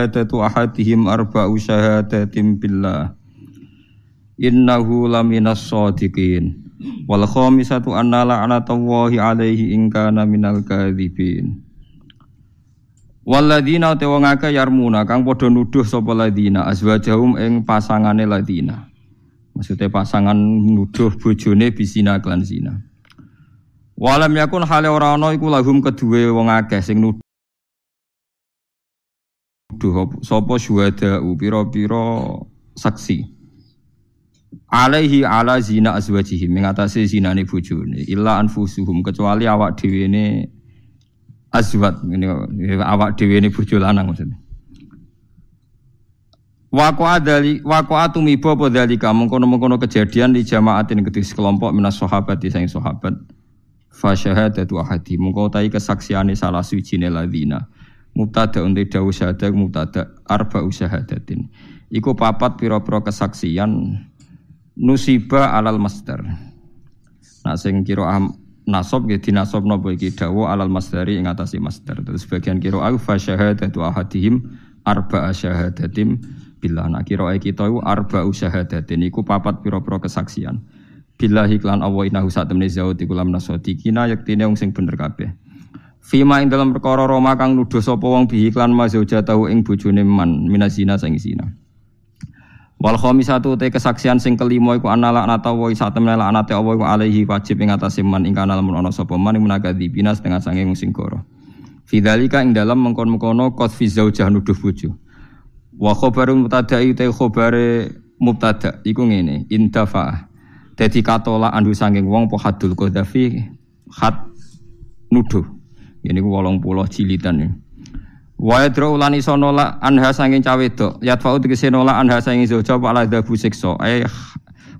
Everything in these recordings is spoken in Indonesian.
syahadatu ahadihim arba'u syahadatin billah innahu laminas shadiqin wal khamisatu anna la'natallahi alaihi in kana minal kadzibin Waladina te wong yarmuna kang padha nuduh sapa ladina azwajahum ing pasangane ladina. Maksudnya pasangan nuduh bojone bisina klan zina. Walam yakun hale ora ana iku lahum kedue wong akeh sing nuduh sapa syuhada pira-pira saksi. Alaihi ala zina azwajihim. Mengatasi zinane bojone. Illa anfusuhum. Kecuali awak dhewe ne azwat. Ini awak dhewe ini bojo lanang maksudnya. Adali wako atumi bopo dalika mengkono mengkono kejadian di jamaatin ketika sekelompok minas sahabat di sang sahabat fasyahadatu ahadi. Mengko tai kesaksiane salah suci ladina mubtada untuk dawu syahadat mubtada arba usyahadatin iku papat piro-piro kesaksian nusiba alal master nak sing kira nasab nggih dinasab napa iki dawa alal masdari ing atase masdar. Terus bagian kira au fa syahadatu ahadihim arba'a syahadatim billah. Nak kira kita iku arba'u syahadatin iku papat pira-pira kesaksian. Billahi klan Allah inahu sak temne zaud iku lam nasodikina yaktine wong sing bener kabeh. Fima ing dalam perkara Roma kang nuduh sapa wong bihi klan mazaujatahu ing bojone man minazina sing zina. Wal khamisatu te kesaksian sing kelima iku ana laknata wa sak temene laknate Allah iku alaihi wajib ing atase man ing kana lamun ana sapa man munagadi bina setengah sange sing goro. Fidzalika ing dalam mengkon-mengkono qad fi zaujah nuduh bojo. Wa khabarun mubtada'i te khabare mubtada iku ngene indafa. Dadi katola andu sanging wong po hadul qadhafi hat nuduh. Ini ku 80 jilidan ya. Wa yadra ulan iso nolak anha sanging cawe dok. Yatfa'u tegese nolak anha sanging zojo ala adzabu siksa. Eh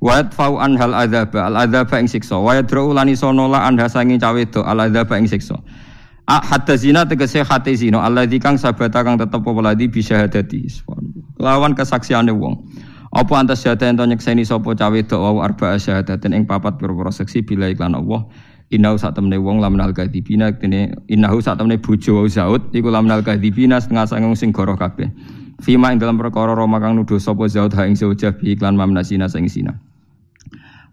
wa yatfa'u anhal adzaba al adzaba ing siksa. Wa yadra ulan iso nolak anha sanging cawe dok al adzaba ing siksa. A hatta zina tegese hati zina alladzi kang sabata kang tetep apa ladi bisyahadati. Lawan kesaksiane wong. Apa antas syahadaten to nyekseni sapa cawe dok wa arba'a syahadaten ing papat pira-pira seksi bila iklan Allah Innahu sak temne wong lamnal kadibina kene innahu sak temne bojo Zaud iku lamnal kadibina setengah sangung sing goroh kabeh. Fima ing dalam perkara Roma kang nuduh sapa Zaud ha ing zaujah bi iklan mamnasina sing sina.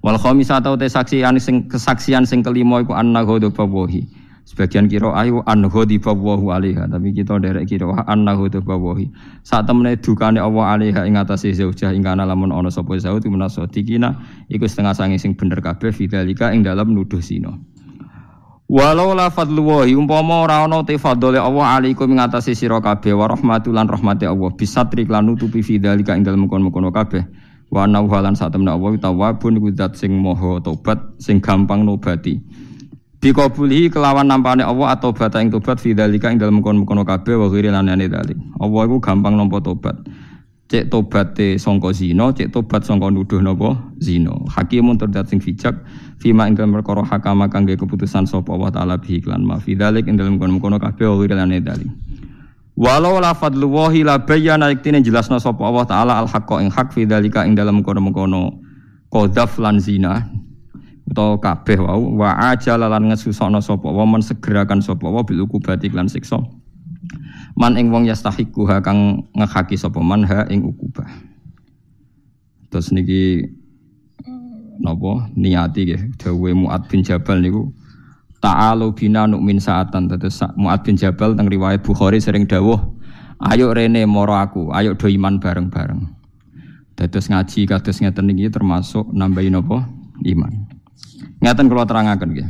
Wal khamisatu te saksian sing kesaksian sing kelima iku annahu bawahi. Sebagian kira ayu annahu bawahu alaiha tapi kita derek kira annahu bawahi. Sak temne dukane Allah alaiha ing atase zaujah ing kana lamun ana sapa Zaud menaso dikina iku setengah sangi sing bener kabeh fidzalika ing dalam nuduh sino. Walau la fadlullahi umpama ora ana te fadhole Allah alaikum ing atase sira kabeh wa rahmatul lan rahmate Allah bisatri lan nutupi fidzalika ing dalem kono-kono kabeh wa ana halan satemna Allah tawabun iku sing maha tobat sing gampang nobati Bikabuli kelawan nampane Allah atau bata ing tobat fidzalika ing dalem kono-kono kabeh wa ghiri lan dalik Allah iku gampang nampa tobat cek tobate sangka zina, cek tobat sangka nuduh napa zina. Hakimun terdat sing bijak fima ing dalem perkara hakama kangge keputusan sapa Allah taala bi iklan ma fi dzalik ing dalem kono-kono kabeh wa ghirane dalik. Walau la fadlullahi la bayyana iktine jelasna sapa Allah taala al haqqa ing hak fi dzalika ing dalem kono-kono qadzaf lan zina utawa kabeh wau wa ajala lan ngesusokno sapa wa men segerakan sapa wa bil ukubati lan siksa. Man ing wong yastahiku ha kang ngehaki sapa man ha ing ukubah terus niki napa? Niati nggih dawuhe Muad bin Jabal niku ta'alu bina nu'min saatan. Terus Muad bin Jabal teng riwayat Bukhari sering dawuh ayo rene moro aku ayo do iman bareng-bareng. Dados ngaji kados ngeten niki termasuk nambahin apa iman. Ngeten kula terangaken nggih.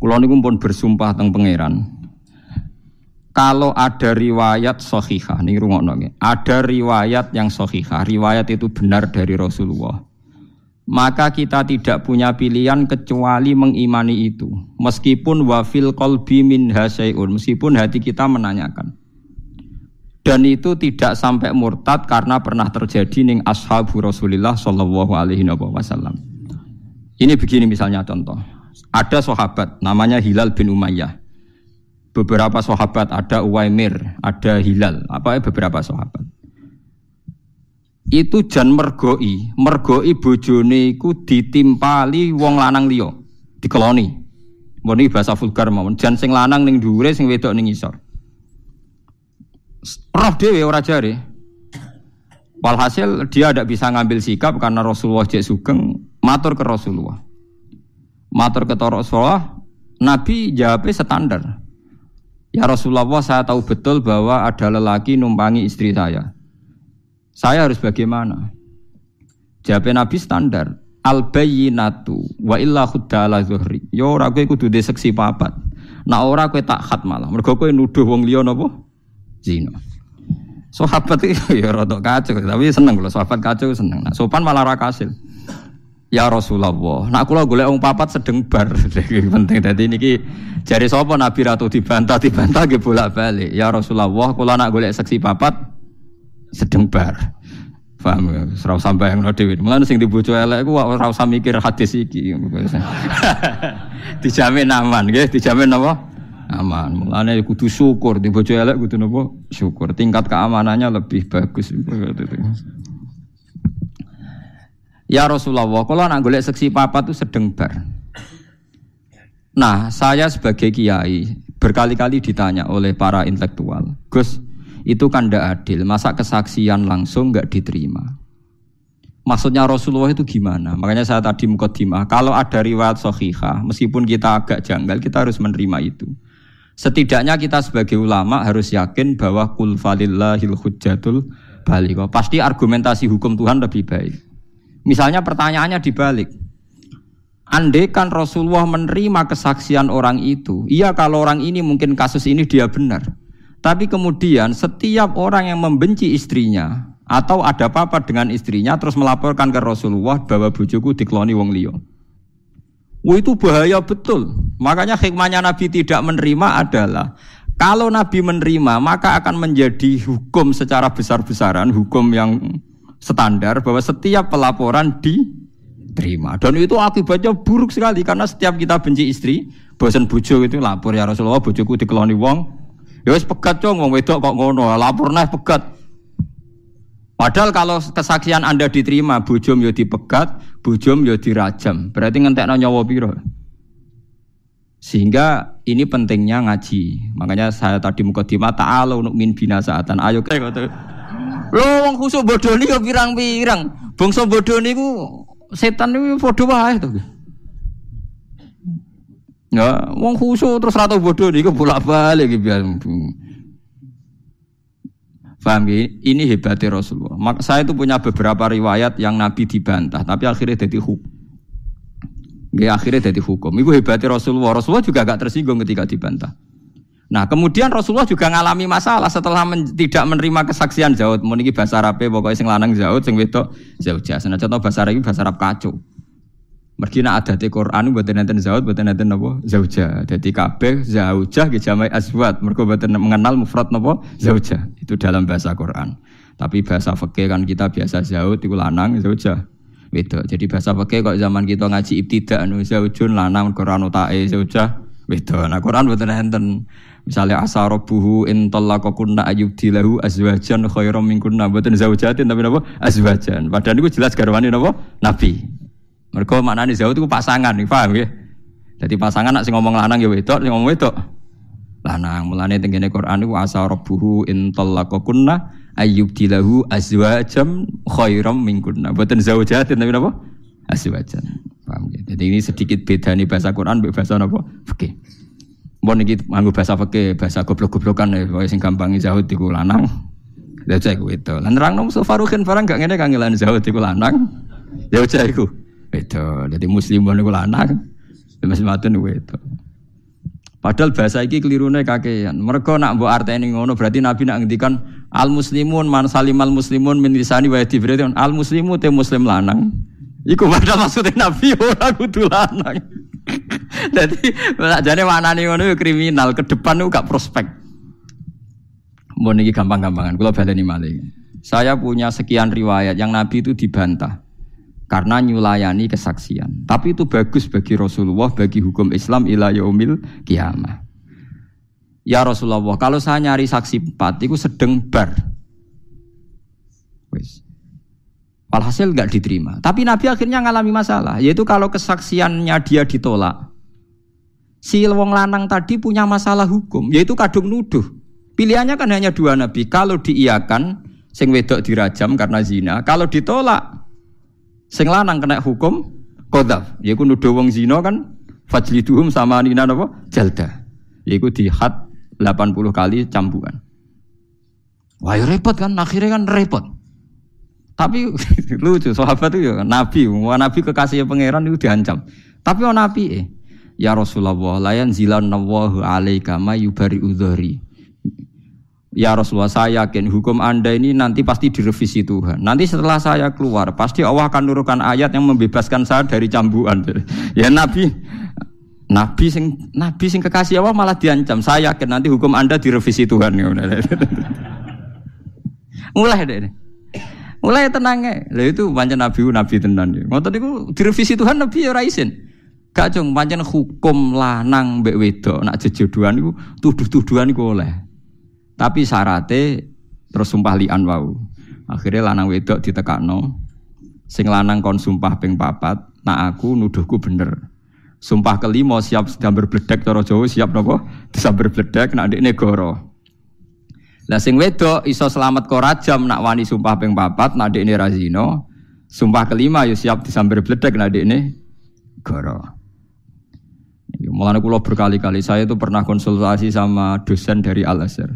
Kula niku pun bersumpah teng pangeran kalau ada riwayat sohihah, nih rungokno ada riwayat yang sohihah, riwayat itu benar dari Rasulullah. Maka kita tidak punya pilihan kecuali mengimani itu. Meskipun wafil kolbi min hasyai'un, meskipun hati kita menanyakan. Dan itu tidak sampai murtad karena pernah terjadi ning ashabu Rasulullah Shallallahu Alaihi Wasallam. Ini begini misalnya contoh. Ada sahabat namanya Hilal bin Umayyah beberapa sahabat ada Uwaimir, ada Hilal, apa ya beberapa sahabat. Itu jan mergoi, mergoi bojone iku ditimpali wong lanang liya, dikeloni. Mbon bahasa vulgar mawon, jan sing lanang ning dhuwure sing wedok ning isor. roh dewe ora jari. Walhasil dia tidak bisa ngambil sikap karena Rasulullah cek sugeng matur ke Rasulullah. Matur ke Rasulullah, Nabi jawabnya standar. Ya Rasulullah, saya tahu betul bahwa ada lelaki numpangi istri saya. Saya harus bagaimana? Jawabnya Nabi standar. Al bayyinatu wa illa khuddala zuhri. Ya ora kowe kudu seksi papat. Nak ora kowe tak khat malah. Mergo kowe nuduh wong liya napa? Zina. Sahabat itu ya rada kacau, tapi seneng kalau sahabat kacau seneng. Nah, sopan malah ra kasil. Ya Rasulullah, nak kula golek wong papat sedeng bar. penting dadi niki jari sapa Nabi ratu dibantah dibantah nggih bolak-balik. Ya Rasulullah, kula nak golek seksi papat sedeng bar. Paham ya? Ora usah bayangno dhewe. Mulane sing dibojo elek iku ora usah mikir hadis iki. dijamin aman nggih, dijamin apa? Aman. Mulane kudu syukur di bojo elek kudu napa? Syukur. Tingkat keamanannya lebih bagus. Ya Rasulullah, kalau nak golek seksi papa itu sedeng bar. Nah, saya sebagai kiai berkali-kali ditanya oleh para intelektual, Gus, itu kan tidak adil. Masa kesaksian langsung nggak diterima? Maksudnya Rasulullah itu gimana? Makanya saya tadi mukadimah, kalau ada riwayat sohihah, meskipun kita agak janggal, kita harus menerima itu. Setidaknya kita sebagai ulama harus yakin bahwa kul falillahil hujjatul. Pasti argumentasi hukum Tuhan lebih baik. Misalnya pertanyaannya dibalik. Andai kan Rasulullah menerima kesaksian orang itu, iya kalau orang ini mungkin kasus ini dia benar. Tapi kemudian setiap orang yang membenci istrinya atau ada apa-apa dengan istrinya terus melaporkan ke Rasulullah bahwa bojoku dikloni wong liya. Wah itu bahaya betul. Makanya hikmahnya Nabi tidak menerima adalah kalau Nabi menerima maka akan menjadi hukum secara besar-besaran, hukum yang standar bahwa setiap pelaporan diterima. Dan itu akibatnya buruk sekali karena setiap kita benci istri, bosan bojo itu lapor ya Rasulullah bojoku dikeloni wong, Ya wis pegat cong wong wedok kok ngono, lapor nah pegat. Padahal kalau kesaksian Anda diterima, bujum yo ya dipegat, bujum yo ya dirajam. Berarti ngentekno nyawa piro? Sehingga ini pentingnya ngaji. Makanya saya tadi muka di mata Allah untuk min saatan. Ayo kayak Lo wong khusuk bodoh nih pirang-pirang. Bangsa bodoh niku setan niku bodoh wae to. Ya, wong khusyuk terus rata bodoh niku bolak-balik gitu biar. Paham ya? Ini hebatnya Rasulullah. Maka saya itu punya beberapa riwayat yang Nabi dibantah, tapi akhirnya jadi hukum. Ya, akhirnya jadi hukum. Itu hebatnya Rasulullah. Rasulullah juga gak tersinggung ketika dibantah. Nah, kemudian Rasulullah juga ngalami masalah setelah men tidak menerima kesaksian Zaud. Mau bahasa Arab pokoknya sing lanang Zaud, sing wedok Zaujah. Nah, contoh bahasa Arab bahasa Arab kacau. Mergi nak ada di Quran buat nenten zaud buat nenten nopo zauja. Jadi kabeh zauja ke jamai aswat. Mereka buat mengenal mufrad nopo zauja. Itu dalam bahasa Quran. Tapi bahasa fakih kan kita biasa zaud itu lanang zauja. Itu. Jadi bahasa fakih kok zaman kita ngaji ibtidak anu zaujun lanang Quran utae zauja. Itu. Nah Quran buat nenten. Misalnya asa in kunna ayub dilahu azwajan khairam min kunna buatan zaujatin tapi nopo azwajan. Padahal itu jelas garwani nopo nabi. Mereka mana nih jauh itu pasangan nih, paham ya? Jadi pasangan nak sing ngomong lanang ya wedok, sing ngomong wedok lanang. Mulane tenggene Quran itu asa rabbuhu in talaqakunna ayyub dilahu azwajam khairam minkunna. Boten zaujatin tapi napa? Azwajan. Paham ya? Jadi ini sedikit beda nih bahasa Quran bahasa napa? Oke. Mbon iki nganggo bahasa fikih, bahasa goblok-goblokan ya, pokoke sing gampang zahud iku lanang. Lah cek itu. Lan nerangno Mustafa Ruhin barang gak ngene kangelan zahud iku lanang. Ya cek iku. Beda. Jadi muslim niku lanang, muslimatun niku itu. Padahal bahasa iki kelirune kakean. Mereka nak mbok arteni ngono berarti Nabi nak ngendikan al muslimun man salimal muslimun min lisani wa berarti al muslimu te muslim lanang. Iku padahal maksudnya Nabi ora kudu lanang. Jadi jane maknane ngono ya kriminal, ke depan itu gak prospek. Mau niki gampang-gampangan, kalau baleni malih. Saya punya sekian riwayat yang Nabi itu dibantah karena nyulayani kesaksian. Tapi itu bagus bagi Rasulullah, bagi hukum Islam ila yaumil kiamah. Ya Rasulullah, kalau saya nyari saksi empat, itu sedeng bar. Wis. Walhasil nggak diterima. Tapi Nabi akhirnya ngalami masalah, yaitu kalau kesaksiannya dia ditolak, si wong lanang tadi punya masalah hukum, yaitu kadung nuduh. Pilihannya kan hanya dua nabi. Kalau diiakan, sing wedok dirajam karena zina. Kalau ditolak, sing lanang kena hukum kodaf. Yaitu nuduh wong zina kan fajliduhum sama nina apa? Jalda. Yaitu dihad 80 kali cambukan. Wah ya repot kan, akhirnya kan repot. Tapi lucu, sahabat itu ya nabi, wah nabi kekasih pangeran itu diancam. Tapi wah nabi eh, ya Rasulullah, layan zilan nawahu alaika ma yubari udhari. Ya Rasulullah saya yakin hukum anda ini nanti pasti direvisi Tuhan. Nanti setelah saya keluar pasti Allah akan nurunkan ayat yang membebaskan saya dari cambuan. Ya Nabi, Nabi sing Nabi sing kekasih Allah malah diancam. Saya yakin nanti hukum anda direvisi Tuhan. Mulai deh. Mulai tenangnya. Lah itu pancen Nabi Nabi tenan. Ngoten niku direvisi Tuhan Nabi ya raisin. Gak cung pancen hukum lanang mbek wedok nak jejodohan niku tuduh-tuduhan niku oleh. Tapi syaratnya terus sumpah lian wau. Akhirnya lanang wedok ditekakno. Sing lanang kon sumpah ping papat, nak aku nuduhku bener. Sumpah kelima siap sedang berbledek cara Jawa siap nopo? Bisa berbledek nak ndekne goro. Lah sing wedok iso selamat kok rajam nak wani sumpah ping papat nak ndekne razino. Sumpah kelima yo siap disambar bledek nak ndekne goro. Mulane kula berkali-kali saya itu pernah konsultasi sama dosen dari Al Azhar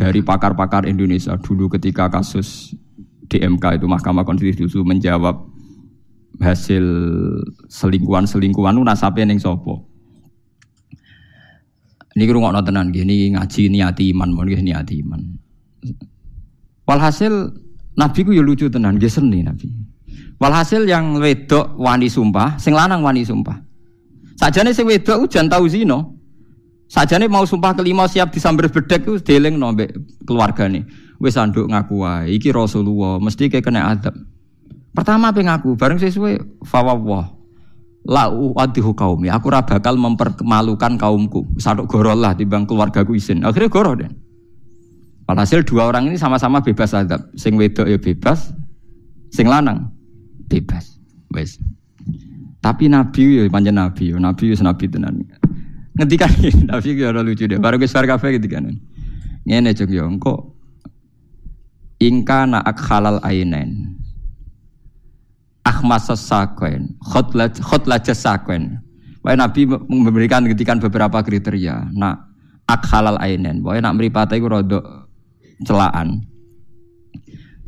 dari pakar-pakar Indonesia dulu ketika kasus DMK itu Mahkamah Konstitusi menjawab hasil selingkuhan-selingkuhan itu nasabnya ning sopo. Ini kurang tenan gini ngaji niati iman, mau niati iman. Walhasil Nabi ku ya lucu tenan, gak seni Nabi. Walhasil yang wedok wani sumpah, sing lanang wani sumpah. Sajane sing wedok ujan tau zino, Sajane mau sumpah kelima siap disambar bedek ku deleng keluarga nih. Wes anduk ngaku wae iki Rasulullah mesti kayak kena adab. Pertama apa ngaku bareng sesuai fawwah. La uadihu kaumi. Aku ora bakal mempermalukan kaumku. Sadok gorol lah timbang keluargaku isin. Akhirnya goroh deh. Walhasil dua orang ini sama-sama bebas adab. Sing wedok ya bebas, sing lanang bebas. Wes. Tapi Nabi ya panjang Nabi, Nabi ya Nabi tenan. Ngendikan tapi ki ora lucu deh. Baru wis bar kafe ngendikan. Ngene cung yo engko ingka na halal ainen. Akhmas sakwen, khotla jasakwen. Wae Nabi memberikan ngedikan beberapa kriteria. Nak ak halal ainen. Wae nak mripate iku rada celaan.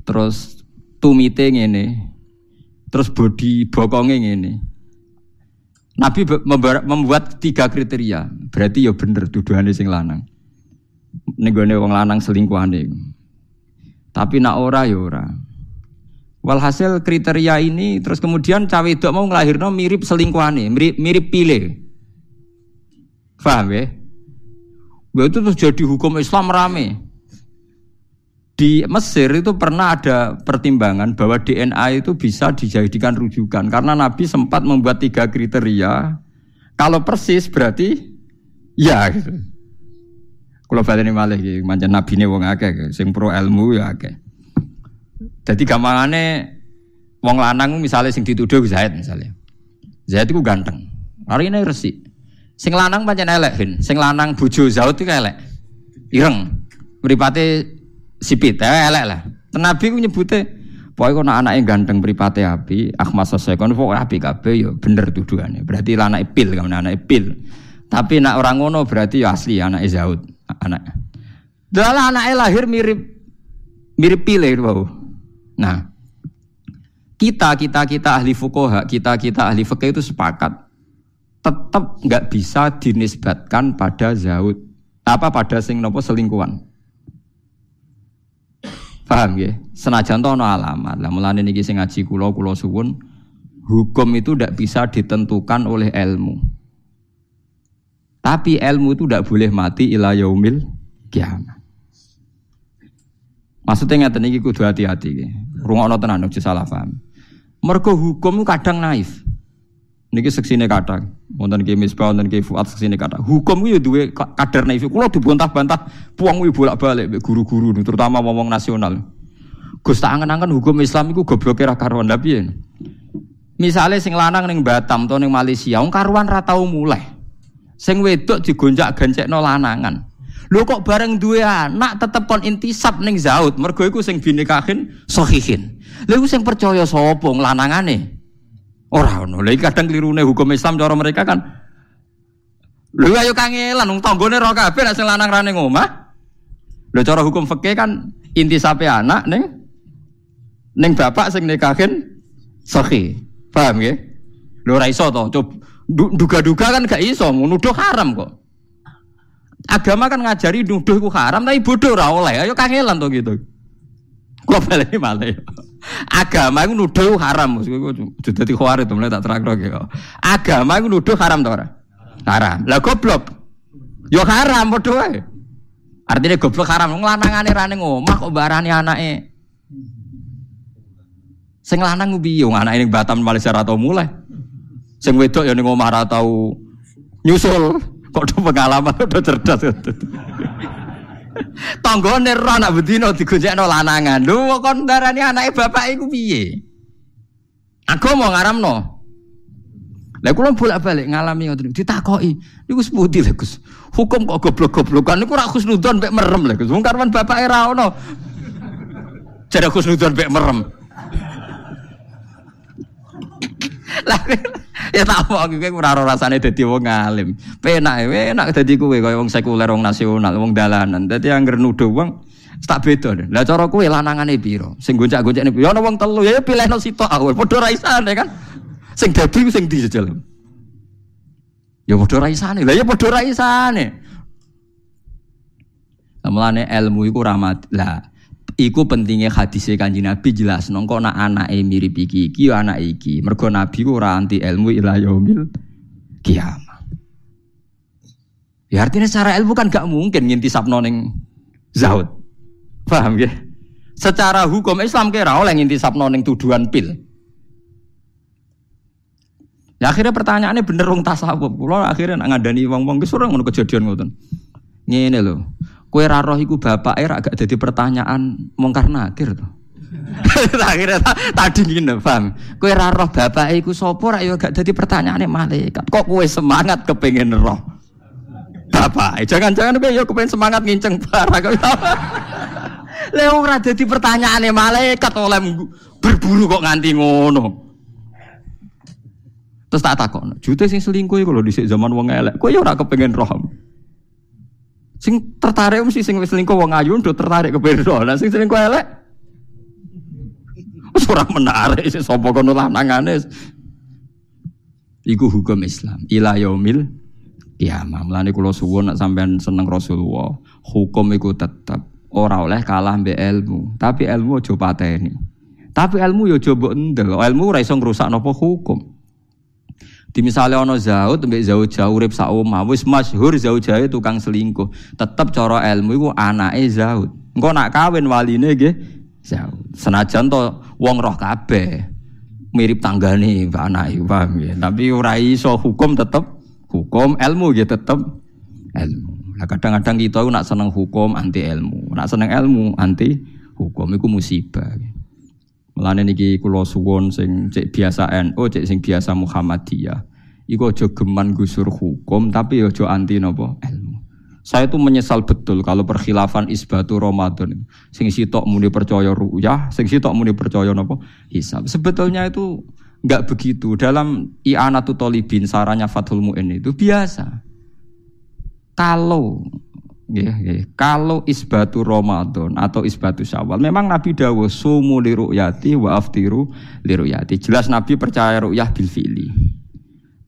Terus tumite ngene. Terus body bokonge ngene. Nabi membuat tiga kriteria. Berarti ya bener tuduhannya sing lanang. Nenggone wong lanang selingkuhane. Tapi nak ora ya ora. Walhasil kriteria ini terus kemudian cawe itu mau ngelahirno mirip selingkuhane, mirip mirip pilih. Paham ya? Itu terus jadi hukum Islam rame. Di Mesir itu pernah ada pertimbangan bahwa DNA itu bisa dijadikan rujukan karena Nabi sempat membuat tiga kriteria. Kalau persis berarti ya gitu. Kalau ini malah gitu, Nabi ini wong akeh, sing pro ilmu ya akeh. Jadi gampangannya wong lanang misalnya sing dituduh Zaid misalnya. Zaid itu ganteng. Hari ini resik. Sing lanang pancen elek, Sing lanang bojo Zaid itu elek. Ireng. Mripate sipit ya elek lah. Nabi ku nyebute pokoknya kok anaknya ganteng beripate api, akhmas selesai kon pokoknya api kabeh yo ya bener tuduhannya. Berarti anak pil kan anak pil. Tapi nak orang ngono berarti ya asli anak Zaud anak. Dalam anaknya lahir mirip mirip pil bau. Nah, kita kita kita ahli fukoha, kita kita ahli fikih itu sepakat tetap nggak bisa dinisbatkan pada Zaud apa pada sing nopo selingkuhan. Paham ya? Senajan to ono alamat. Lah mulane niki sing ngaji kula kula suwun hukum itu tidak bisa ditentukan oleh ilmu. Tapi ilmu itu tidak boleh mati ila yaumil kiamat. Maksudnya ngeten iki kudu hati-hati. Rungokno tenan aja salah paham. Mergo hukum kadang naif. Niki seksine kata, wonten ki misbah wonten ki fuad seksine kata. Hukum ku yo duwe kadar naif. Kula dibantah-bantah puang kuwi bolak-balik guru-guru terutama ngomong nasional. Gus tak angen-angen hukum Islam iku gobloke ra karuan piye? Misale sing lanang ning Batam atau ning Malaysia, wong karuan ra tau mulai. Sing wedok digonjak gancekno lanangan. Lho kok bareng dua anak tetep kon intisab ning zaud, mergo iku sing binikahin sahihin. Lha iku sing percaya sapa lanangane? Ora ono. Lha kadang klirune hukum Islam cara mereka kan Lho ayo kangelan wong tanggane ora kabeh nek sing lanang rane ngomah. Lho cara hukum fikih kan intisabe anak ning ning bapak sing nikahin sahih. Paham nggih? Lho ora iso to. Duga-duga kan gak iso, nuduh haram kok. Agama kan ngajari nuduh itu haram, tapi bodoh ora oleh. Ayo kangelan to gitu. Kok balik malah ya. Agama itu nuduh haram. Dadi khawarit mulai tak terang ya. Agama itu nuduh haram to ora? Haram. Lah goblok. Yo haram bodoh wae. Artinya goblok haram wong lanangane rane ngomah kok barani anake. Sing lanang piye wong anake Batam Malaysia ra tau mulai. Sing wedok ya ning tau nyusul. Kok do pengalaman do cerdas. Tanggane ora anak bedino digonjekno lanangan. Lho kon darani anake bapak iku piye? Aku mau ngaramno. Lah kula bolak-balik ngalami ngoten ditakoki. Niku seputi lho Gus. Hukum kok goblok-goblokan niku ora husnudon mek merem lho Gus. Wong karwan bapake ra ono. Jare husnudon mek merem. Lah ya tak mau kowe ora rasane dadi wong alim. Penak enak dadi kowe kaya wong sekuler wong nasional, wong dalanan. Dadi anggere nuduh wong tak beda. Lah cara kowe lanangane piro? Sing goncak-goncakne? Ya ana wong telu ya pilihno sitok aku. Padha ra isane kan. Sing dadi sing di jejal. Ya padha ra isane. Lah ya padha ra isane. Mulane ilmu rahmat. Lah Iku pentingnya hadisnya kanji Nabi jelas nongko nak anak mirip iki iki anak iki. Mergo Nabi ku anti ilmu ila kiamat. Ya artinya secara ilmu kan gak mungkin ngintisap noning zaud. Paham ya? Secara hukum Islam kira oleh ngintisap noning tuduhan pil. Ya akhirnya pertanyaannya bener wong tasawuf. Kula akhirnya nak ngandani wong-wong ki surang ngono kejadian ngoten. Ngene lho. Kue raroh iku bapak era agak jadi pertanyaan mongkar nakir tuh. Akhirnya tadi gini paham. Kue raroh bapak iku sopo rak yo gak jadi pertanyaan malaikat. Kok kue semangat kepengen roh? Bapak, jangan-jangan kue yo kepengen semangat nginceng barang. Leo ora jadi pertanyaan malaikat oleh berburu kok nganti ngono. Terus tak takon, juta sing selingkuh kalau di zaman wong elek, kue yo ora kepengen roh. Sing tertarik mesti sing wis selingkuh wong ayu ndo tertarik ke beda. Lah sing selingkuh elek wis ora menarik sing sapa kono lanangane. Iku hukum Islam. Ila yaumil kiamah. Mulane kula suwun nek sampean seneng Rasulullah, hukum iku tetep ora oleh kalah mbek ilmu. Tapi ilmu aja pateni. Tapi ilmu yo coba endel. Ilmu ora iso ngrusak napa hukum. Di misalnya ono zaud mbek zaud jauh urip sak omah wis masyhur zaud jauh tukang selingkuh. Tetep cara ilmu iku anake zaud. Engko nak kawin waline nggih zaud. Senajan to wong roh kabeh. Mirip tanggane anake paham ya. Tapi ora iso hukum tetep hukum ilmu ya tetep ilmu. Nah, kadang-kadang kita nak seneng hukum anti ilmu, nak seneng ilmu anti hukum itu musibah. Mulane niki kula suwon sing cek biasa NU, cek sing biasa Muhammadiyah. Iku aja geman gusur hukum tapi aja anti napa ilmu. Saya itu menyesal betul kalau perkhilafan isbatu Ramadan. Sing sitok muni percaya ruyah, sing sitok muni percaya napa hisab. Sebetulnya itu enggak begitu. Dalam i'anatu tolibin sarannya Fathul Mu'in itu biasa. Kalau Ya, ya. Kalau isbatu Ramadan atau isbatu Syawal, memang Nabi Dawo sumu liruyati wa aftiru liruyati. Jelas Nabi percaya ruyah bil fi'li.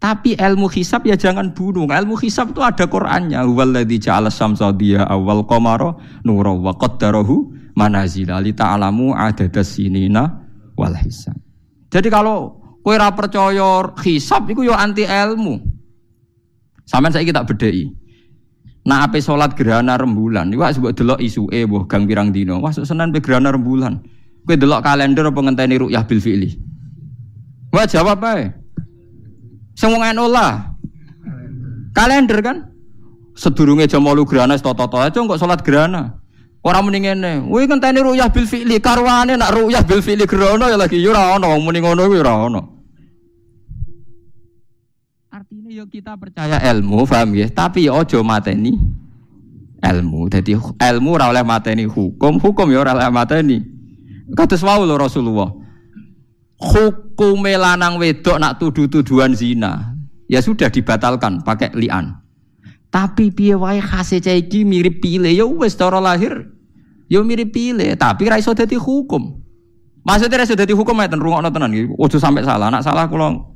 Tapi ilmu hisab ya jangan bunuh. Ilmu hisab itu ada Qur'annya. Huwaladzi ja'ala syamsa dia awal qamara nura wa qaddarahu manazila li ta'lamu adadas sinina wal hisab. Jadi kalau kowe ora percaya hisab iku yo anti ilmu. Sampeyan saiki tak bedheki. Nah ape sholat gerhana rembulan, iku sebut delok isuke boh gang pirang dino. Wah senan pe gerhana rembulan. Kowe delok kalender apa ngenteni ru'yah bil fi'li? Wah jawab ae. Sing wong lah. Kalender kan? Sedurunge jam 8 gerhana toto-toto aja kok sholat gerhana. Orang muni ngene, kowe ngenteni ru'yah bil fi'li, karwane nak ru'yah bil fi'li gerhana ya lagi ya ora muni ngono. Yuk kita percaya ilmu, paham ya? Tapi ya ojo mateni ilmu. Jadi ilmu ora oleh mateni hukum, hukum ya ora oleh mateni. Kados wau lho Rasulullah. Hukum lanang wedok nak tuduh-tuduhan zina, ya sudah dibatalkan pakai lian. Tapi piye wae khase iki mirip pile ya wis cara lahir ya mirip pile, tapi ra iso dadi hukum. Maksudnya ra iso hukum ya rungokno tenan. Ojo sampai salah, nak salah kula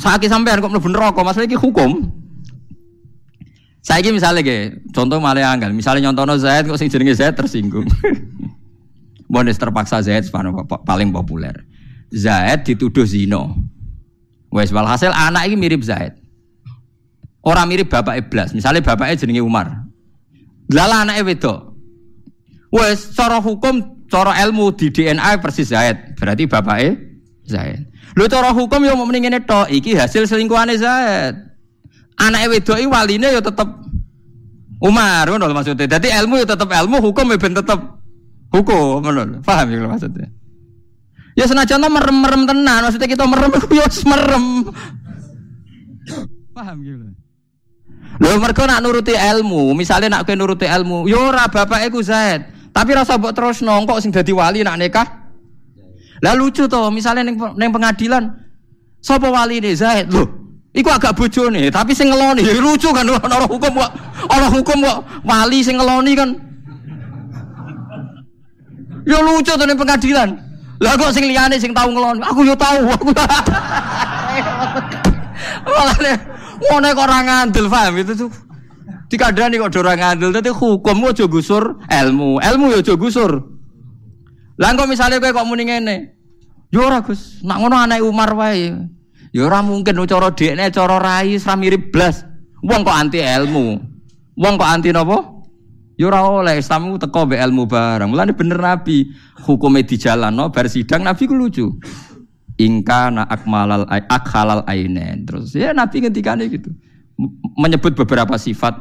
sakit sampean kok mlebu neraka, masalah iki hukum. Saya ini misalnya kayak contoh malah anggal, misalnya nyontono Zaid kok sing jenenge Zaid tersinggung. Bonus terpaksa Zaid paling populer. Zaid dituduh zino. Wes walhasil anak ini mirip Zaid. Orang mirip bapak Iblas. Misalnya bapaknya jenenge Umar. Lala anaknya wedok. Wes cara hukum, cara ilmu di DNA persis Zaid. Berarti bapaknya Zaid. Lu cara hukum yang mau mendingin itu, iki hasil selingkuhannya Zaid. Anak wedok iki waline ya tetep Umar ngono maksudnya. Jadi ilmu ya tetep ilmu, hukum ya ben tetep hukum ngono. Paham ya maksudnya? Ya senajan merem-merem tenan, maksudnya kita merem ya merem. Paham gitu. Lho mergo nak nuruti ilmu, misalnya nak kowe nuruti ilmu, yo ora bapake ku Zaid. Tapi rasa mbok terus nongkok sing dadi wali nak nikah. Lah lucu toh, misalnya neng, neng pengadilan, sapa wali ini Zaid? Loh, Iku agak nih, tapi sing ngeloni ya lucu kan orang hukum kok orang hukum kok wali sing ngeloni kan. Ya lucu tuh nih pengadilan. Lah kok sing liyane sing tahu ngeloni, aku yo tahu, aku. Malah nih, ngene kok ora ngandel paham itu tuh. Dikadani kok ora ngandel, dadi hukum aja gusur ilmu, ilmu yo aja gusur. Lah misalnya kowe kok muni ngene. Yo ora Gus, nak ngono anak Umar wae. Ya ora mungkin cara dekne cara rai ora mirip blas. Wong kok anti ilmu. Wong kok anti napa? Ya ora oleh Islam teko mbek ilmu bareng. Mulane bener Nabi hukume dijalanno bar sidang Nabi ku lucu. Ingka na akmalal akhalal ainen. Terus ya Nabi ngendikane gitu. Menyebut beberapa sifat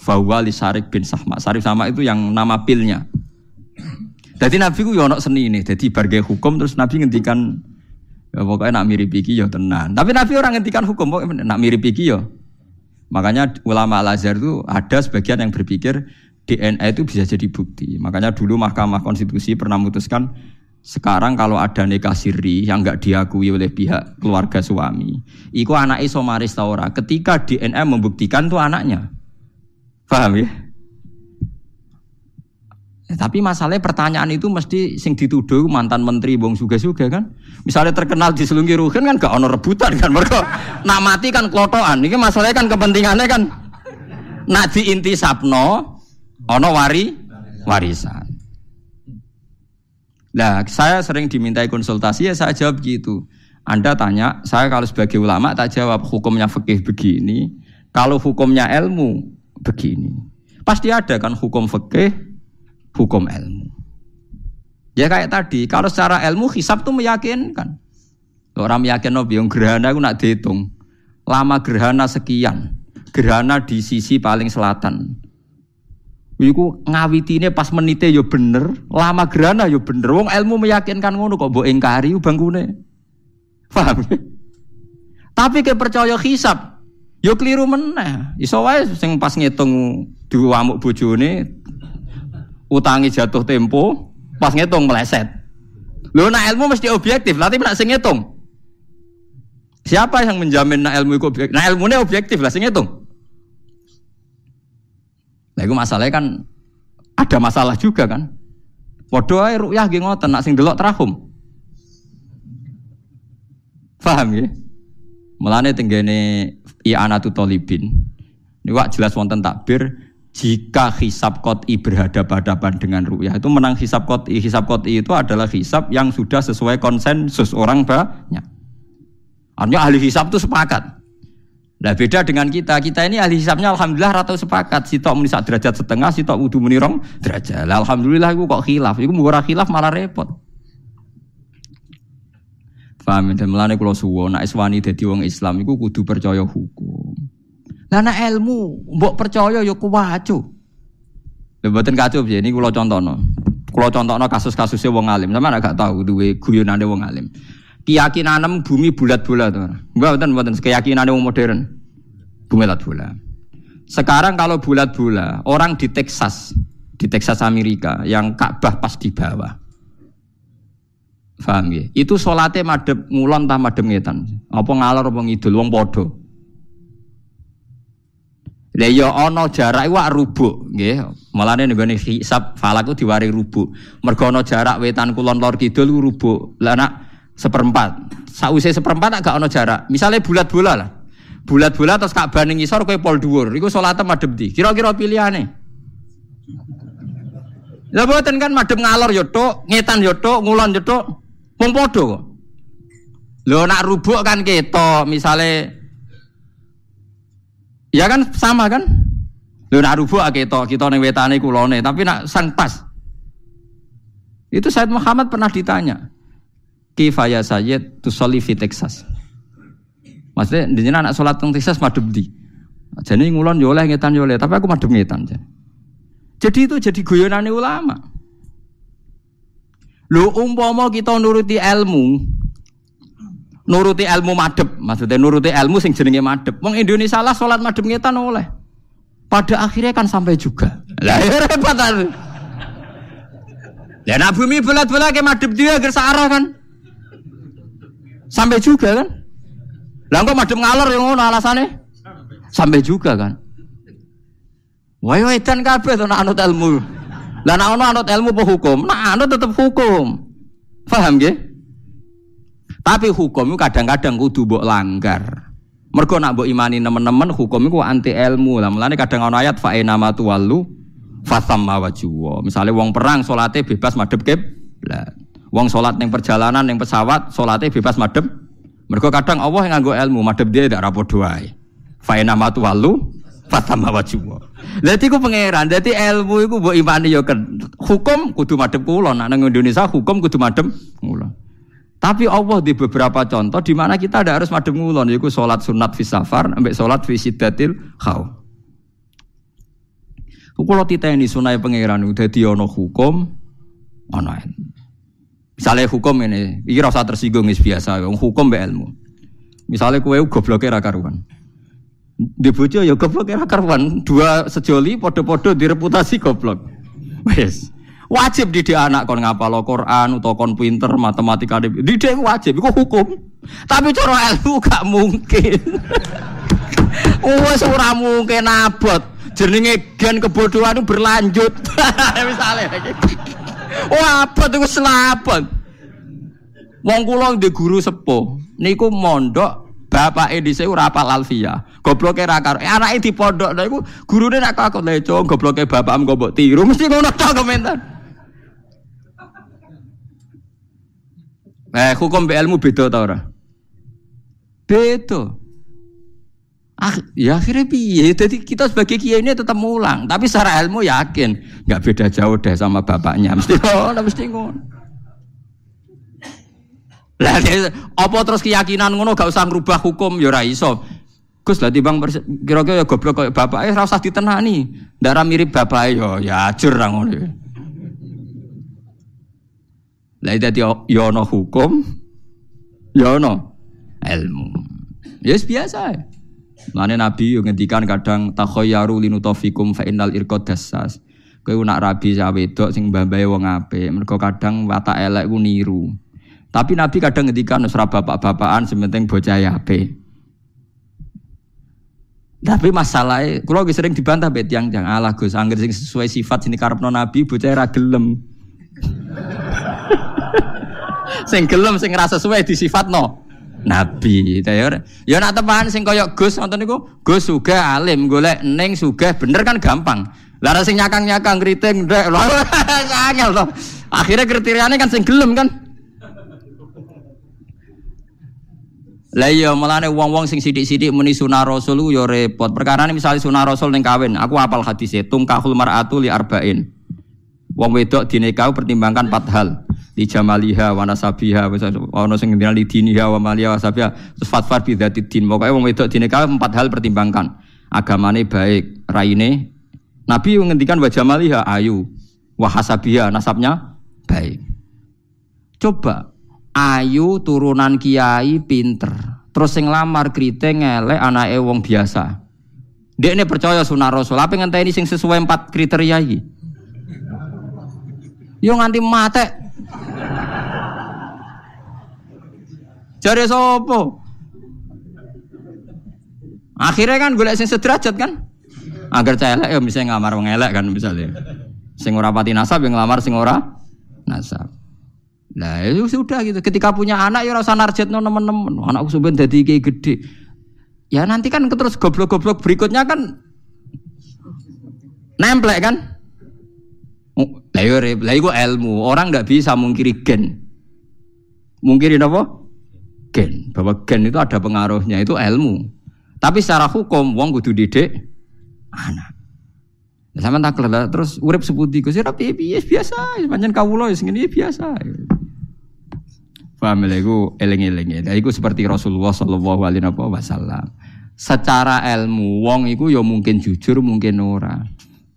Fawwa li Sarik bin Sahma. Sarik sama itu yang nama pilnya. Jadi Nabi ku yono seni ini. Jadi bargai hukum terus Nabi ngendikan Ya pokoknya nak mirip iki ya tenan. Tapi Nabi orang ngendikan hukum pokoknya nak mirip iki ya. Makanya ulama Al-Azhar itu ada sebagian yang berpikir DNA itu bisa jadi bukti. Makanya dulu Mahkamah Konstitusi pernah memutuskan sekarang kalau ada nikah siri yang nggak diakui oleh pihak keluarga suami, itu anak isomaris taura. Ketika DNA membuktikan tuh anaknya, paham ya? Tapi masalahnya pertanyaan itu mesti sing dituduh mantan menteri bong suga suga kan. Misalnya terkenal di selungi rugen kan gak ono rebutan kan mereka nak mati kan klotoan. Ini masalahnya kan kepentingannya kan nak di inti sapno ono wari warisan. Nah, saya sering dimintai konsultasi ya saya jawab gitu. Anda tanya, saya kalau sebagai ulama tak jawab hukumnya fikih begini, kalau hukumnya ilmu begini. Pasti ada kan hukum fikih, hukum ilmu. Ya kayak tadi, kalau secara ilmu hisab tuh meyakinkan. Orang meyakin no yang gerhana aku nak dihitung. Lama gerhana sekian. Gerhana di sisi paling selatan. Iku ngawiti ini pas menite yo bener, lama gerhana yo bener. Wong ilmu meyakinkan ngono kok mbok ingkari bangkune. Paham? Tapi ke percaya hisab, yo keliru meneh. Iso wae sing pas ngitung dua amuk bojone utangi jatuh tempo, pas ngitung meleset. Lo nak ilmu mesti objektif, nanti nak sing ngitung. Siapa yang menjamin nak ilmu itu objektif? Nah ilmunya objektif lah, sing ngitung. Nah itu masalahnya kan ada masalah juga kan. Waduh ae rukyah nggih ngoten nak sing delok terahum. Paham ya? Melane tenggene i'anatu talibin. Ini wak jelas wonten takbir jika hisab kot'i berhadapan-hadapan dengan ru'yah itu menang hisab kot'i. Hisab kot'i itu adalah hisab yang sudah sesuai konsensus orang banyak. Artinya ahli hisab itu sepakat. Nah beda dengan kita, kita ini ahli hisabnya alhamdulillah rata sepakat. Si tok menisak derajat setengah, si tok udu menirong derajat. Lah, alhamdulillah aku kok khilaf, itu murah khilaf malah repot. Faham dan melane kalau suwo nak iswani dadi wong Islam iku kudu percaya hukum. Nek ilmu mbok percaya ya kuwacu. Lha mboten kacau piye ini kula contohno. Kula contohno kasus-kasusnya wong alim. Sampeyan gak tahu duwe guyonane wong alim. Keyakinan bumi bulat-bulat to. Mboten mboten keyakinane wong modern. Bumi bulat bulat. Sekarang kalau bulat-bulat, orang di Texas, di Texas Amerika, yang Ka'bah pas di bawah. Paham ya? Itu sholatnya madep ngulon tak madep ngetan. Apa ngalor apa ngidul wong podo. Lah ya ana jarak iku rubuk nggih. Mulane nggone hisab falak ku diwari rubuk. Mergo ana jarak wetan kulon lor kidul ku rubuk. Lah nak seperempat. Sause seperempat agak ana jarak. Misalnya bulat-bulat lah. Bulat-bulat terus Ka'bah ning ngisor kowe pol dhuwur. Iku salate madhep ndi? Kira-kira pilihane. Lah boten kan madhep ngalor yo tok, ngetan yo tok, ngulon yo tok. Lho nak rubuk kan ketok, misale Ya kan sama kan? Lho nak rubuk ketok, kita ning wetane kulone, tapi nak sang pas. Itu Said Muhammad pernah ditanya. Kifaya Sayyid tusolli fi Texas. Maksudnya sini anak sholat teng Texas madem di. Jadi ngulon yo oleh ngetan yo tapi aku madem ngetan. Jadi itu jadi guyonan ulama. Lu umpama kita nuruti ilmu, nuruti ilmu madep, maksudnya nuruti ilmu sing jenenge madep. Wong Indonesia lah sholat madep ngetan oleh. Pada akhirnya kan sampai juga. Lah ya repot. Ya nak bumi bulat-bulat ke madep dia ke searah kan. Sampai juga kan. Lah kok madep ngalor yang ngono alasannya? Sampai juga kan. Wah, edan kabeh to nak anut ilmu. Lah ana anut ilmu apa hukum? Nah, anut tetep hukum. Paham nggih? Tapi hukum kadang-kadang kudu mbok langgar. Mergo nak mbok imani nemen-nemen hukum itu anti ilmu. Lah mulane kadang ana ayat fa nama tuwallu fasamma wajhu. Misale wong perang salate bebas madhep kiblat. Wong salat ning perjalanan ning pesawat salate bebas madhep. Mergo kadang Allah yang nganggo ilmu madhep dia tidak rapor doae. Fa nama tuwallu Fatama wajibwa. Jadi ku pangeran, jadi ilmu iku mbok imani ya kan. Hukum kudu madhep kula, nang Indonesia hukum kudu madhep kula. Tapi Allah di beberapa contoh di mana kita ada harus madhep ngulon yaiku salat sunat fi safar ambek salat fi siddatil khaw. Kula titeni sunai pangeran dadi ana hukum ana. Misalnya hukum ini, iki rasa tersinggung is biasa, hukum be ilmu. Misalnya kue gobloke ra karuan. Di bojo ya goblok kira karuan. Dua sejoli podo-podo direputasi goblok. Wes. Wajib didik anak kon ngapal Quran atau kon pinter matematika didik wajib iku hukum. Tapi cara ilmu gak mungkin. Wes ora mungkin abot. Jenenge gen kebodohan itu berlanjut. Misalnya Wah, apa tuh selapet. Wong kula di guru sepuh niku mondok Bapak di saya ora apal alfia. Gobloke ra karo. Eh, anake di pondok lha iku gurune nek aku leco gobloke bapakmu kok mbok tiru mesti ngono tok komentar. Eh hukum ilmu beda ta ora? Beda. Ah, ya akhirnya piye? Jadi kita sebagai kiai ini tetap mulang, tapi secara ilmu yakin nggak beda jauh deh sama bapaknya. Mesti ngono, mesti ngono. Lah apa terus keyakinan ngono gak usah ngrubah hukum ya ora iso. Gus lah timbang kira-kira ya goblok kaya bapake ora usah ditenani. Ndak mirip bapake ya ya ajur ngono. Lah dadi ya ana hukum ya ana ilmu. Ya yes, biasa. Mane Nabi yo ngendikan kadang takhayyaru linutafikum fa innal irqad dassas. Kowe nak rabi sak sing mbambahe wong apik, mergo kadang watak elek ku niru. Tapi Nabi kadang ngendikan nusra bapak-bapakan sementing bocah ya ape. Tapi masalahnya, kalau sering dibantah bet yang jangan Allah Gus, angger sing sesuai sifat sini karepno Nabi bocah ra gelem. Sing gelem sing rasa sifat no. Nabi, ya, ya nak tepan sing koyok Gus nonton niku, Gus suga alim, golek neng suga bener kan gampang. Lara sing nyakang-nyakang ngriting ndek. Angel to. Akhirnya kriterianya kan sing gelem kan. Lah iya mulane wong-wong sing sithik-sithik muni sunah rasul yo repot. Ini misalnya sunah rasul ning kawin, aku apal hadise tungkahul mar'atu li arba'in. Wong wedok dinekau pertimbangkan empat hal. Di jamaliha wa nasabiha ono sing ngendina li diniha wa maliha wa sabiha. Terus fatfar bi dzati din. Pokoke wong wedok dinekau empat hal pertimbangkan. Agamane baik, raine Nabi menghentikan wa jamaliha ayu, wa hasabiha nasabnya baik. Coba ayu turunan kiai pinter terus sing lamar kriting elek anake wong biasa Dia ini percaya sunnah Rasul. Apa ini sing sesuai empat kriteria ini? Yo nganti mate. Jare sopo? Akhirnya kan golek sing sederajat kan? Agar celek ya misalnya ngamar wong elek kan misalnya. Sing ora pati nasab yang ngelamar sing ora nasab. Nah itu sudah gitu. Ketika punya anak ya rasa narjetno teman-teman. Anakku sebenarnya jadi kayak gede. Ya nanti kan terus goblok-goblok berikutnya kan nemplek kan? Lah yo lah iku ilmu. Orang nggak bisa mungkiri gen. Mungkiri apa? Gen. Bahwa gen itu ada pengaruhnya itu ilmu. Tapi secara hukum wong kudu didik anak. Sama tak terus urip seputi Gus ya piye biasa, pancen kawula ya sing biasa. Paham lha iku eling-eling. Iku seperti Rasulullah sallallahu alaihi wasallam. Secara ilmu wong iku ya mungkin jujur, mungkin ora.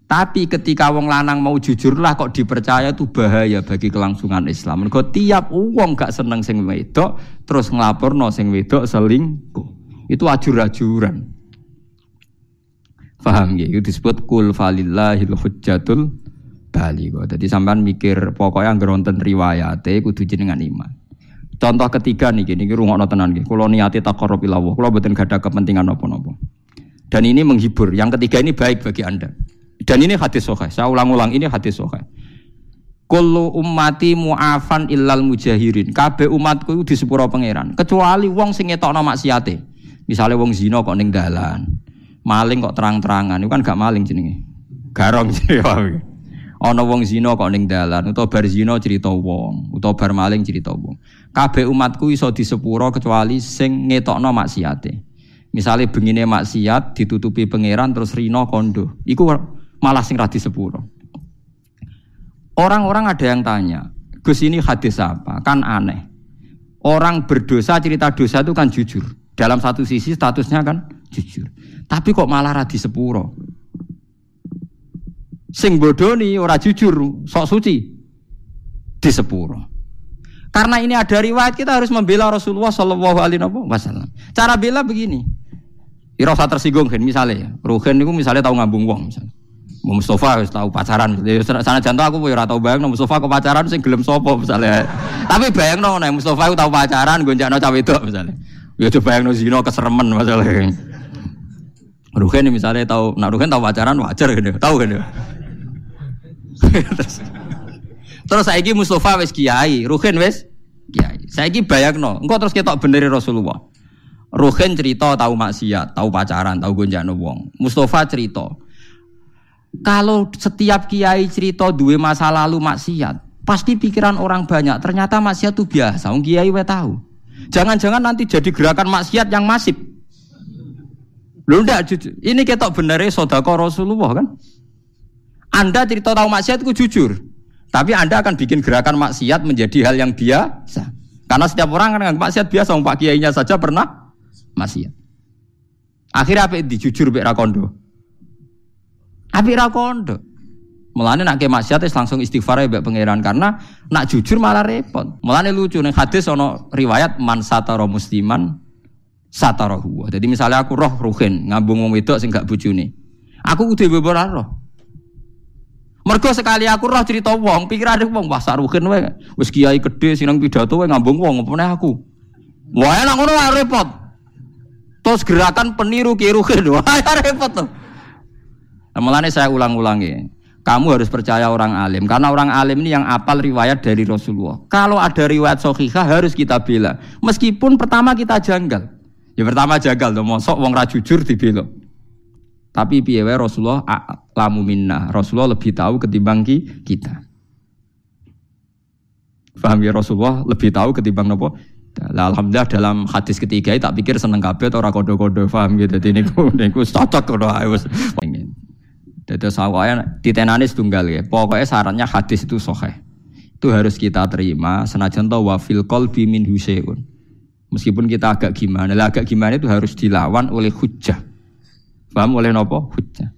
Tapi ketika wong lanang mau jujur lah kok dipercaya itu bahaya bagi kelangsungan Islam. Mergo tiap wong gak seneng sing wedok terus nglaporno sing wedok selingkuh. Itu ajur-ajuran. Paham ya? Itu disebut kul falillahil hujjatul baligh. Jadi sampean mikir pokoknya ngronten riwayate kudu jenengan iman. Contoh ketiga nih gini, ini rumah tenan nih. Kalau niati takorup ilawah, kalau betul gak ada kepentingan apa-apa. Dan ini menghibur. Yang ketiga ini baik bagi anda. Dan ini hadis sohai. Saya ulang-ulang ini hadis sohai. Kullu ummati mu'afan illal mujahirin. Kabeh umatku itu di sepuro pangeran. Kecuali wong sing ngetokno maksiate. Misalnya wong zina kok ning dalan. Maling kok terang-terangan. Itu kan gak maling jenenge. Garong jenenge. ana wong zina kok ning dalan utawa bar zina cerita wong utawa bar maling cerita wong kabeh umatku iso disepuro kecuali sing ngetokno maksiate misale bengine maksiat ditutupi pangeran terus rino kondo iku malah sing ra disepuro orang-orang ada yang tanya Gus ini hadis apa kan aneh orang berdosa cerita dosa itu kan jujur dalam satu sisi statusnya kan jujur tapi kok malah ra disepuro Sing bodoni ora jujur, sok suci di sepuro. Karena ini ada riwayat kita harus membela Rasulullah Shallallahu Alaihi Wasallam. Cara bela begini. Ira usah tersinggung kan misalnya, Ruhen itu misalnya tahu ngambung wong misalnya. Mau Mustafa harus tahu pacaran. Sana jantung aku ya tahu bayang Mustafa ke pacaran sing gelem sopo misalnya. Tapi bayang no, nih Mustafa tahu pacaran, gonjak no cawe itu misalnya. Ya coba bayang no zino keseremen misalnya. Ruhen misalnya tahu, nak Ruhen tahu pacaran wajar gitu, tahu gitu terus terus saiki Mustafa wis kiai, Ruhin wis kiai. Saiki bayangno, engko terus ketok bener Rasulullah. Ruhin cerita tahu maksiat, tahu pacaran, tahu gonjano wong. Mustafa cerita. Kalau setiap kiai cerita dua masa lalu maksiat, pasti pikiran orang banyak. Ternyata maksiat itu biasa. Wong kiai we tahu. Jangan-jangan nanti jadi gerakan maksiat yang masif. Lu ndak ini ketok bener sodako Rasulullah kan? Anda cerita tahu maksiat itu jujur. Tapi Anda akan bikin gerakan maksiat menjadi hal yang biasa. Karena setiap orang kan maksiat biasa, Pak Kiainya saja pernah maksiat. Akhirnya apa itu jujur Bik Rakondo? Abi Rakondo. Mulane nak ke maksiat langsung istighfar ya Bik pangeran karena nak jujur malah repot. Mulane lucu nih hadis ono riwayat man sataro musliman satarahu. Jadi misalnya aku roh ruhin ngambung wong wedok sing gak bojone. Aku udah beberapa roh. Mergo sekali aku roh cerita wong, pikirane wong wah saruhin wae. Wis kiai gede sinang pidato wae ngambung wong apa aku. Wah enak ngono repot. Terus gerakan peniru kiruhin, wah repot tuh. Nah, saya ulang-ulangi. Kamu harus percaya orang alim karena orang alim ini yang apal riwayat dari Rasulullah. Kalau ada riwayat sohihah harus kita bela. Meskipun pertama kita janggal. Ya pertama janggal dong, mosok wong ra jujur dibela. Tapi piye Rasulullah lamu minna. Rasulullah lebih tahu ketimbang kita. Paham ya Rasulullah lebih tahu ketimbang nopo. Lah, alhamdulillah dalam hadis ketiga tak pikir seneng kabeh atau ora kodo-kodo paham gitu. Dadi niku niku cocok kok wis Dadi sawaya ditenani setunggal ya. Pokoknya sarannya hadis itu sahih. Itu harus kita terima senajan to wa fil qalbi min huseun. Meskipun kita agak gimana, lah agak gimana itu harus dilawan oleh hujah. Paham oleh nopo? Hujah.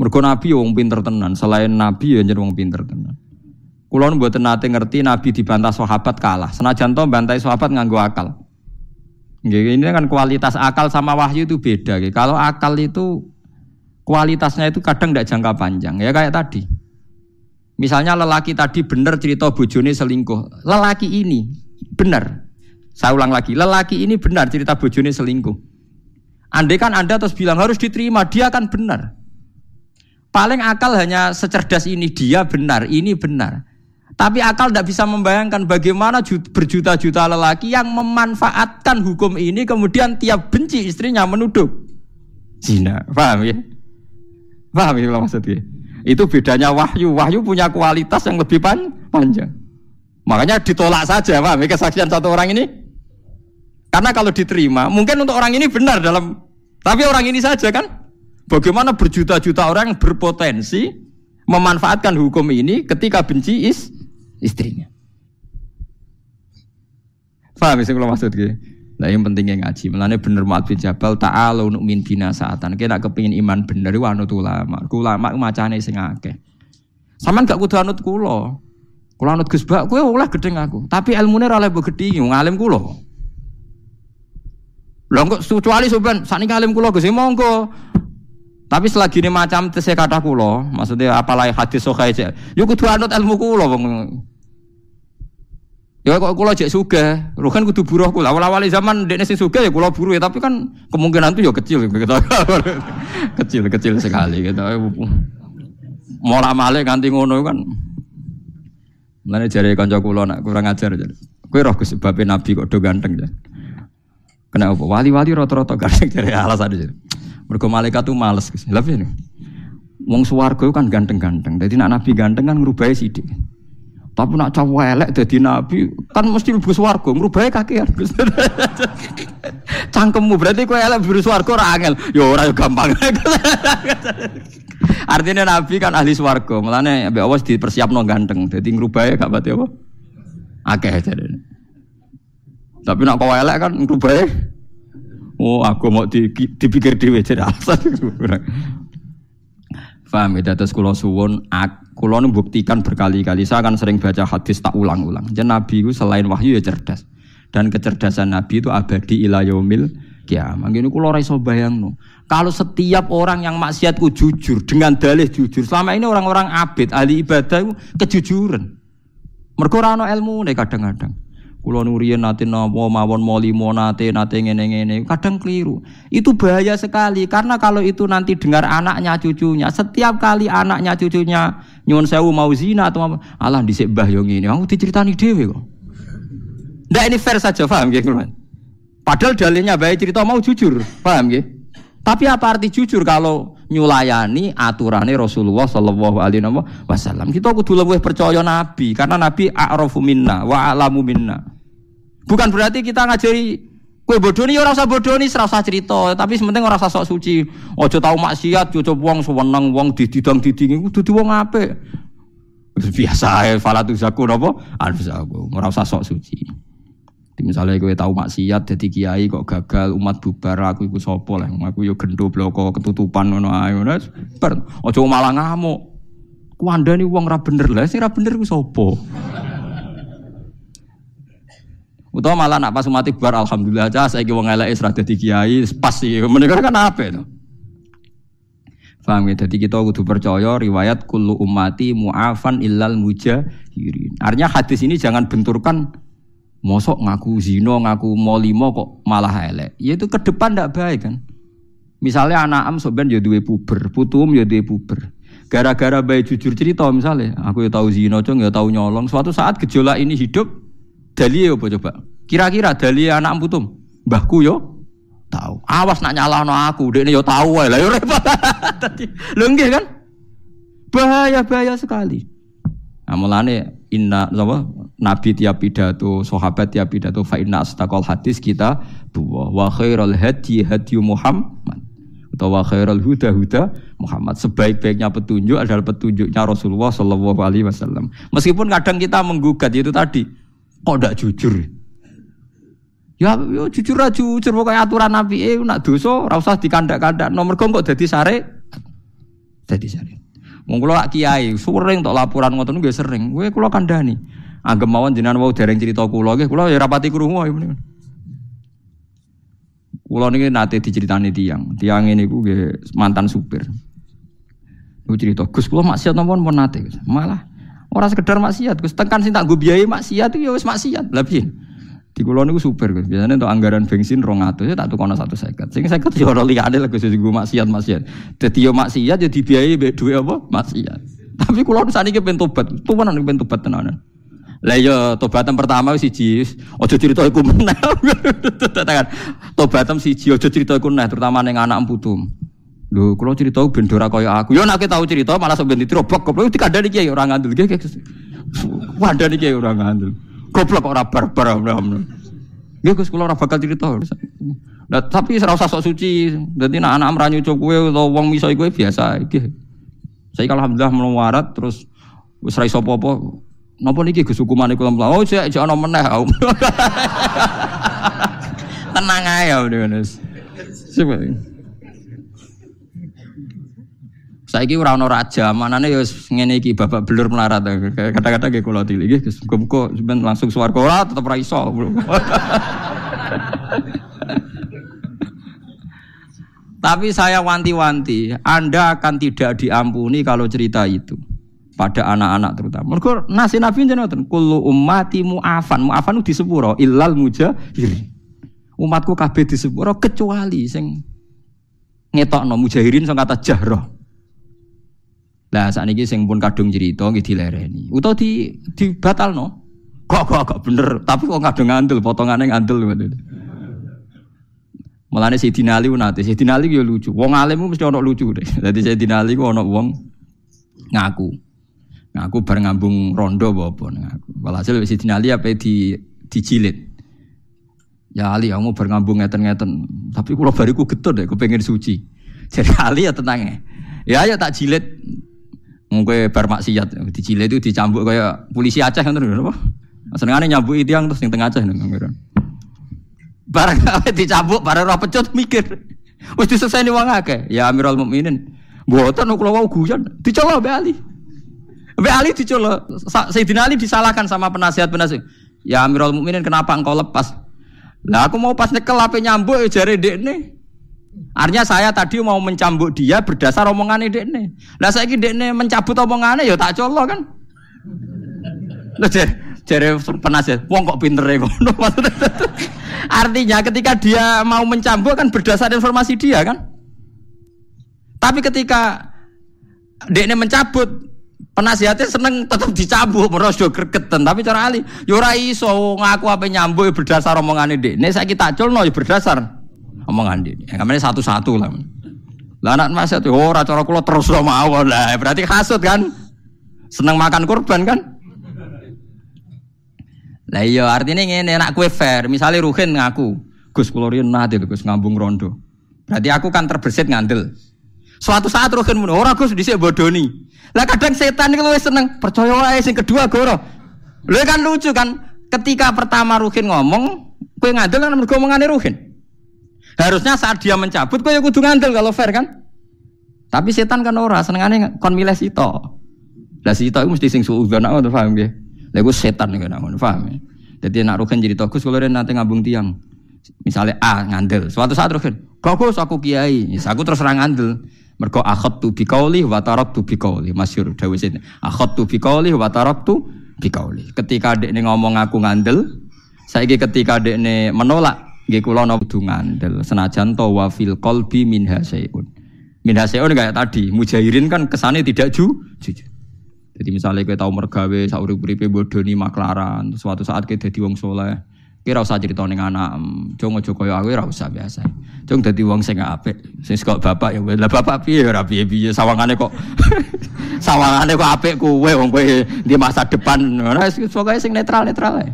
Mergo nabi wong pinter tenan, selain nabi ya jadi wong pinter tenan. Kulon buat nate ngerti nabi dibantah sahabat kalah. Senajan to bantai sahabat nganggo akal. Ini kan kualitas akal sama wahyu itu beda. Kalau akal itu kualitasnya itu kadang tidak jangka panjang. Ya kayak tadi. Misalnya lelaki tadi benar cerita bojone selingkuh. Lelaki ini benar. Saya ulang lagi, lelaki ini benar cerita bojone selingkuh. Andai kan Anda terus bilang harus diterima, dia akan benar. Paling akal hanya secerdas ini, dia benar, ini benar. Tapi akal tidak bisa membayangkan bagaimana berjuta-juta lelaki yang memanfaatkan hukum ini kemudian tiap benci istrinya menuduh zina. Paham ya? Paham ya maksudnya? Itu bedanya wahyu. Wahyu punya kualitas yang lebih pan panjang. Makanya ditolak saja, paham ya kesaksian satu orang ini? Karena kalau diterima, mungkin untuk orang ini benar dalam tapi orang ini saja kan? Bagaimana berjuta-juta orang berpotensi memanfaatkan hukum ini ketika benci is istrinya. Sih kalau maksud? Nah yang pentingnya ngaji. Melane bener Mu'ad bin Jabal ta'ala untuk min bina saatan. Kita kepingin iman bener itu anut ulama. Ulama macane sing akeh. Saman gak kudu anut kulo. Kulo anut Gus Bak, kowe oleh gedeng aku. Tapi ilmune ora oleh gedhi, ngalim kulo. Lah kok kecuali sampean sakniki alim kula Gus monggo. Tapi selagi ini macam tesih kata kulo, maksudnya apalagi hadis sokai aja. Yuk kudu anut ilmu kulo bang. Ya kok kulo cek suga, lu kan kudu buruh kulo. Awal-awal zaman dekne sing suga ya kulo buruh ya, tapi kan kemungkinan itu ya kecil gitu. kecil kecil sekali gitu. Mola male ganti ngono kan. Mana jari kanca kulo nak kurang ajar jadi. Kue roh sebabnya Nabi kok do ganteng ya. Kenapa? Wali-wali rata-rata ganteng jari alasan aja. Mergo malaikat tuh males. Lah ini. Wong swarga kan ganteng-ganteng. Jadi nak nabi ganteng kan ngerubai sidik. Tapi nak cowok elek jadi nabi kan mesti lebih swarga, ngerubai kakean. Cangkemmu berarti kau elek lebih swarga ora angel. Ya ora ya gampang. Artinya nabi kan ahli swarga. Mulane mbek awas dipersiapno ganteng. Dadi ngerubai gak pati apa? Akeh jadi. Tapi nak kau elek kan ngerubai Oh, aku mau di, dipikir dewe jadi alasan. Faham ya, terus kulo suwon, kulo buktikan berkali-kali. Saya akan sering baca hadis tak ulang-ulang. Jadi Nabi itu selain wahyu ya cerdas. Dan kecerdasan Nabi itu abadi ilayomil kiamat. Gini kulo raiso bayang no. Kalau setiap orang yang maksiatku jujur dengan dalih jujur, selama ini orang-orang abid ahli ibadah itu kejujuran. Rano ilmu nih kadang-kadang. Kulo nurian nate nopo mawon molimo nate nate ngene ngene kadang keliru. Itu bahaya sekali karena kalau itu nanti dengar anaknya cucunya, setiap kali anaknya cucunya nyuwun sewu mau zina atau apa, alah dhisik mbah yo ngene. Aku diceritani dhewe kok. Ndak ini fair saja, paham nggih, Padahal dalilnya baik cerita mau jujur, paham nggih? Tapi apa arti jujur kalau nyulayani aturannya Rasulullah Shallallahu Alaihi Wasallam? Kita kudu lebih percaya Nabi karena Nabi a'rafu minna wa a'lamu minna. Bukan berarti kita ngajari kue bodoni ya ora usah bodoni, ora usah cerita, tapi sementing ora usah sok suci. Ojo tau maksiat, ojo wong sewenang wong dididang didingi dudu wong apik. Biasa ya, falatu zaku napa? Anfusaku, ora usah sok suci. Misalnya gue tahu maksiat jadi kiai kok gagal umat bubar aku ikut sopo lah? Aku yo gendo bloko ketutupan ngono ae ngono bar ojo malah ngamuk. Nih uang ra bener. Lah sing ra bener ku sopo Utawa malah nak pas umat bubar alhamdulillah aja saya wong elek wis ra dadi kiai pas sih menika kan apa itu Faham ya? Jadi kita kudu percaya riwayat kullu umati mu'afan illal mujahirin. Artinya hadis ini jangan benturkan Mosok ngaku zino, ngaku molimo kok malah elek. Ya itu ke depan tidak baik kan. Misalnya anak am sebenarnya ya duwe puber, putum ya duwe puber. Gara-gara baik jujur cerita misalnya, aku ya tahu zino, cong ya tahu nyolong. Suatu saat gejolak ini hidup, dali ya coba? Kira-kira dali anak putum, mbahku yo tahu. Awas nak nyala no aku, dia ini yo tahu lah, yo repot. Tadi, kan? Bahaya bahaya sekali. Nah, inna apa nabi tiap pidato sahabat tiap pidato fa inna astaqal hadis kita buah. Wa khairul hadi hadi Muhammad. Atau wa khairul huda huda Muhammad. Sebaik-baiknya petunjuk adalah petunjuknya Rasulullah Shallallahu Alaihi Wasallam. Meskipun kadang kita menggugat itu tadi kok tidak jujur? Ya yo jujur aja jujur. Pokoknya aturan Nabi. Eh nak dosa rasa dikandak-kandak. Nomor kok jadi sare? Jadi sare Wong kula kiai, sering tok laporan ngoten nggih sering. Kowe kula kandhani. Anggem mawon jenengan wau dereng cerita kula nggih, kula ya rapati krungu ya menika. Kula niki nate diceritani tiang. Tiang ini ku nggih mantan supir. Gue cerita, Gus kula maksiat napa pun nate. Malah orang sekedar maksiat, Gus tekan sing tak gue biayai maksiat itu ya wis maksiat. Lah piye? Di kulo niku super. Biasanya untuk anggaran bensin 200 ya tak tukono 150. Sing 50 ya ora liyane lah gue maksiat-maksiat. Dadi yo maksiat ya dibiayai mbek duwe apa? Maksiat. Tapi kulo saniki ben tobat. Tuwanan ben tobat tenanan. Lah iya tobatan pertama siji aja cerita iku meneh. Tobatan siji aja cerita iku meneh terutama ning anak putu. Lho kula cerita ben ora kaya aku. Yo nek tahu cerita malah sampeyan ditrobok goblok dikandani kiai ora ngandel. Wandani kiai ora ngandel. Goblok ora barbar. Nggih Gus kula ora bakal cerita. Nah, tapi ora usah sok suci. Dadi nek anak mranyu cuk kowe utawa wong miso kowe biasa iki. Saya alhamdulillah melawarat terus wis ra iso apa-apa Napa niki Gus hukumane kula? Oh, sik ana meneh. Tenang ae ya. Coba. Saiki ora ana raja, manane ya ngene iki babak belur melarat. Kata-kata nggih kula tili nggih Gus. Muga langsung swarga ora tetep ra. Tapi saya wanti-wanti, Anda akan tidak diampuni kalau cerita itu pada anak-anak terutama. Mergo nasi Nabi jenenge ngoten, kullu ummati mu'afan. Mu'afan di sepuro illal mujahir. Umatku kabeh di sepuro kecuali sing ngetokno mujahirin sing kata jahroh. Lah sakniki sing pun kadung cerita nggih dilereni. Utawa di dibatalno. Kok kok kok bener, tapi kok kadung ngandel, potongane ngandel ngoten. Mulane Sayyidina Ali nate, Sayyidina Ali yo lucu. Wong alim mesti ono lucu deh. Dadi Sayyidina Ali ku ono wong ngaku. Nah, aku bareng ngambung rondo apa nah, aku. Walhasil wis dinali apa di dijilid. Ya Ali, kamu bareng ngambung ngeten-ngeten. Tapi kalau bariku getut deh, aku pengen suci. Jadi Ali ya tenangnya. Ya ya tak jilid. Mungkin bar maksiat dijilid itu dicambuk kayak polisi Aceh kan terus apa? Senengane nyambuk itu yang terus yang tengah Aceh nang Barang dicambuk, barang roh pecut mikir. Wis diselesai nih wong akeh. Ya Amirul Mukminin. Mboten kula wau guyon. Dicoba Mbak Ali. Mbak Ali dicolok, Sayyidina Ali disalahkan sama penasihat-penasihat. Ya Amirul Mukminin kenapa engkau lepas? Lah aku mau pas nyekel apa nyambuk ya jare dekne. Artinya saya tadi mau mencambuk dia berdasar omongan dekne. Lah saiki dekne mencabut omongannya ya tak colok kan. Lah jare, jare penasihat, wong kok pinter ya. Artinya ketika dia mau mencambuk kan berdasar informasi dia kan. Tapi ketika dekne mencabut Penasihatnya seneng tetap dicabuk meros do gregetan tapi cara ali yo iso ngaku apa nyambuk berdasar omongane Nek saya kita culno yo berdasar omongan Dik. Ya kamane satu-satu lah. Lah anak nasihat yo ora cara kula terus mawon lah berarti kasut kan. Seneng makan kurban kan? Lah iya artinya ngene nek kue fair, misalnya Ruhin ngaku, Gus kula riyen nate Gus ngambung rondo. Berarti aku kan terbersit ngandel. Suatu saat Ruhin muni, ora Gus dhisik bodoni. Lah kadang setan itu seneng percaya wae sing kedua goro. Lha kan lucu kan ketika pertama Ruhin ngomong, kowe ngandel kan mergo omongane Ruhin. Harusnya saat dia mencabut kowe ya kudu ngandel kalau fair kan. Tapi setan kan ora senengane kon milih sito. Lah sito itu mesti sing suudzon ngono paham nggih. Lah iku setan kan ngono paham. Jadi nak Ruhin jadi tokus kalau nanti ngabung tiang. Misalnya A ngandel, suatu saat Ruhin, bagus aku kiai, aku terus serang ngandel. Mergo akhadtu biqauli wa taraktu biqauli. Masyhur dawuh sini. Akhadtu biqauli wa taraktu biqauli. Ketika dekne ngomong aku ngandel, saiki ketika dekne menolak nggih kula ngandel. Senajan to wa fil qalbi min hasyun. Min hasyun kayak tadi, mujahirin kan kesane tidak ju, jujur. Jadi misalnya kita tahu mergawe saurip-uripe bodoni maklaran, suatu saat kita jadi wong soleh, Kira usah cerita ning anak, cung aja kaya aku ora usah biasa. Cung dadi wong sing apik, sing kok bapak ya lah bapak piye ora piye-piye sawangane kok sawangane kok apik kuwe wong kowe di masa depan. Ora pokoke sing netral-netral ae.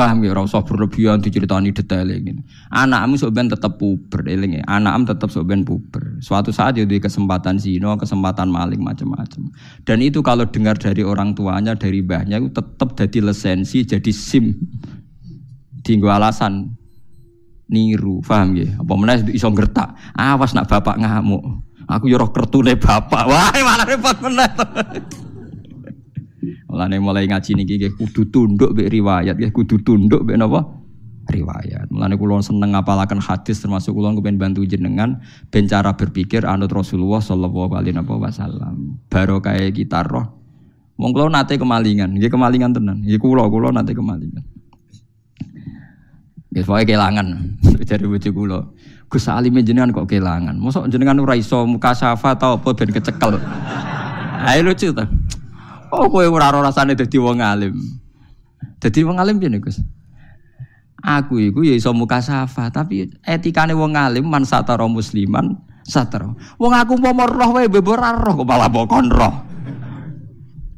Paham ya, ora usah berlebihan diceritani detail ini. Anakmu sebenarnya tetap puber, ya. Anakmu tetap sebenarnya puber. Suatu saat ya kesempatan zino, kesempatan maling macam-macam. Dan itu kalau dengar dari orang tuanya, dari mbahnya itu tetap jadi lisensi, jadi sim. Tinggu alasan niru, paham ya? Apa mana iso ngertak? Awas nak bapak ngamuk. Aku yo roh kertune bapak. Wah, malah repot meneh. Mulane mulai ngaji niki nggih kudu tunduk mbek riwayat, nggih kudu tunduk mbek napa? riwayat. Mulane kula seneng ngapalaken hadis termasuk kula kepen bantu jenengan ben cara berpikir anut Rasulullah sallallahu alaihi wasallam. Barokah kita roh. Wong kula nate kemalingan, nggih kemalingan tenan. Nggih kula kula nate kemalingan. Nggih pokoke kelangan dari bojo kula. Gus Salim jenengan kok kelangan. Mosok jenengan ora iso muka syafa ta apa ben kecekel. Ayo lucu ta. Oh kowe ora ora rasane dadi wong alim. Dadi wong alim piye Gus? Aku iku ya iso muka syafa, tapi etikane wong alim man satara musliman satara. Wong aku mau roh wae bebo roh kok malah bokon roh.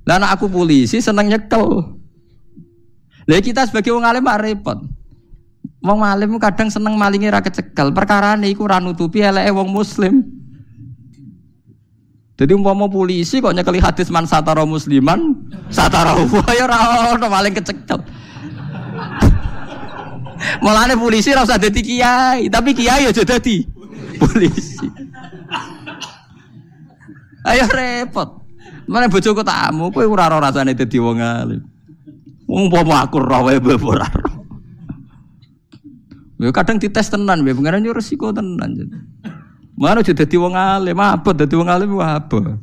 Lah anak aku polisi seneng nyekel. Lah kita sebagai wong alim repot. Wong alim kadang seneng malingi ra kecekel. Perkara iku ora nutupi eleke wong muslim. Jadi umpama polisi kok nyekeli hadis man satara musliman, satara wa ya ora ono maling kecekel. Mulane polisi ora usah dadi kiai, tapi kiai aja dadi polisi. Ayo repot. Mana bojoku tamu, kowe ora ora rasane dadi wong alim. Wong pomo aku ora wae ora. Ya kadang dites tenan, ya pengen resiko tenan. Mana jadi dadi wong alim, apa dadi wong alim apa?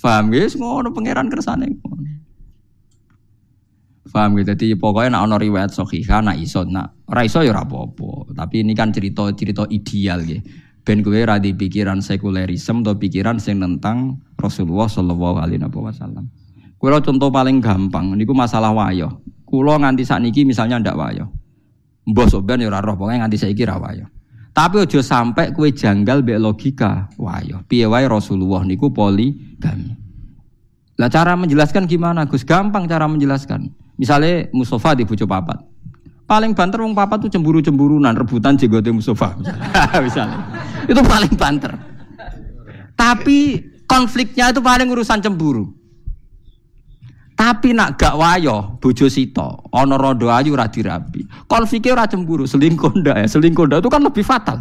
Paham guys, ngono pangeran kersane ngono. Paham gitu. Jadi pokoknya nak ono riwayat sahihah nak iso nak ora iso ya apa-apa. Tapi ini kan cerita-cerita ideal gitu. Ben gue ra di pikiran sekulerisme atau pikiran sing tentang Rasulullah Shallallahu alaihi wasallam. Kulo contoh paling gampang niku masalah wayo. Kulo nganti niki misalnya ndak wayo. Mbah soben ya roh pokoke nganti saiki ra wayo. Tapi ojo sampai kue janggal be logika wayo. Piye wae Rasulullah niku poligami. Lah cara menjelaskan gimana Gus? Gampang cara menjelaskan. Misalnya Mustafa di bojo papat. Paling banter wong papat tuh cemburu-cemburunan, rebutan jenggote Mustafa. Misalnya. itu paling banter. Tapi konfliknya itu paling urusan cemburu. Tapi nak gak wayo bojo sito, ana rondo ayu ora dirabi. Konfliknya ora cemburu, selingkuh ndak ya. Selingkuh ndak itu kan lebih fatal.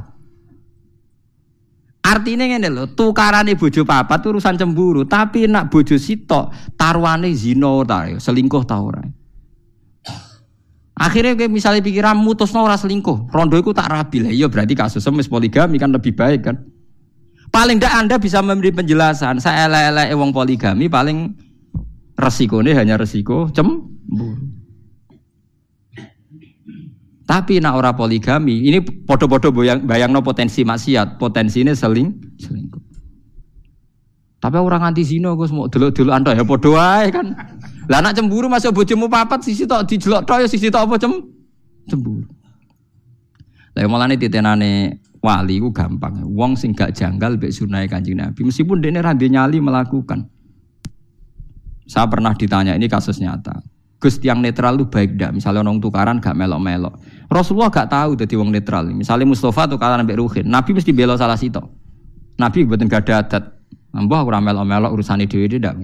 Artinya ngene lho, tukarane bojo papat urusan cemburu, tapi nak bojo sito taruhane zina ta, selingkuh ta ora. Akhirnya kayak misalnya pikiran mutus ora selingkuh, rondo itu tak rapi lah. Iya berarti kasus semis poligami kan lebih baik kan. Paling tidak anda bisa memberi penjelasan. Saya ele-ele wong poligami paling resiko ini hanya resiko cemburu. Tapi nak ora poligami, ini podo-podo bayang, no potensi maksiat, potensi ini seling, selingkuh. Tapi orang anti zino, gue mau dulu-dulu anda ya podo kan. Lah anak cemburu masuk bojomu papat sisi tok dijelok tok ya sisi tok apa cem cemburu. Lah mulane titenane wali ku gampang. Wong sing gak janggal mbek sunah Kanjeng Nabi meskipun dene ra nyali melakukan. Saya pernah ditanya ini kasus nyata. Gus yang netral lu baik dak? Misalnya orang tukaran gak melok-melok. Rasulullah gak tahu jadi wong netral. Misalnya Mustafa tukaran ambek Ruhin, Nabi mesti bela salah situ. Nabi buatin gak ada adat. Mbah ora melok-melok urusane dhewe ndak.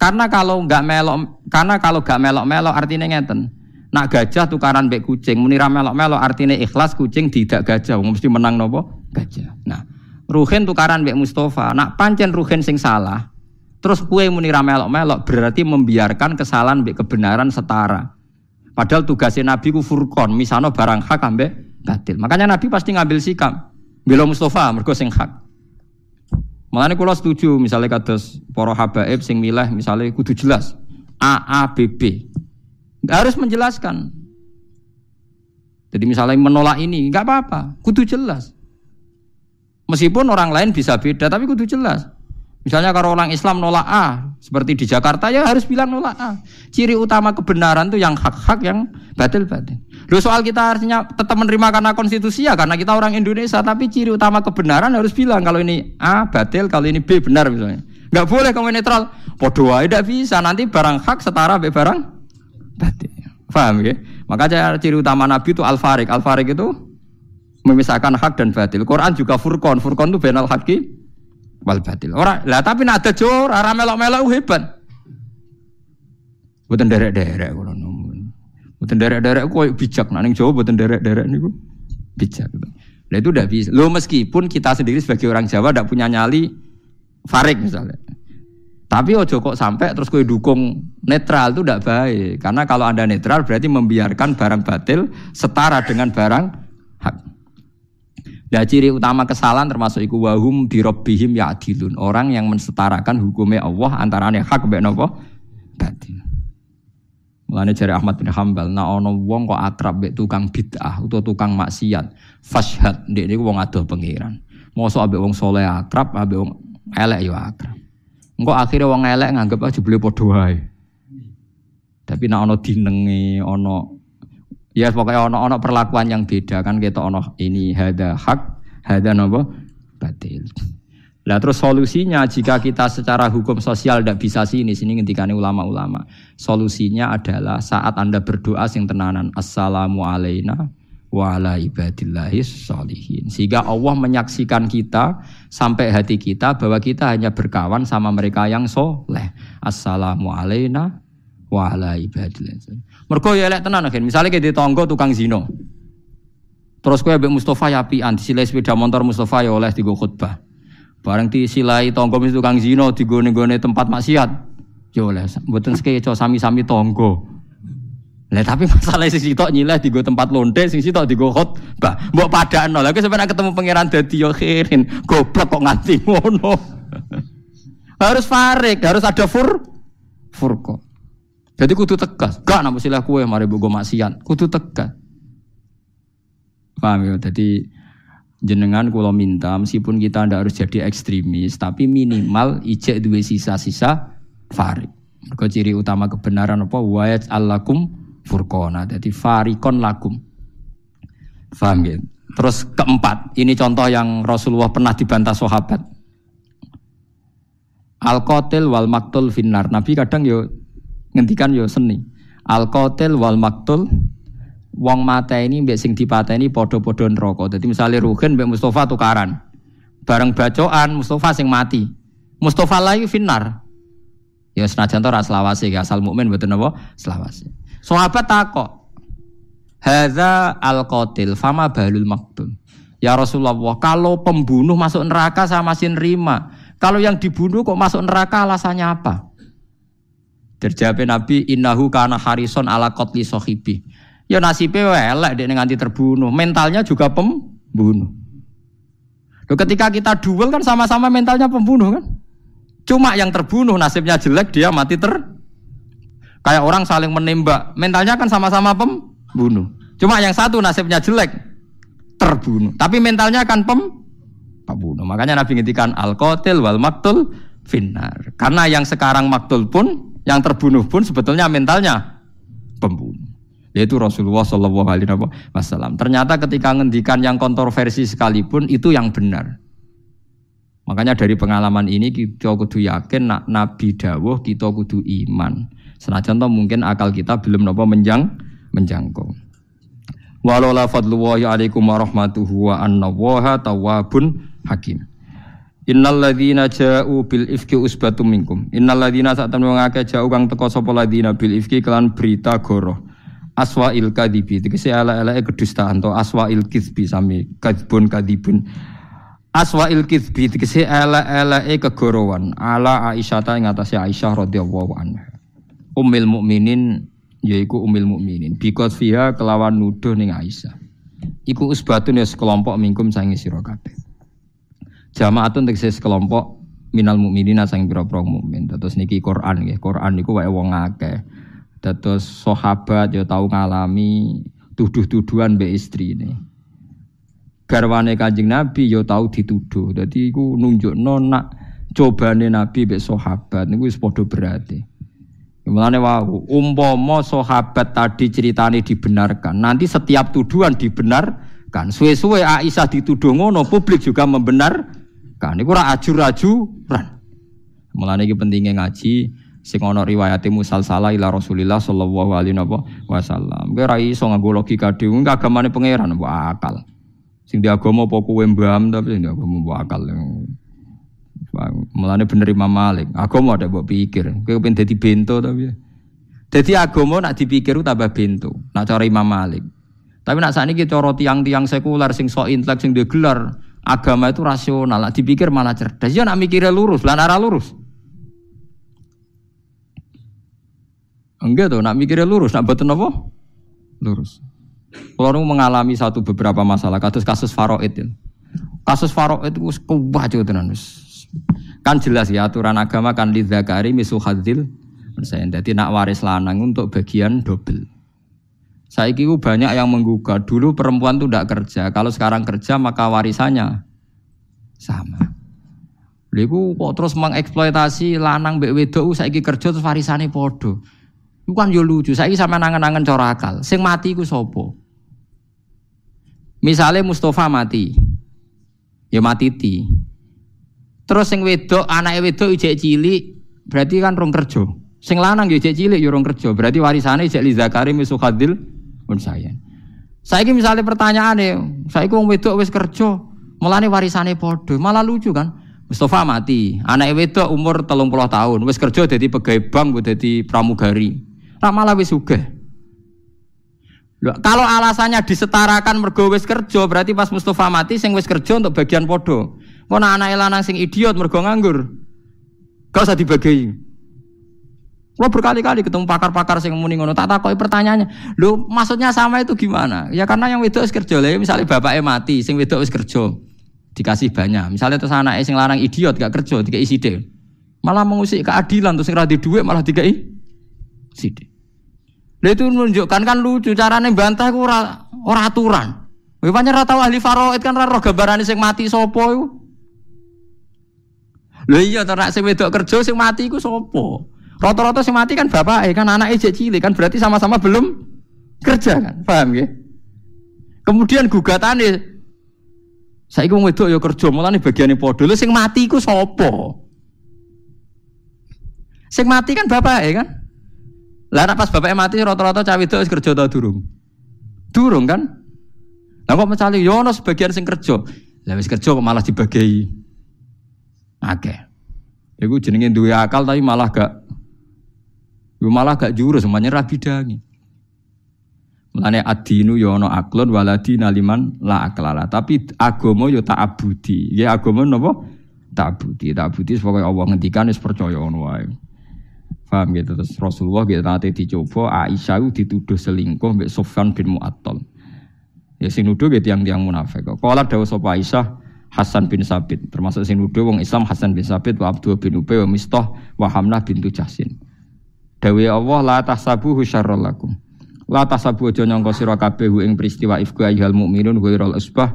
Karena kalau nggak melok, karena kalau nggak melok-melok artinya ngeten. Nak gajah tukaran bek kucing, munira melok-melok artinya ikhlas kucing tidak gajah, mesti menang nopo gajah. Nah, Ruhin tukaran bek Mustafa, nak pancen Ruhin sing salah, terus kue munira melok-melok berarti membiarkan kesalahan bek kebenaran setara. Padahal tugasnya Nabi ku furkon, misalnya barang hak ambek batil. Makanya Nabi pasti ngambil sikap. Bila Mustafa mergo sing hak. Makanya kalau setuju misalnya kados poro habaib sing milah misalnya kudu jelas A A B B. Harus menjelaskan. Jadi misalnya menolak ini nggak apa-apa, kudu jelas. Meskipun orang lain bisa beda, tapi kudu jelas. Misalnya kalau orang Islam nolak A, seperti di Jakarta ya harus bilang nolak A. Ciri utama kebenaran itu yang hak-hak, yang batil-batil. Lalu soal kita artinya tetap menerima karena konstitusi ya, karena kita orang Indonesia, tapi ciri utama kebenaran harus bilang kalau ini A batil, kalau ini B benar misalnya. Gak boleh kamu netral. Podo tidak bisa. Nanti barang hak setara be barang batil. Paham ya? Makanya ciri utama Nabi itu al-farik. Al-farik itu memisahkan hak dan batil. Quran juga furqan. Furqan itu benal haki wal batil. Ora, lah tapi nak ada jor, ora melok-melok hebat. Mboten derek-derek kula numun. Mboten derek-derek kok bijak nak ning Jawa mboten derek-derek niku bijak. Lah itu udah bisa. Lo meskipun kita sendiri sebagai orang Jawa tidak punya nyali farik misalnya. Tapi ojo kok sampai terus kue dukung netral itu tidak baik. Karena kalau anda netral berarti membiarkan barang batil setara dengan barang. Nah, ciri utama kesalahan termasuk iku wahum birobbihim ya adilun. Orang yang mensetarakan hukumnya Allah antara hak mbek nopo batil. Mulane jari Ahmad bin Hambal, nah ono wong kok akrab mbek tukang bid'ah utawa tukang maksiat, fashhad ndek niku wong adoh pangeran. Mosok ambek wong soleh akrab, ambek wong elek yo akrab. Engko akhirnya wong elek nganggep aja beli padha. Tapi nek ana dinenge, ana ya pokoknya ana perlakuan yang beda kan kita ana ini hada hak, hada napa batil. Lah terus solusinya jika kita secara hukum sosial tidak bisa sini sini ngendikane ulama-ulama. Solusinya adalah saat Anda berdoa sing tenanan assalamu alaina wa sholihin. Sehingga Allah menyaksikan kita sampai hati kita bahwa kita hanya berkawan sama mereka yang soleh. Assalamu alaina wa. Mergo ya elek tenan akhir. Misalnya kita tonggo tukang zino. Terus kowe ambek Mustafa ya apian disilai sepeda motor Mustafa ya oleh digo khutbah. Bareng disilai tonggo mis tukang zino digone-gone tempat maksiat. Ya oleh mboten sekeco sami-sami tonggo. Lah tapi masalah sing sitok nyileh digo tempat londe, sing sitok digo khot, bah, mbok padakno. Lah sebenarnya ketemu pangeran dadi yo khirin, goblok kok nganti ngono. harus farik, harus ada fur furko. Jadi kudu tegas. Gak nampu silah kue mari bogo maksiat, kudu tegas. Paham ya? Jadi jenengan kalau minta meskipun kita ndak harus jadi ekstremis, tapi minimal ijek dua sisa-sisa farik. Mergo ciri utama kebenaran apa? Wa'at allakum furqona. Jadi farikon lakum. Faham ya? Terus keempat, ini contoh yang Rasulullah pernah dibantah sahabat. Al qatil wal maktul finnar. Nabi kadang yo ngendikan yo seni. Al qatil wal maktul wong mata ini mbek sing dipateni padha-padha neraka. Dadi misale Ruhin mbek Mustafa tukaran. Bareng bacoan Mustafa sing mati. Mustafa layu finnar. Ya senajan to ra selawase asal mukmin mboten napa selawase. Sahabat takok. Hadza al-qatil fama balul maktul. Ya Rasulullah, kalau pembunuh masuk neraka sama masih nerima. Kalau yang dibunuh kok masuk neraka alasannya apa? Terjawab Nabi, innahu kana harison ala qatli sohibi. Ya nasibnya elek dia nganti terbunuh. Mentalnya juga pembunuh. Loh, ketika kita duel kan sama-sama mentalnya pembunuh kan? Cuma yang terbunuh nasibnya jelek dia mati ter Kayak orang saling menembak, mentalnya kan sama-sama pembunuh. Cuma yang satu nasibnya jelek, terbunuh. Tapi mentalnya kan pem pembunuh. Makanya Nabi ngintikan al qatil wal maktul finnar. Karena yang sekarang maktul pun, yang terbunuh pun sebetulnya mentalnya pembunuh. Yaitu Rasulullah Shallallahu Alaihi Wasallam. Ternyata ketika ngendikan yang kontroversi sekalipun itu yang benar. Makanya dari pengalaman ini kita kudu yakin nak Nabi dawuh kita kudu iman. Senajan toh mungkin akal kita belum nopo menjang menjangkau. Walau la fadlullahi alaikum warahmatuhu wa anna tawabun hakim. Innal ladzina ja'u bil ifki usbatum minkum. Innal ladzina temen ngake ja'u kang teko sapa ladzina bil ifki kelan berita goroh. Aswa il kadibi tegese ala-alake kedustaan to aswa il kizbi sami kadibun. Aswa il kizbi tegese ala-alake kegorowan ala Aisyah ta ing atase Aisyah radhiyallahu anha. Umil mukminin yaiku umil mukminin because fiha kelawan nuduh ning Aisyah. Iku usbatun ya sekelompok mingkum sangi sira kabeh. Jamaatun tegese sekelompok minal mukminin sang pira-pira mukmin. Terus niki Quran nggih. Quran niku wae wong akeh. Terus sahabat ya tau ngalami tuduh-tuduhan mbek istrine. Garwane Kanjeng Nabi ya tau dituduh. Dadi iku nunjukno nak cobane Nabi mbek sahabat niku wis padha berarti. Mulane wau, umpama sahabat tadi ceritane dibenarkan, nanti setiap tuduhan dibenarkan. Suwe-suwe Aisyah dituduh ngono, publik juga membenarkan. Iku ora ajur-ajuran. Mulane iki pentingnya ngaji sing ana musal salah ila Rasulillah sallallahu alaihi wasallam. Kowe ora iso nganggo logika dhewe, agamane pangeran mbok akal. Sing di agama apa kowe mbam tapi sing di agama mbok akal. Mulane bener Imam Malik. Agama ada buat pikir. Kowe pengen dadi bento tapi. Dadi agama nak dipikir tambah bento. Nak cara Imam Malik. Tapi nak saat ini cara tiang-tiang sekuler sing sok intelek sing gelar agama itu rasional, lah dipikir malah cerdas. Ya nak mikirnya lurus, lah arah lurus. Enggak tuh, nak mikirnya lurus, nak betul apa? Lurus. Kalau mengalami satu beberapa masalah, kasus kasus faroid itu, Kasus faroid itu kubah tenan Kan jelas ya aturan agama kan lidah misu misuhadil. Saya jadi nak waris lanang untuk bagian double. Saya kira banyak yang menggugat. Dulu perempuan tuh tidak kerja. Kalau sekarang kerja maka warisannya sama. Lalu kok terus mengeksploitasi lanang mbek wedok saiki kerja terus warisane podo. Iku kan yo lucu. Saiki sama nangan-nangan cara akal. Sing mati iku sapa? Misalnya Mustafa mati. Ya mati ti. Terus sing wedok, anake wedok ijek cilik, berarti kan rong kerja. Sing lanang ya ijek cilik ya rong kerja. Berarti warisane ijek li zakari misukhadil pun saya. Saya ini misalnya pertanyaan nih, saya wong wedok wis kerja, mulane warisane podo, malah lucu kan? Mustafa mati, anak wedok umur telung puluh tahun, wis kerja jadi pegawai bank, jadi pramugari, nah, malah suge. Kalau alasannya disetarakan mergo wis kerja, berarti pas Mustafa mati, sing wis kerja untuk bagian podo. Mau anak lanang sing idiot mergo nganggur, gak usah dibagi. Lo berkali-kali ketemu pakar-pakar sing muni ngono, tak takoki pertanyaannya. Lo maksudnya sama itu gimana? Ya karena yang wedok wis kerja, lah misalnya bapaknya mati, sing wedok wis kerja. Dikasih banyak. Misalnya terus anak sing larang idiot gak kerja, dikai sithik. Malah mengusik keadilan terus ngeradi duit malah dikai sithik. Lah itu menunjukkan kan lucu carane bantah ku ora ora aturan. Kowe pancen ora tau ahli faraid kan ora roh gambarane sing mati sapa iku. Lha iya ternak sing wedok kerja sing mati iku sapa? Rata-rata sing mati kan bapak, kan anak ejek cilik kan berarti sama-sama belum kerja kan, paham ya? Kemudian gugatan nih, saya wong wedok ya kerja, malah nih bagiannya podo, lu sing mati ku sopo? Sing mati kan bapak ya kan? Lah pas bapaknya mati rata-rata cawe itu kerja tau durung? Durung kan? Lah kok mencari yono ya sebagian sing kerja. Lah wis kerja kok malah dibagi. Oke. Iku jenenge duwe akal tapi malah gak malah gak jurus semuanya rabi dangi. Mulane adinu yo ana aklon waladi naliman la aklala. Tapi agama yo tak abudi. Ya agama napa? Tak abudi. Tak abudi sebagai Allah ngendikan wis percaya ngono wae. Paham gitu terus Rasulullah gitu nanti dicoba Aisyah dituduh selingkuh mbek Sofyan bin Mu'attal. Ya sing nuduh gitu yang tiang munafik. Kala dawuh sapa Aisyah Hasan bin Sabit termasuk sing nuduh wong Islam Hasan bin Sabit wa Abdul bin Ubay wa Mistah wa Hamnah bintu Jahsin. Dawe Allah la tahsabuhu syarrul lakum. La tahsabu aja nyangka sira kabeh ing peristiwa ifku ayyuhal mukminun ghairal usbah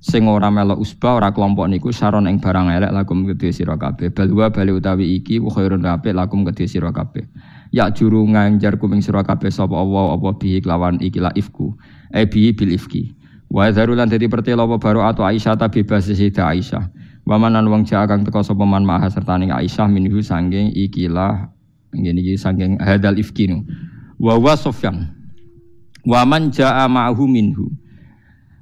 sing ora melok usbah ora kelompok niku saron ing barang elek lakum kedhe sira kabeh. Balwa bali utawi iki wa khairun apik lakum kedhe sira kabeh. Ya juru nganjar kuming sira kabeh sapa Allah apa bihi kelawan ikilah ifku. E bihi bil ifki. Wa zarulan dadi pertelo apa baru atau Aisyah ta bebas Sayyidah Aisyah. Wamanan wong jaa kang teka sapa man maha sertaning Aisyah minhu sanging ikilah Iki saking hadal ifkinu. Wa wa Sofyan. Wa man jaa ma'hu minhu.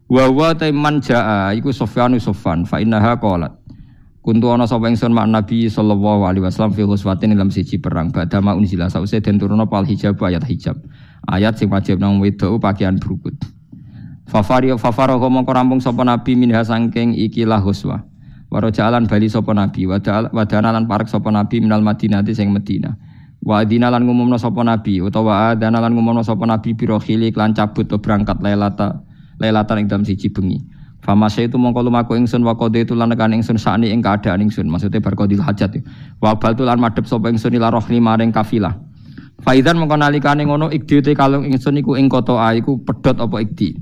Wa wa man jaa iku Sofyanu Sofan fa innaha qalat. Kuntu ana sapa ingsun mak Nabi sallallahu alaihi wasallam fi ghuswatin dalam siji perang badha ma unzila sause den turuna pal hijab ayat hijab. Ayat sing wajib nang wedok pakaian berukut. Fafari fafaro mongko rampung sapa Nabi minha sangking ikilah huswa. Waro jalan bali sapa Nabi wadana lan parek sapa Nabi minal Madinah sing Madinah. Wa adina lan ngumumno sapa nabi utawa adana lan ngumumno sapa nabi biro khili lan cabut to berangkat lailata lailatan ing dalam siji bengi. Famasa itu mongko lumaku ingsun wa qadi itu lan nekan ingsun sakni ing keadaan ingsun maksudnya bar qadil hajat. Wa bal lan madhep sapa ingsun ila rohli maring kafilah. Faidan mongko nalikane ngono ikdi te kalung ingsun iku ing kota iku pedhot apa ikdi.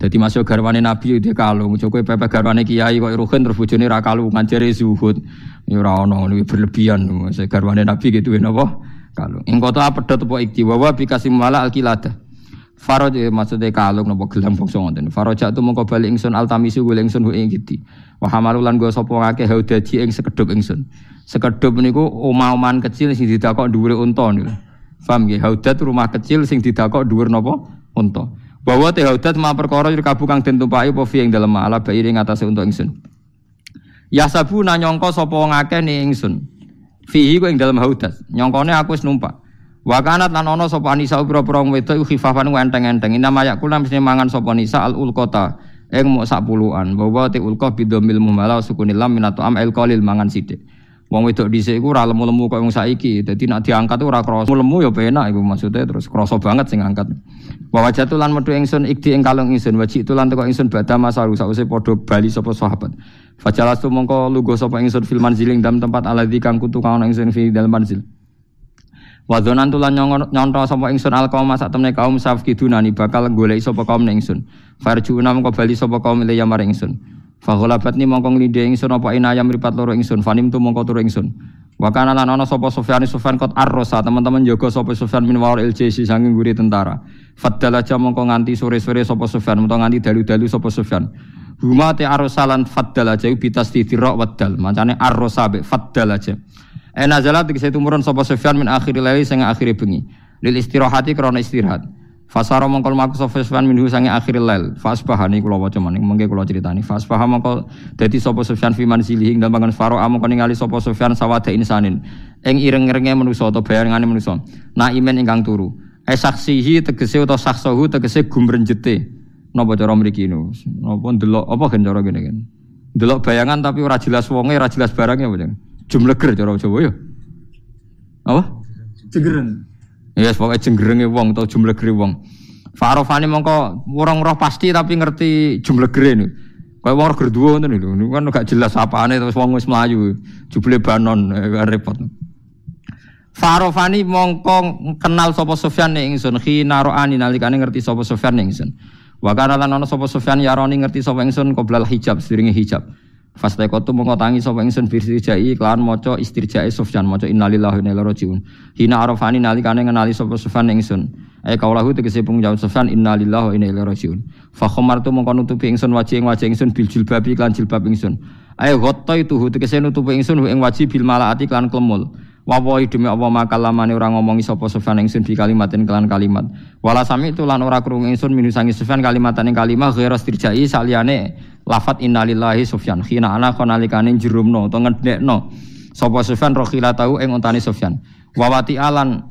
Jadi masuk garwane Nabi itu kalung, coba pepe garwane Kiai kok Ruhin terus bojone ra kalungan jere zuhud. Ya ora ono luwih berlebihan. Masuk garwane Nabi gitu apa? Kalung. Ing kota pedhot apa ikti wa wa bikasi mala alkilada. Faroj maksudnya kalung napa gelam bangsa ngoten. Faroja tu mongko bali ingsun altamisu gule ingsun hu ing giti. Wa hamalulan go sapa ngake haudaji ing sekedhup ingsun. Sekedhup niku omah-omahan kecil sing didakok dhuwure unta niku. Paham nggih? Haudat rumah kecil sing didakok dhuwur napa? Unta. Bahwa teh haudat ma perkara kabu kang den tumpaki apa ing dalem ala bairi ing atase untuk ingsun. Ya sabu nanyongko sapa wong akeh ni ingsun. Fihi ku ing dalem haudat. Nyongkone aku wis numpak. Wa kanat lan ana sapa nisa pira-pira wedok khifafan enteng-enteng. Ina mayak kula mangan sapa nisa al ulqata ing mok sak puluhan. Bahwa te ulqa bidomil muhmala sukunilam minato am el qalil mangan sithik. Wong wedok dhisik iku ora lemu-lemu kok wong saiki. Dadi nek diangkat ora krasa lemu ya penak iku maksudnya terus krasa banget sing angkat. Wa wajatu lan metu ingsun ikdi ing kalung ingsun waji itu lan teko ingsun badha masaru sause padha bali sapa sahabat. Fajalastu mongko lugo sapa ingsun fil manziling dalam tempat aladzi kang kutu kang ingsun fi dalam manzil. Wa dzonan tulan nyonto sapa ingsun al kaum sak temne kaum safkidunani bakal golek sapa kaum ingsun. Farjuuna mongko bali sapa kaum ile maring ingsun. Fagholabat ni mongko nglindhe ingsun apa inayam mripat loro ingsun fanim tu mongko turu ingsun. Wa kana lan ana sapa Sufyan Sufyan kot arrosa teman-teman jaga sapa Sufyan min LJC sanging guri tentara. Faddal aja mongko nganti sore-sore sapa Sufyan utawa nganti dalu-dalu sapa Sufyan. Huma te arrosalan faddal aja bitas tidirok waddal. Mancane arrosa be faddal aja. Ena zalat dikse tumurun sapa Sufyan min akhiril laili sing akhire bengi. Lil istirahati krana istirahat. Fasara mongkol maku sapa Sufyan minhu sange akhiril lail. Fasbaha niku kula waca maning mengke kula critani. Fasbaha mongkol dadi sapa Sufyan fi manzilihi ing faro among ningali sapa Sufyan sawada insanin. Ing ireng-irenge manusa utawa bayangane. Na imen ingkang turu. E saksihi tegese utawa saksohu tegese gumrenjete. Napa cara mriki niku? Napa ndelok apa gen cara ngene kan? Ndelok bayangan tapi ora jelas wonge, ora jelas barangnya apa jeneng? Jumleger cara Jawa ya. Apa? Jegeren. Ya yes, pokoknya jenggerenge wong jumlah gere wong. Farofani mongko orang roh pasti tapi ngerti jumlah nih. Kayak wong gerduwo ngoten lho. Niku kan gak jelas apane terus wong wis mlayu. Jubile banon eh, repot. Farofani mongko kenal sapa Sufyan ning ingsun khina ro'ani nalikane ngerti sapa Sufyan ning ingsun. Wa kana lan ana sapa yaroni ngerti sapa ingsun qoblal hijab sedurunge hijab. Fastaikotu mongko tangi sapa ingsun firjai kelawan maca istirjae Sufyan maca innalillahi wa inna ilaihi. Hina arafani nalikane ngenali sapa Sufyan ingsun. Ai kaulahu tegese pung jawab Sufyan innalillahi wa inna ilaihi rajiun. Fa khamartu mongko nutupi ingsun wajih ing wajih ingsun bil jilbab lan jilbab ingsun. Ai ghatta itu tegese nutupi ingsun ing wajih bil malaati lan klemul. Wawahi demi Allah maka lamane ora ngomongi sapa Sufyan ingsun di kalimatin kelan kalimat. Wala sami itu lan ora krungu ingsun minu sangi Sufyan kalimatan ing kalimah ghairu istirjai saliyane lafat innalillahi Sufyan khina ana konalikane jerumno utawa ngedekno sapa Sufyan rokhila tau ing untane Sufyan. Wawati alan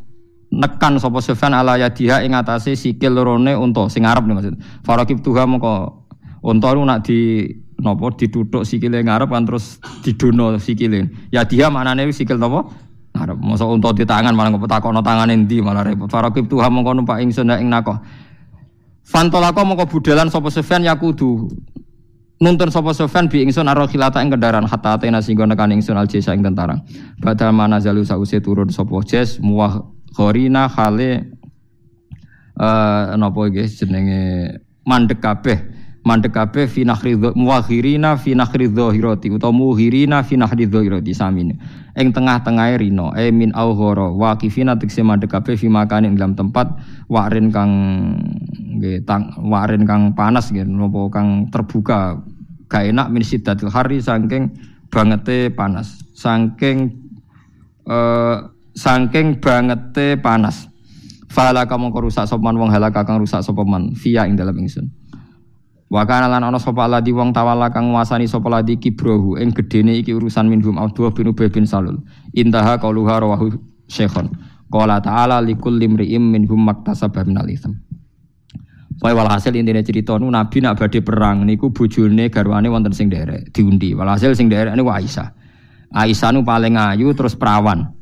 nekan sapa Sufyan ala yadiha ing atase sikil lorone unta sing ngarep maksud. Farakib tuha moko unta nak di napa dituthuk sikile ngarep kan terus didono sikile. Ya dia maknane sikil napa? Arep masa unta di tangan malah ngopet takono tangane endi malah repot. Farakib tuha mongko numpak ingsun ing nakoh. Fantolako mongko budalan sapa Sufyan yakudu nuntun sapa Sufyan bi ingsun aro khilata ing kendaraan hatta atena singgo nekan ingsun aljesa ing tentara. Badal mana zalu sause turun sapa jes muwah khorina khale eh napa iki jenenge mandek kabeh mandek kabeh fi nakhri muwakhirina fi nakhri dhahirati utawa muhirina fi nakhri dhahirati samine ing tengah-tengahe rino e min aughara waqifina tekse mandek kabeh fi makane dalam tempat warin kang nggih tang warin kang panas nggih napa kang terbuka gak enak min siddatil hari saking bangete panas saking eh saking bangete panas fala kamu rusak sopan wong halaka kang rusak sapa man via ing dalam ingsun Wa kana lan ana sapa ladi wong tawala kang nguasani sapa ladi kibrohu ing gedene iki urusan minhum Abdullah bin Ubay bin Salul. Intaha qauluha rawahu Syekhon. Qala ta'ala likul limri'im minhum maktasaba minal itsm. Pokoke walhasil intine cerita nu Nabi nak badhe perang niku bojone garwane wonten sing derek diundi. Walhasil sing derek niku Aisyah. Aisyah nu paling ayu terus perawan.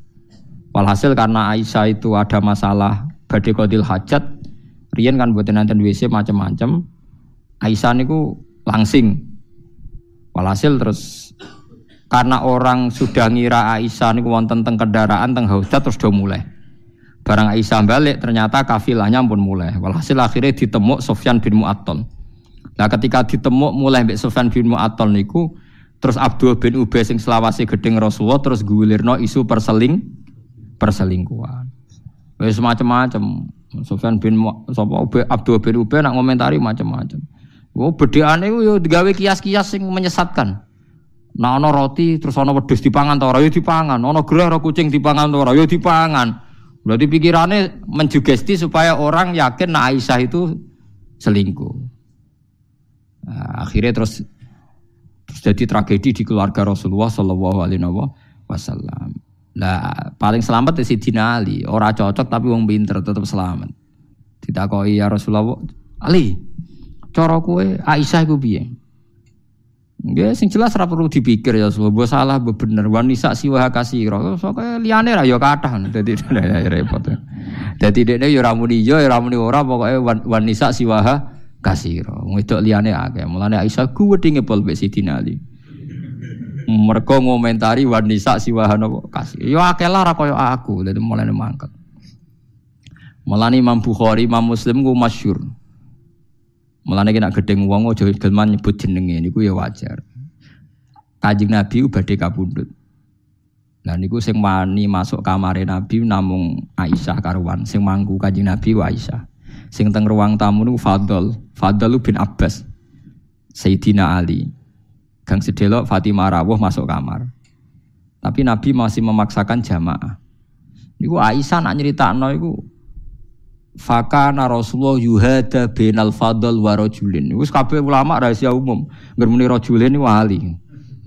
Walhasil karena Aisyah itu ada masalah badhe kodil hajat, riyen kan buatan nanten WC macam-macam, Aisyah niku langsing. Walhasil terus karena orang sudah ngira Aisyah niku wonten teng kendaraan teng haudat terus do mulai. Barang Aisyah balik ternyata kafilahnya pun mulai. Walhasil akhirnya ditemuk Sofyan bin Mu'attal. Nah ketika ditemuk mulai Mbak Sofyan bin Mu'attal niku terus Abdul bin Ubay sing selawasi gedeng Rasulullah terus gulirno isu perseling perselingkuhan. Wis macam-macam. Sofyan bin sapa Abdul bin Ubay nak ngomentari macam-macam. Oh, bedheane yo digawe kias-kias sing menyesatkan. Nah ana roti terus ana wedhus dipangan ta ora yo dipangan, ana gereh ora kucing dipangan ta ora yo dipangan. Berarti pikirannya menjugesti supaya orang yakin nah Aisyah itu selingkuh. Nah, akhirnya terus terus jadi tragedi di keluarga Rasulullah Shallallahu Alaihi Wasallam. Nah, paling selamat si Dina Ali. Orang cocok tapi wong pinter tetap selamat. Tidak kau ya Rasulullah Ali. Cara kowe Aisyah iku piye? Ya sing jelas ora perlu dipikir ya mbok salah bener wanisa siwa kasira. Soke liyane ra ya kathah dadi repot. Dadi dekne ya ora muni ya ora muni ora pokoke wanisa siwa kasira. Wedok liyane akeh. Mulane Aisyah kuwedhi ngepol mek Sidina Ali. Mereka ngomentari wanisa siwa napa kasir. Ya akeh lah ra aku. Dadi mulane mangkat. Mulane Imam Bukhari, Imam Muslim ku masyhur. Mulane kena gedeng wong aja gelman nyebut jenenge niku ya wajar. Kanjeng Nabi badhe kapundhut. Nah niku sing wani masuk kamare Nabi namung Aisyah karuan, sing mangku Kanjeng Nabi wa Aisyah. Sing teng ruang tamu niku Fadl, Fadl bin Abbas. Sayyidina Ali. Gang sedelok Fatimah rawuh masuk kamar. Tapi Nabi masih memaksakan jamaah. Niku Aisyah nak nyeritakno iku Fakana Rasulullah yuhada binal fadl wa rajulin. Wis kabeh ulama rahasia umum. Ngermuni rajulin ini wali.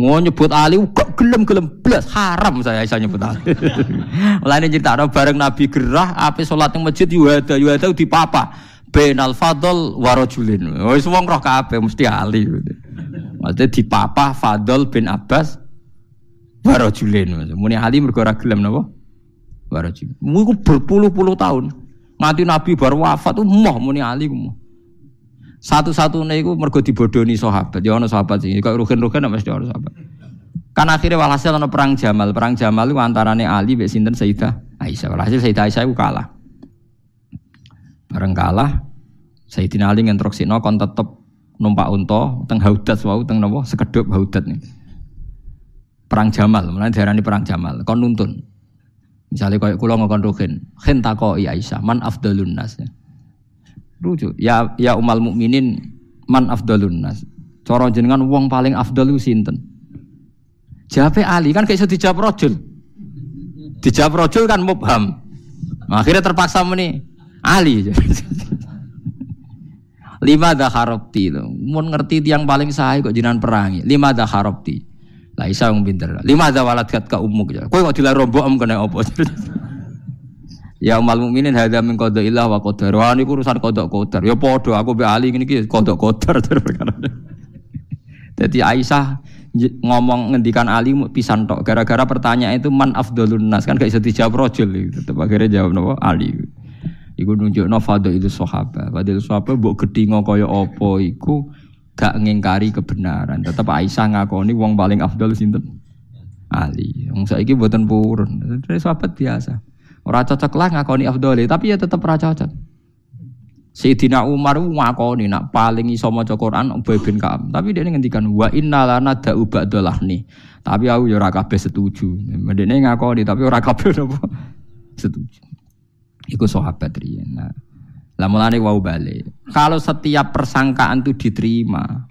Mau nyebut Ali kok gelem-gelem blas haram saya bisa nyebut Ali. Mulane nyeritakno bareng Nabi gerah ape salat ning masjid yuhada yuhada di papa binal fadl wa rajulin. Wis wong roh kabeh mesti Ali. Maksudnya di papa Fadl bin Abbas wa rajulin. Muni Ali mergo ora gelem napa? Wa rajulin. Mu berpuluh-puluh tahun. Mati Nabi baru wafat tuh moh muni Ali moh. Satu-satunya itu mergo dibodoni sahabat. Ya ono sahabat sih. Kok rugen-rugen mesti ono sahabat. Kan akhirnya walhasil ono perang Jamal. Perang Jamal itu antarane Ali mbek sinten Sayyidah Aisyah. Walhasil Sayyidah Aisyah itu kalah. Bareng kalah Sayyidina Ali ngentroksino kon tetep numpak unta teng haudat wau teng napa sekedhop haudat nih. Perang Jamal, mulane diarani perang Jamal. Kon nuntun. Misalnya kayak kulo ngokon rugen, khen takoi Aisyah, man afdalun nas. Ya. Lucu, ya ya umal mukminin man afdalun nas. Coro jenengan wong paling afdal itu sinten? Jape Ali kan kayak dijawab rojul. Dijawab rojul kan mubham. Nah, akhirnya terpaksa muni Ali. Lima dah harapti itu. Mau ngerti tiang paling sahih kok jinan perangi. Lima dah harapti. Lah Isa wong pinter. Lima ada walat kat ka umuk ya. Kowe kok dilar rombok am kena apa? ya umal mukminin hadza min qada illah wa qadar. Wah niku urusan kodok qadar. Ya padha aku be ali ngene iki kodok qadar perkara. Jadi Aisyah ngomong ngendikan Ali pisan tok gara-gara pertanyaan itu man afdalun nas kan gak bisa dijawab rojul tetep akhirnya jawab nopo Ali iku nunjukno fadil itu sahabat fadil sahabat mbok gedhingo kaya apa iku gak ngingkari kebenaran. Tetap Aisyah ngakoni wong paling afdal sinten? Ali. Wong saiki mboten purun. Dari sahabat biasa. Ora cocok lah ngakoni afdal, tapi ya tetap ora cocok. Sayyidina Umar ngakoni nak paling iso maca Quran Ubay bin Ka'ab. Tapi dia ngendikan wa inna lana da'u nih. Tapi aku ya ora kabeh setuju. Mendene ngakoni tapi ora kabeh setuju. Iku sahabat riyen. Nah, lah wau balik. Kalau setiap persangkaan itu diterima,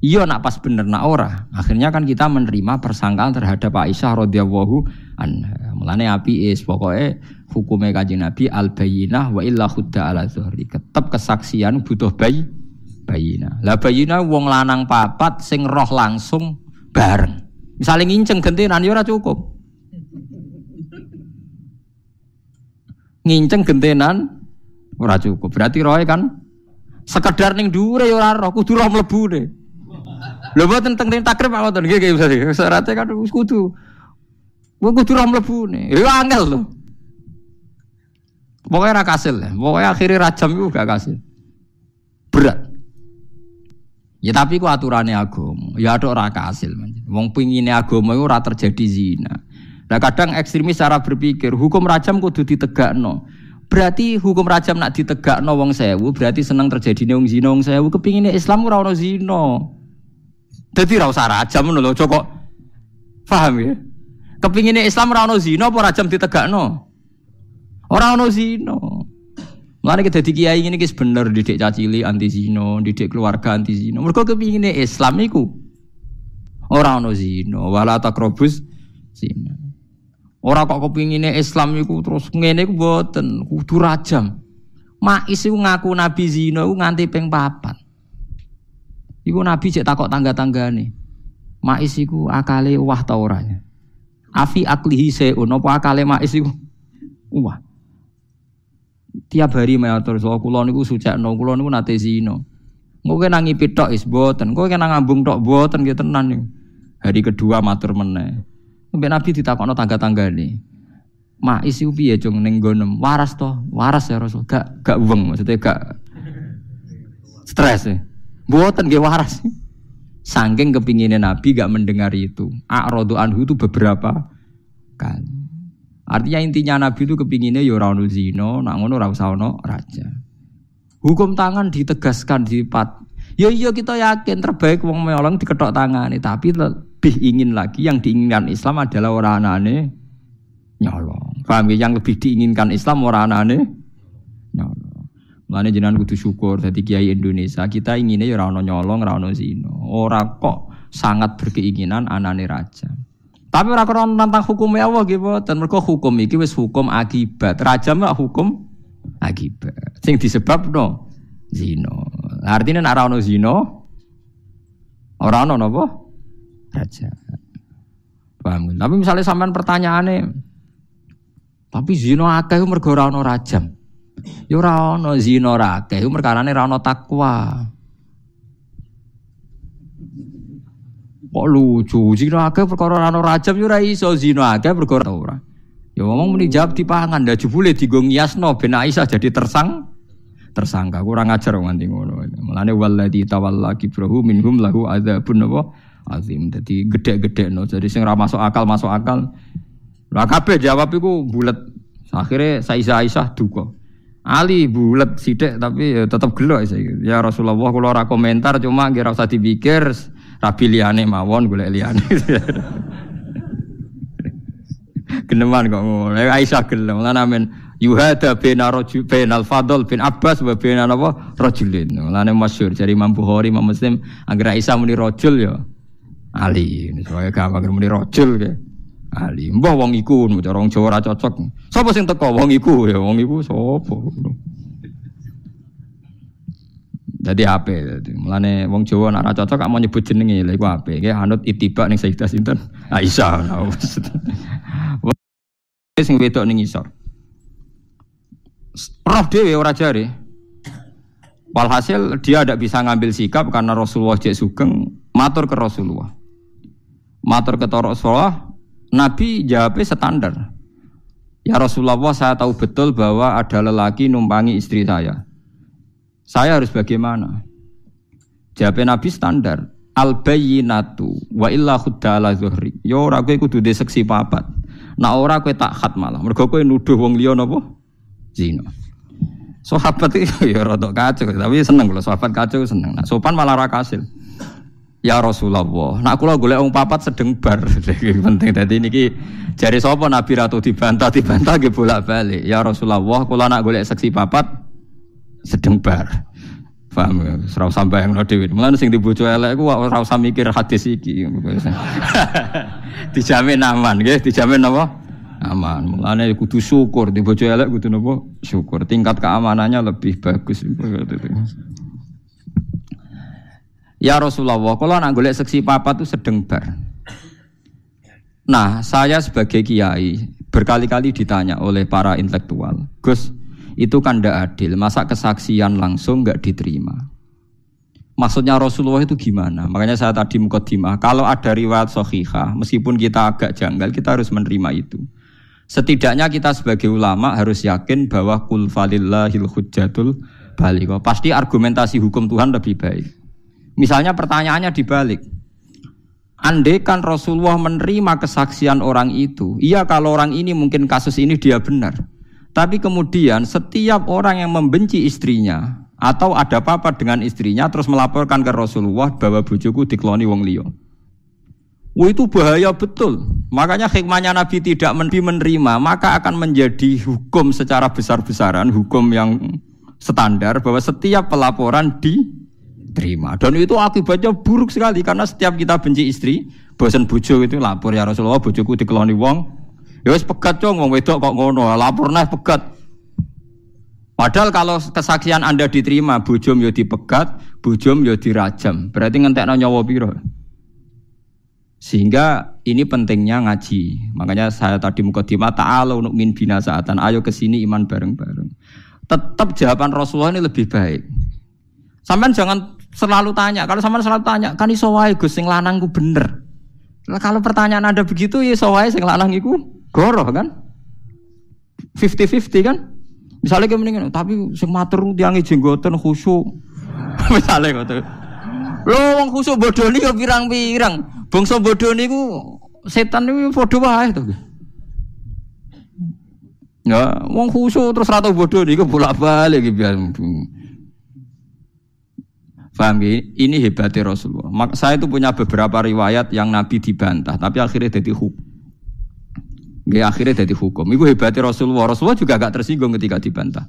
iya nak pas bener nak ora. Akhirnya kan kita menerima persangkaan terhadap Aisyah radhiyallahu anha. Mulane api is pokoknya hukumnya kaji Nabi al bayinah wa illa khudda ala zuhri. Ketep kesaksian butuh bayi bayinah. Lah bayinah wong lanang papat sing roh langsung bareng. Misalnya nginceng gentenan ya ora cukup. Nginceng gentenan Ora cukup. Berarti roe kan sekedar ning dhuwure ya ora roh, kudu roh mlebu ne. Lho mboten teng teng takrib apa to nggih nggih bisa syaratnya kan kudu. Wong kudu roh mlebu ne. Ya angel lho. Pokoknya ra kasil ya. Akhirnya rajam itu gak kasil. Berat. Ya tapi ku aturannya agama. Ya ada ora kasil. Wong pingine agama itu ora terjadi zina. Nah kadang ekstremis cara berpikir hukum rajam kudu ditegakno. Berarti hukum rajam nak ditegak no wong sewu, berarti senang terjadi wong zino wong sewu. Kepinginnya Islam ora ono zino. Jadi ora usah rajam ngono lho, cocok. Paham ya? Kepinginnya Islam ora ono zino apa rajam ditegak no? Ora ono zino. Mulane kita di kiai ini kis bener didik cacili anti zino, didik keluarga anti zino. Mereka kepinginnya Islam iku ora ono zino, wala takrobus. Ora kok kepingine Islam iku terus ngene iku mboten, kudu rajam. Ma'is ngaku nabi zina iku nganti ping papat. Iku nabi cek takok tangga-tanggane. Ma'is iku akale wah ta ora ya? Afi aklihi seun apa akale Ma'is iku wah. Tiap hari matur so kula niku sujakno, kula niku nate zina. Engko kena ngipi tok is boten, engko kena ngambung tok boten gitu tenan nih. Hari kedua matur meneh. Mbak Nabi ditakokno tangga-tanggane. Ma isi upi ya cung ning gonem waras toh waras ya Rasul gak gak uang maksudnya gak stres ya buatan gak waras Sangking kepinginnya Nabi gak mendengar itu. A'rodu anhu itu beberapa kali. Artinya intinya Nabi itu kepinginnya ya ora zino, nak ngono ora raja. Hukum tangan ditegaskan di pat. Ya iya kita yakin terbaik wong melong diketok tangan tapi lebih ingin lagi yang diinginkan Islam adalah orang anane nyolong. Paham ya? Yang lebih diinginkan Islam orang anane nyolong. Mulane jenengan kudu syukur dadi kiai Indonesia. Kita inginnya ya ora ono nyolong, ora ono zina. Ora kok sangat berkeinginan anane raja. Tapi ora krono tentang hukum Allah nggih boten. Mergo hukum iki wis hukum akibat. Raja mah hukum akibat. Sing disebabno zina. Artinya nek ora ono zina ora ono napa? Raja. Paham? Tapi misalnya sampean pertanyaane tapi zina akeh mergo ora ono rajam. Ya ora ana zina ra akeh, perkarane ra ana takwa. Kok lucu, zina akeh perkara ora ana rajam ya ora iso zina akeh perkara ora. Ya ngomong muni jawab dipangan, ndak jebule digo ngiasno ben Aisyah jadi tersang tersangka. Kurang ajar nganti ngono. Mulane walladzi tawalla kibrahu minhum lahu adzabun apa azim. Dadi gedhe no. Jadi sing ora masuk akal masuk akal. Lah kabeh jawab iku bulet. Akhirnya Aisyah Aisyah duka. Ali bulat sidik tapi ya tetap gelo ya Rasulullah kalau ora komentar cuma kira usah dipikir rabi liane mawon golek liane geneman kok ngono Aisyah gelem lan amen yuhada bin rajul bin al fadl bin Abbas wa bin apa rajulin lan masyhur dari Imam Bukhari Imam Muslim agar Aisyah muni rajul ya Ali soalnya gampang muni rajul ya Ali, mbah wong iku cara wong Jawa ora cocok. Sapa sing teko wong iku ya wong iku sapa. Jadi ape dadi. Mulane wong Jawa nek ora cocok gak mau nyebut jenenge lha iku ape. Ki anut itibak ning Sayyidah sinten? Aisyah. sing wedok ning isor. Roh dhewe ora jare. Walhasil dia tidak bisa ngambil sikap karena Rasulullah cek sugeng matur ke Rasulullah. Matur ke Rasulullah, Nabi jawabnya standar. Ya Rasulullah saya tahu betul bahwa ada lelaki numpangi istri saya. Saya harus bagaimana? Jawabnya Nabi standar. Al bayyinatu wa illa khudda ala zuhri. Ya ora kowe kudu de seksi papat. Nah ora kowe tak khat malah. Mergo kowe nuduh wong liya napa? Zina. Sahabat itu ya rada kacau, tapi seneng kalau sahabat kacau seneng. Nah, sopan malah ra kasil. Ya Rasulullah, nak kula golek wong papat sedeng bar. penting dadi niki jari sapa Nabi ratu dibantah dibantah nggih bolak-balik. Ya Rasulullah, kula nak golek seksi papat sedeng bar. Paham ya? Ora usah bayangno dhewe. Mulane sing dibojo elek ku ora usah mikir hadis iki. dijamin aman nggih, dijamin apa? Aman. Mulane kudu syukur dibojo elek kudu napa? Syukur. Tingkat keamanannya lebih bagus. Ya Rasulullah, kalau nak golek seksi papa itu sedeng bar. Nah, saya sebagai kiai berkali-kali ditanya oleh para intelektual, Gus, itu kan tidak adil. Masa kesaksian langsung nggak diterima? Maksudnya Rasulullah itu gimana? Makanya saya tadi mukaddimah, kalau ada riwayat sohihah, meskipun kita agak janggal, kita harus menerima itu. Setidaknya kita sebagai ulama harus yakin bahwa kul falillahil hujjatul baligho. Pasti argumentasi hukum Tuhan lebih baik. Misalnya pertanyaannya dibalik. Andai kan Rasulullah menerima kesaksian orang itu, iya kalau orang ini mungkin kasus ini dia benar. Tapi kemudian setiap orang yang membenci istrinya atau ada apa-apa dengan istrinya terus melaporkan ke Rasulullah bahwa bujuku dikloni wong liya. Wah itu bahaya betul. Makanya hikmahnya Nabi tidak menerima, maka akan menjadi hukum secara besar-besaran, hukum yang standar bahwa setiap pelaporan di terima. Dan itu akibatnya buruk sekali karena setiap kita benci istri, bosan bojo itu lapor ya Rasulullah bojoku dikeloni wong. Ya wis pegat cong wong wedok kok ngono, lapor nah pegat. Padahal kalau kesaksian Anda diterima, bujum yo dipegat, bujum yo dirajam. Berarti ngentekno nyawa piro? Sehingga ini pentingnya ngaji. Makanya saya tadi mukadimah ta'ala untuk min binasaatan. Ayo ke sini iman bareng-bareng. Tetap jawaban Rasulullah ini lebih baik. Sampai jangan selalu tanya. Kalau sama selalu tanya, kan iso wae Gus sing lanang ku bener. Nah, kalau pertanyaan Anda begitu ya iso wae sing lanang iku goroh kan? 50-50 kan? Misalnya kayak mendingan, tapi sing matur tiangi jenggoten khusyuk. Misalnya ngono. Lho wong khusyuk bodoh ya pirang-pirang. Bangsa bodoh niku setan niku padha wae to. Ya, wong khusyuk terus rata bodoh niku bolak-balik biar Paham ya? Ini hebatnya Rasulullah. Mak saya itu punya beberapa riwayat yang Nabi dibantah, tapi akhirnya jadi hukum. Gak akhirnya jadi hukum. Itu hebatnya Rasulullah. Rasulullah juga gak tersinggung ketika dibantah.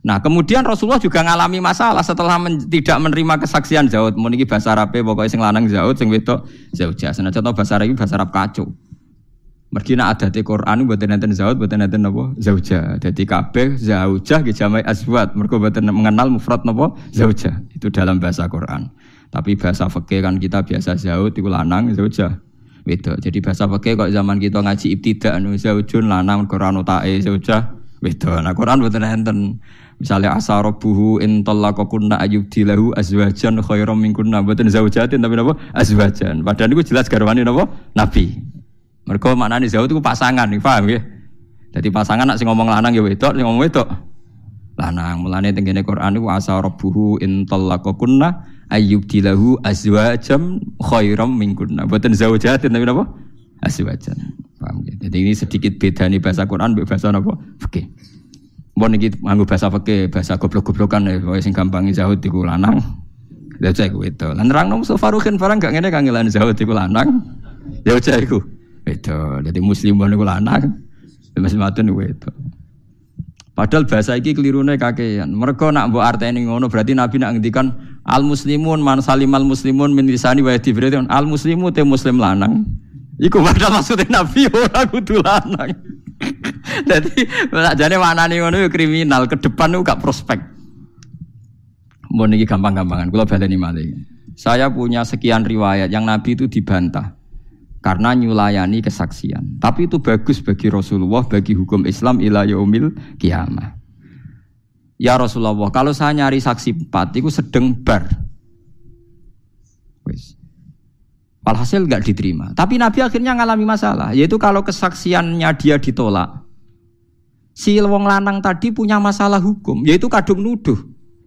Nah kemudian Rasulullah juga ngalami masalah setelah men, tidak menerima kesaksian Zaud. Meniki bahasa Arab pokoknya sing lanang Zaud, sing wedok Zaujah. Nah contoh bahasa Arab bahasa Arab kacau. Mergi nak di Quran buat nanten zaud buat nanten nopo zauja. Jadi kabeh zauja ke jamai aswat. Mereka buat mengenal mufrad nopo zauja. Itu dalam bahasa Quran. Tapi bahasa fakih kan kita biasa zaud itu lanang zauja. Beda. Jadi bahasa fakih kok zaman kita ngaji ibtidak anu zaujun lanang Quran tae zauja. Beda. Nah Quran buat nanten Misalnya asa rabbuhu in talaqakunna dilahu azwajan khairam minkunna buatan zaujatin tapi napa azwajan. Padahal itu jelas garwani napa nabi. Mereka maknanya jauh itu pasangan, nih, paham ya? Jadi pasangan nak sing ngomong lanang ya wedok, sing ngomong wedok lanang. Mulane tenggene Quran itu asa rabbuhu in talaqakunna dilahu azwajam khairam minkunna. Boten zaujatin tapi napa? Azwajan. Paham ya? Jadi ini sedikit beda nih bahasa Quran bahasa napa? Fikih. Mbon iki nganggo bahasa fikih, bahasa goblok-goblokan ya, sing gampang zahud iku lanang. Lah cek itu. Lan nerangno Mustafa Rukin barang gak ngene kangelan zahud iku lanang. Ya cek iku. Itu. Jadi muslim niku lanang, muslimatun niku itu. Padahal bahasa iki kelirune kakean. Mereka nak mbok arteni ngono berarti Nabi nak ngendikan al muslimun man salimal muslimun min lisani wa yadi berarti al muslimu te muslim lanang. Iku padahal maksudnya Nabi ora kudu lanang. Jadi jane maknane ngono kriminal, ke depan itu gak prospek. Mau niki gampang-gampangan, kalau baleni malih. Saya punya sekian riwayat yang Nabi itu dibantah karena nyulayani kesaksian. Tapi itu bagus bagi Rasulullah, bagi hukum Islam ila yaumil kiamah. Ya Rasulullah, kalau saya nyari saksi empat, itu sedang bar. Wis. Walhasil nggak diterima. Tapi Nabi akhirnya ngalami masalah, yaitu kalau kesaksiannya dia ditolak, si wong lanang tadi punya masalah hukum, yaitu kadung nuduh.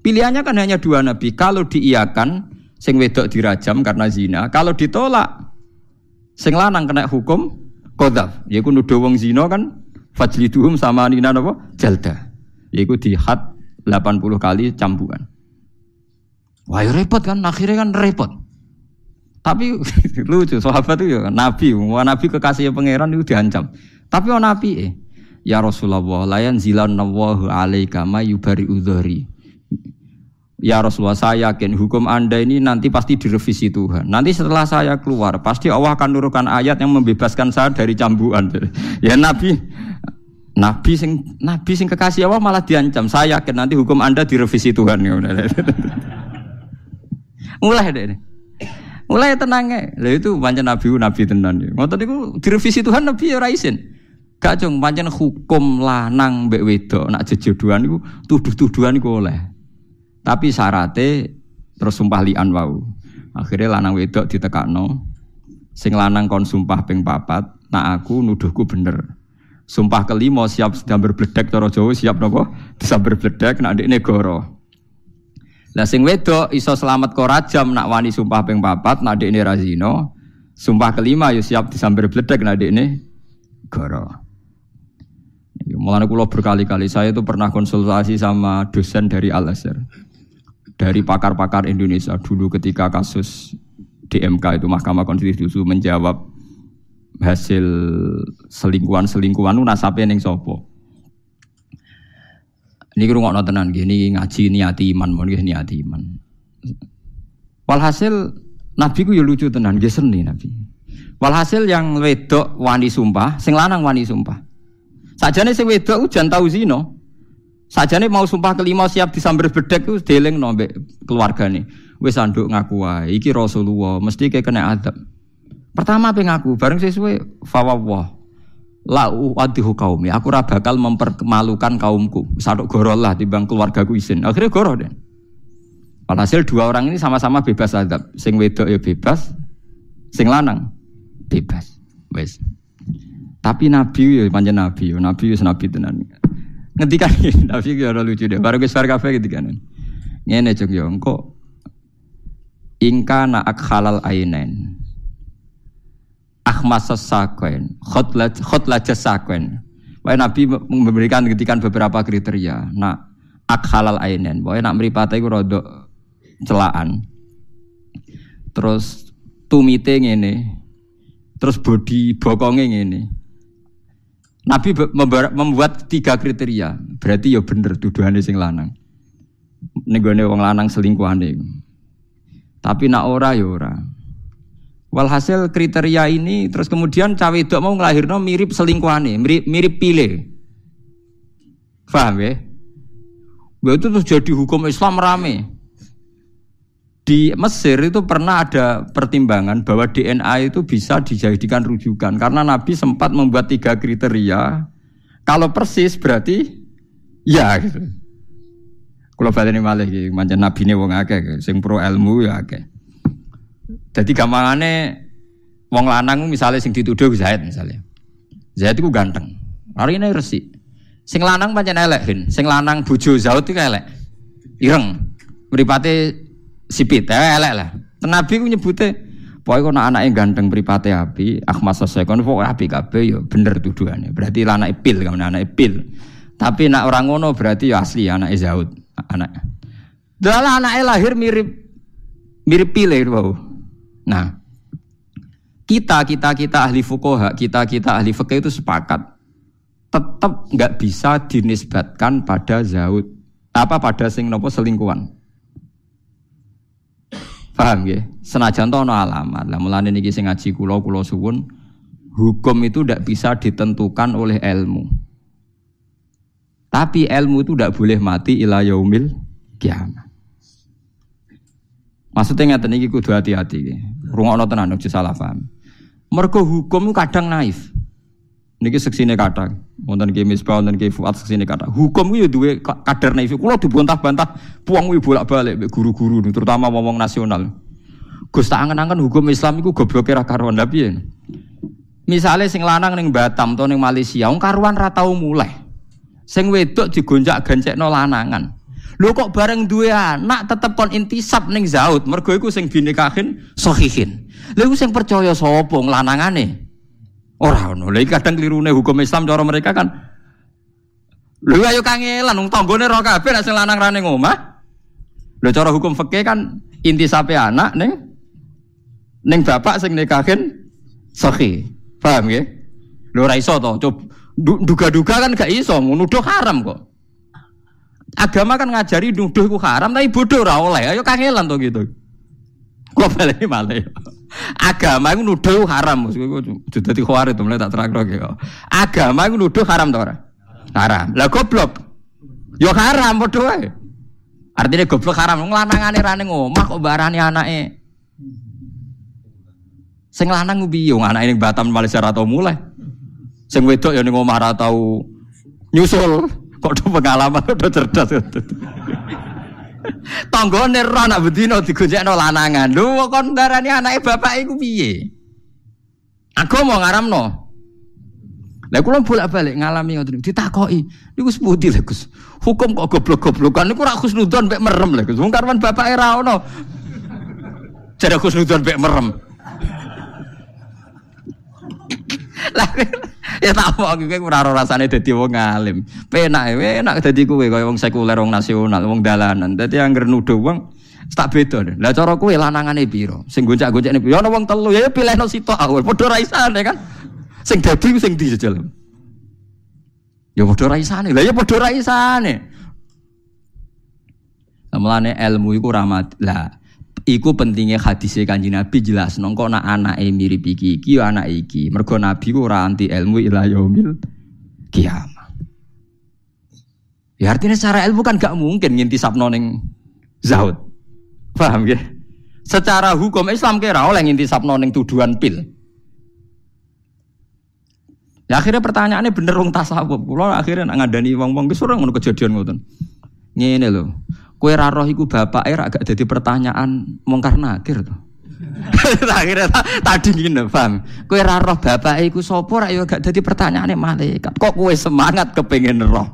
Pilihannya kan hanya dua Nabi. Kalau diiakan, sing wedok dirajam karena zina. Kalau ditolak, Sing lanang kena hukum kodaf, yaiku nuduh wong zina kan fajliduhum sama nina napa jalda. Yaiku di had 80 kali cambukan. Wah ya repot kan, akhirnya kan repot. Tapi lucu, sahabat itu ya Nabi, wah Nabi kekasih pangeran itu diancam. Tapi oh Nabi eh, ya Rasulullah, layan zilan nawahu alaika ma yubari udhari. Ya Rasulullah saya yakin hukum anda ini nanti pasti direvisi Tuhan. Nanti setelah saya keluar pasti Allah akan nurunkan ayat yang membebaskan saya dari cambuan. Ya Nabi, Nabi sing Nabi sing kekasih Allah malah diancam. Saya yakin nanti hukum anda direvisi Tuhan. Mulai deh. Mulai tenangnya. Lah itu pancen Nabi Nabi tenan. Ngoten niku direvisi Tuhan Nabi ya raisin. Gak cung pancen hukum lanang mbek wedok nak jejodohan niku tuduh-tuduhan niku oleh. Tapi syaratnya terus sumpah lian wau. Akhirnya lanang wedok ditekakno. Sing lanang kon sumpah ping papat, nak aku nuduhku bener. Sumpah kelima siap sedang berbledek cara Jawa siap nopo? Bisa berbledek nak ndekne goro. Lah sing wedok iso selamat kok rajam nak wani sumpah ping papat nak ndekne razino. Sumpah kelima yo siap disambar bledek nak ndekne goro. Mulane kula berkali-kali saya itu pernah konsultasi sama dosen dari Al Azhar dari pakar-pakar Indonesia dulu ketika kasus DMK itu Mahkamah Konstitusi menjawab hasil selingkuhan-selingkuhan itu ning sopo. Ini kira nggak tenan gini ngaji niati iman, mau niati iman. Walhasil Nabi ku ya lucu tenan, gak seni Nabi. Walhasil yang wedok wani sumpah, sing lanang wani sumpah. Sajane sing wedok ujan tau zino, Sajane mau sumpah kelima siap disambar bedek ku deleng nombek keluarga nih. Wes anduk ngaku wae iki Rasulullah mesti kayak kena adab. Pertama pe ngaku bareng sesuai fawwah. La uadihu kaumi. Aku ora bakal mempermalukan kaumku. Saduk gorol lah bang keluargaku isin. Akhirnya goroh deh. Walhasil dua orang ini sama-sama bebas adab. Sing wedok ya bebas, sing lanang bebas. Wes. Tapi Nabi ya panjang Nabi, ya Nabi ya Nabi tenan. Ngendikan Nabi ya ora lucu deh. Baru ke suara kafe ngendikan. Ngene cok yo engko ingka na halal ainen. Ahmas sakwen, khotla khotla jasakwen. Wah Nabi memberikan ketikan beberapa kriteria. Nak ak halal ainen. Wah nak meripate iku rodok celaan. Terus tumite ngene. Terus body bokonge ngene. Nabi membuat tiga kriteria. Berarti ya bener tuduhane sing lanang. Nenggone wong lanang selingkuhane. Tapi nak ora ya ora. Walhasil kriteria ini terus kemudian cawe itu mau ngelahirno mirip selingkuhane, mirip mirip pilih. Paham ya? Itu terus jadi hukum Islam rame. Di Mesir itu pernah ada pertimbangan bahwa DNA itu bisa dijadikan rujukan karena Nabi sempat membuat tiga kriteria. Kalau persis berarti ya gitu. Kalau ini malah gitu, macam Nabi ini wong akeh, sing pro ilmu ya akeh. Jadi gampangane wong lanang misalnya sing dituduh Zaid misalnya. Zaid itu ganteng. Hari ini resi. Sing lanang pancen elek. Sing lanang bojo Zaid itu elek. Ireng. Mripate sipit, eh, elek lah. Nabi ku nyebute Pokoknya kalau anaknya ganteng beripate api, Ahmad selesai kon pokoknya api kabeh ya bener tuduhannya. Berarti anak ipil kamu anak ipil. Tapi nak orang ngono berarti ya asli anak Zaud anak. Dalam anaknya lahir mirip mirip pilih bau. Nah, kita kita kita ahli fukoha, kita kita ahli fikih itu sepakat tetap nggak bisa dinisbatkan pada zaud apa pada sing nopo selingkuhan. Paham ya? Senajan to no alamat. Lah mulane niki sing ngaji kula kula suwun hukum itu tidak bisa ditentukan oleh ilmu. Tapi ilmu itu tidak boleh mati ila yaumil kiamat. Maksudnya ngeten iki kudu hati-hati. Rungokno tenan aja salah paham. Mergo hukum kadang naif. Niki seksine kadang. Wonten ki Misbah, wonten ki Fuad seksine kadang. Hukum ku ya duwe kadar naif. Kula dibantah-bantah puang kuwi bolak-balik guru-guru terutama ngomong nasional. Gus tak angen-angen hukum Islam iku gobloke ra karuan lha piye? Misale sing lanang ning Batam atau ning Malaysia, wong karuan ra tau mulai. Sing wedok digonjak-gancekno lanangan. Lho kok bareng duwe anak tetep kon intisab ning zaud, mergo iku sing binikahin sahihin. Lha iku sing percaya sapa lanangane? Ora ono. Lha kadang klirune hukum Islam cara mereka kan Lho ayo kangelan wong tanggane ora kabeh nek sing lanang rane omah. Lho cara hukum fikih kan intisabe anak ning ning bapak sing nikahin sahih. Paham ya? Lho ora iso to. Duga-duga kan gak iso, nuduh haram kok. Agama kan ngajari nuduh ku haram tapi bodoh ora oleh. Ayo kangelan to gitu. Kok balik malah. Agama itu nuduh haram. Sudah dadi khawarit mulai tak terang ya. Agama itu nuduh haram to ora? Haram. Lah goblok. Yo haram bodoh ae. Artinya goblok haram nglanangane rane ngomah kok barani anake. Sing lanang piye wong anake ning Batam Malaysia tau mulai. Sing wedok ya ning omah ora tau nyusul. Kok do pengalaman do cerdas. Tanggane ora nak bedino digonjekno lanangan. Lho kon darani anake bapak iku piye? Mau ngaramno. Lah kula bolak-balik ngalami ngoten ditakoki. Niku seputi lho Gus. Hukum kok goblok-goblokan niku ora khusnudon mek merem lho Gus. Wong karwan bapake ra ono. Jare khusnudon mek merem. Lah ya tak mau kowe ora rasane dadi wong alim. Penak ya, enak dadi kowe kaya wong sekuler wong nasional, wong dalanan. Dadi anggere nuduh wong tak beda. Lah cara kowe lanangane piro? Sing goncak-goncakne piro? Ana wong telu ya pilihno sitok awal. Padha ra isane kan. Sing dadi sing di jejal. Ya padha ra isane. Lah ya padha ra isane. Mulane ilmu iku rahmat. Lah Iku pentingnya hadis kanji Nabi jelas nongko nak anak mirip iki iki ya anak iki. Mergo Nabi ku ora anti ilmu ila yaumil kiamat. Ya artinya secara ilmu kan gak mungkin nginti ning zaud. Paham ya? Secara hukum Islam kira oleh nginti ning tuduhan pil. Ya akhirnya pertanyaannya bener wong tasawuf. Kulo akhirnya nak ngadani wong-wong ki sureng ngono kejadian ngoten. Ngene lho. Kue raroh iku bapak era agak jadi pertanyaan mongkar nakir tuh. Akhirnya tadi gini paham. Kue raroh bapak iku sopo rak agak jadi pertanyaan malaikat. Kok kue semangat kepengen roh?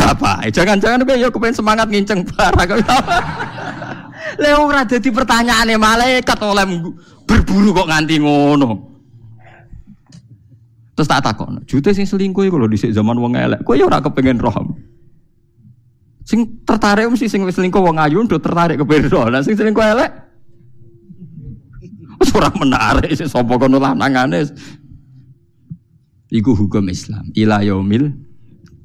Bapak, jangan-jangan kue yo kepengen semangat nginceng barang. Leo ora dadi pertanyaane malaikat oleh berburu kok nganti ngono. Terus tak takon, jute sing selingkuh iku lho dhisik zaman wong elek. Kowe ya ora kepengen roh. Sing tertarik mesti sing wis selingkuh wong ayu ndo tertarik ke beda. Lah sing selingkuh elek ora menarik sih sapa kono lanangane. Iku hukum Islam. Ila yaumil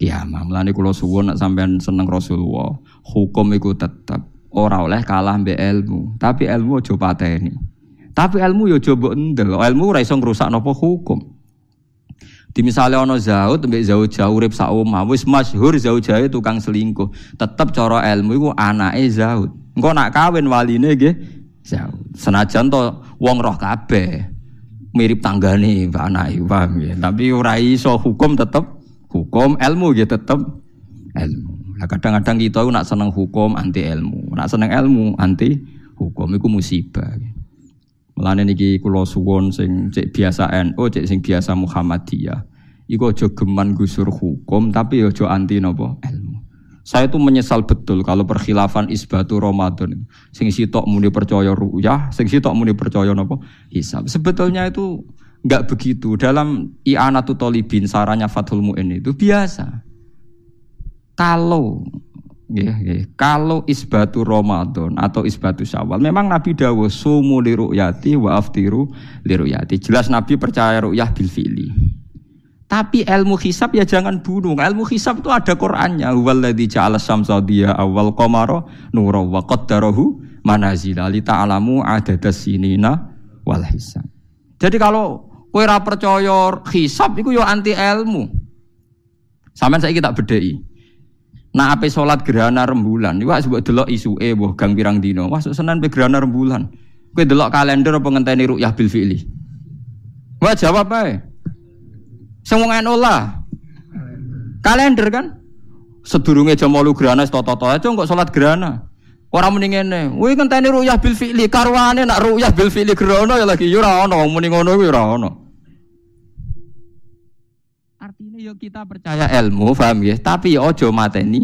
kiamah. Mulane kula suwun nek sampean seneng Rasulullah, hukum iku tetep ora oleh kalah mbek ilmu. Tapi ilmu aja pateni. Tapi ilmu yo coba endel. Ilmu ora iso ngrusak napa hukum. Di misalnya ono Zaud mbek Zaud jauh urip sak omah, wis masyhur Zaud jauh tukang selingkuh. Tetep cara ilmu iku anake Zaud. Engko nak kawin waline nggih Zaud. Senajan to wong roh kabeh. Mirip tanggane mbak anake, paham ya. Tapi ora iso hukum tetep hukum, ilmu ya tetep ilmu. Nah kadang-kadang kita nak seneng hukum anti ilmu, nak seneng ilmu anti hukum iku musibah. Mulane niki kula suwon sing cek biasa NU, cek sing biasa Muhammadiyah. Iku aja geman gusur hukum tapi aja anti napa ilmu. Saya tuh menyesal betul kalau perkhilafan isbatu Ramadan. Sing sitok muni percaya ru'yah, sing sitok muni percaya napa hisab. Sebetulnya itu enggak begitu. Dalam i'anatu talibin sarannya Fathul Mu'in itu biasa. Kalau Ya, ya. Kalau isbatu Ramadan atau isbatu Syawal, memang Nabi Dawud sumu li ru'yati wa aftiru li ru'yati. Jelas Nabi percaya ru'yah bil fi'li. Tapi ilmu hisab ya jangan bunuh. Ilmu hisab itu ada Qur'annya. Walladzi ja'ala syamsa diya awal qamara nura wa qaddarahu manazila li ta'lamu adadas sinina wal hisab. Jadi kalau ora percaya hisab iku yo anti ilmu. Sampeyan saiki tak bedheki. Nah apa sholat gerhana rembulan, wah sebut delok eh boh gang pirang dino, wah senan be gerhana rembulan. Kue delok kalender apa ngenteni rukyah bil fi'li? Wah jawab ae. Semua lah. Kalender kan? Sedurunge jam 8 gerhana toto-toto aja sholat gerhana. Orang mending ngene, wih ngenteni rukyah bil fi'li, karwane nak rukyah bil fi'li gerhana ya lagi yo ora muni kuwi ora ono. Yo kita percaya ilmu, paham ya? Tapi ojo mateni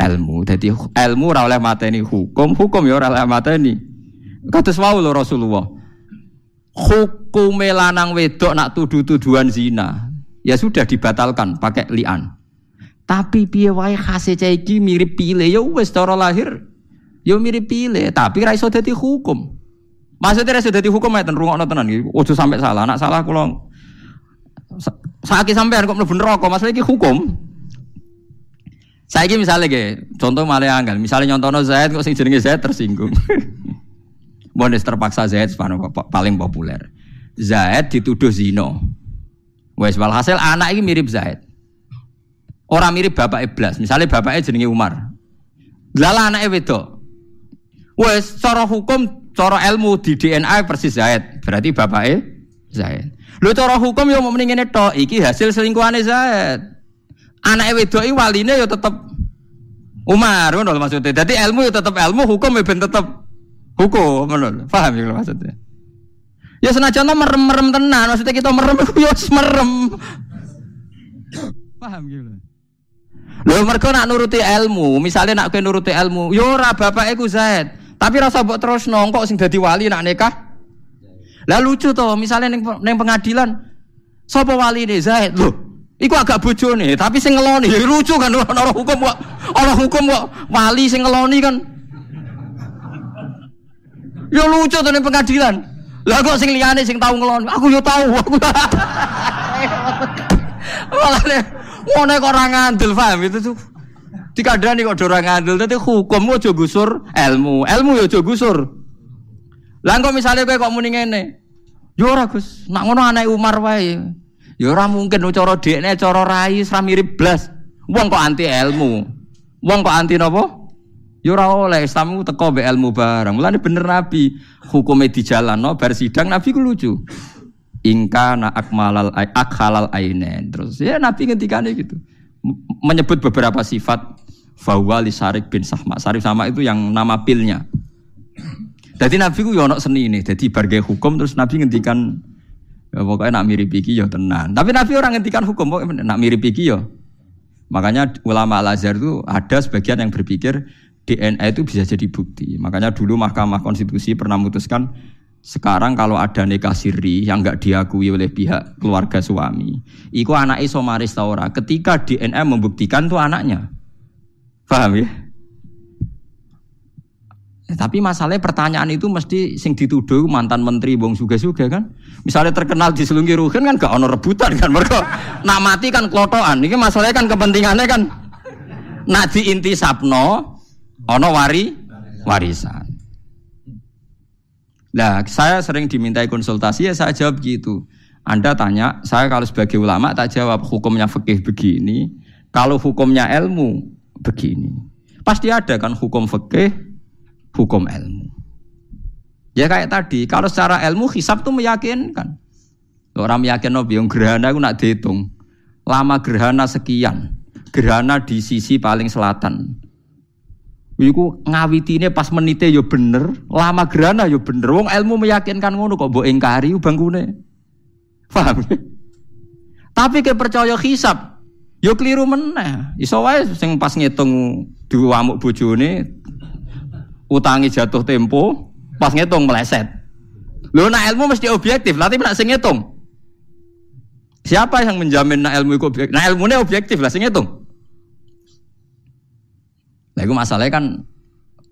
ilmu. Jadi ilmu ora oleh mateni hukum, hukum yo ora oleh mateni. Kados wau lho Rasulullah. Hukum lanang wedok nak tuduh-tuduhan zina, ya sudah dibatalkan pakai lian. Tapi piye wae khase iki mirip pile ya wis cara lahir yo mirip pile, tapi ra iso dadi hukum. Maksudnya ra iso hukum ya ten rungokno tenan. Ojo sampai salah. Nak salah kula Sakit sampean kok mlebu neraka, masalah iki hukum. Saiki misalnya ge, contoh malah anggal, misalnya nyontono Zaid kok sing jenenge Zaid tersinggung. Mones terpaksa Zaid paling populer. Zaid dituduh zino. Wes walhasil anak ini mirip Zaid. Orang mirip bapak Iblas, misalnya bapaknya jenenge Umar. Lala anaknya wedok. Wes cara hukum, cara ilmu di DNA persis Zaid. Berarti bapaknya Zaid. Lho cara hukum yo mau ngene tok, iki hasil selingkuhane Zaid. Anake wedok iki waline yo tetep Umar ngono maksudnya. Jadi ilmu yo tetep ilmu, hukum yo ben tetep hukum ngono. Paham ya maksudnya? Ya senajan to merem-merem tenan, maksudnya kita merem yo merem. Paham gitu. Lho mereka nak nuruti ilmu, misalnya nak kowe nuruti ilmu, yo ora bapake ku Zaid. Tapi rasa mbok terus nongkok sing dadi wali nak nikah lah lucu toh, misalnya neng, neng pengadilan, sopo wali ini Zaid loh, iku agak bojo nih, tapi sing ngeloni, ya lucu kan orang hukum kok, orang hukum kok wali sing ngeloni kan, ya lucu tuh neng pengadilan. Lah kok sing liyane sing tahu ngeloni, aku yo tahu, aku. Malah nih, ngono kok orang ngandel, paham itu tuh. Dikadani kok orang ngandel, tapi hukum kok gusur ilmu, ilmu yo gusur. Lah misalnya kowe kok muni ngene. Yo ora Gus, nak ngono anak Umar wae. Yo ora mungkin cara dekne cara rai ora mirip blas. Wong kok anti ilmu. Wong kok anti napa? Yo ora oleh Islam teko mbek ilmu bareng. Mulane bener Nabi hukume di jalan no bar sidang Nabi ku lucu. Ingka na akmalal akhalal ainen. Terus ya Nabi ngendikane gitu. Menyebut beberapa sifat Fahuwa li Sarik bin Sahma. Sarik sama itu yang nama pilnya. Jadi Nabi ku yonok seni ini. Jadi bargai hukum terus Nabi ngendikan ya pokoknya nak mirip iki ya tenan. Tapi Nabi orang ngendikan hukum pokoknya nak mirip iki ya. Makanya ulama Al-Azhar itu ada sebagian yang berpikir DNA itu bisa jadi bukti. Makanya dulu Mahkamah Konstitusi pernah memutuskan sekarang kalau ada nikah siri yang nggak diakui oleh pihak keluarga suami, itu anak isomaris taura. Ketika DNA membuktikan tuh anaknya, paham ya? Ya? Tapi masalahnya pertanyaan itu mesti sing dituduh mantan menteri bong suga suga kan. Misalnya terkenal di selungi ruhin kan gak ono rebutan kan mereka nak mati kan klotoan. Ini masalahnya kan kepentingannya kan nak inti sapno ono wari warisan. Nah, saya sering dimintai konsultasi ya saya jawab gitu. Anda tanya, saya kalau sebagai ulama tak jawab hukumnya fikih begini, kalau hukumnya ilmu begini. Pasti ada kan hukum fikih, hukum ilmu. Ya kayak tadi, kalau secara ilmu hisab tuh meyakinkan. Orang meyakin nabi yang gerhana itu nak dihitung. Lama gerhana sekian. Gerhana di sisi paling selatan. Iku ngawitine pas menite yo bener, lama gerana yo bener. Wong ilmu meyakinkan ngono kok mbok ingkari bangkune. Paham? Tapi ke percaya hisab, yo keliru meneh. Iso wae sing pas ngitung diwamuk bojone utangi jatuh tempo, pas ngitung meleset. Lho nak ilmu mesti objektif, lah tapi nak sing ngitung. Siapa yang menjamin nak ilmu itu objektif? Nah ilmunya objektif lah sing ngitung. Nah itu masalahnya kan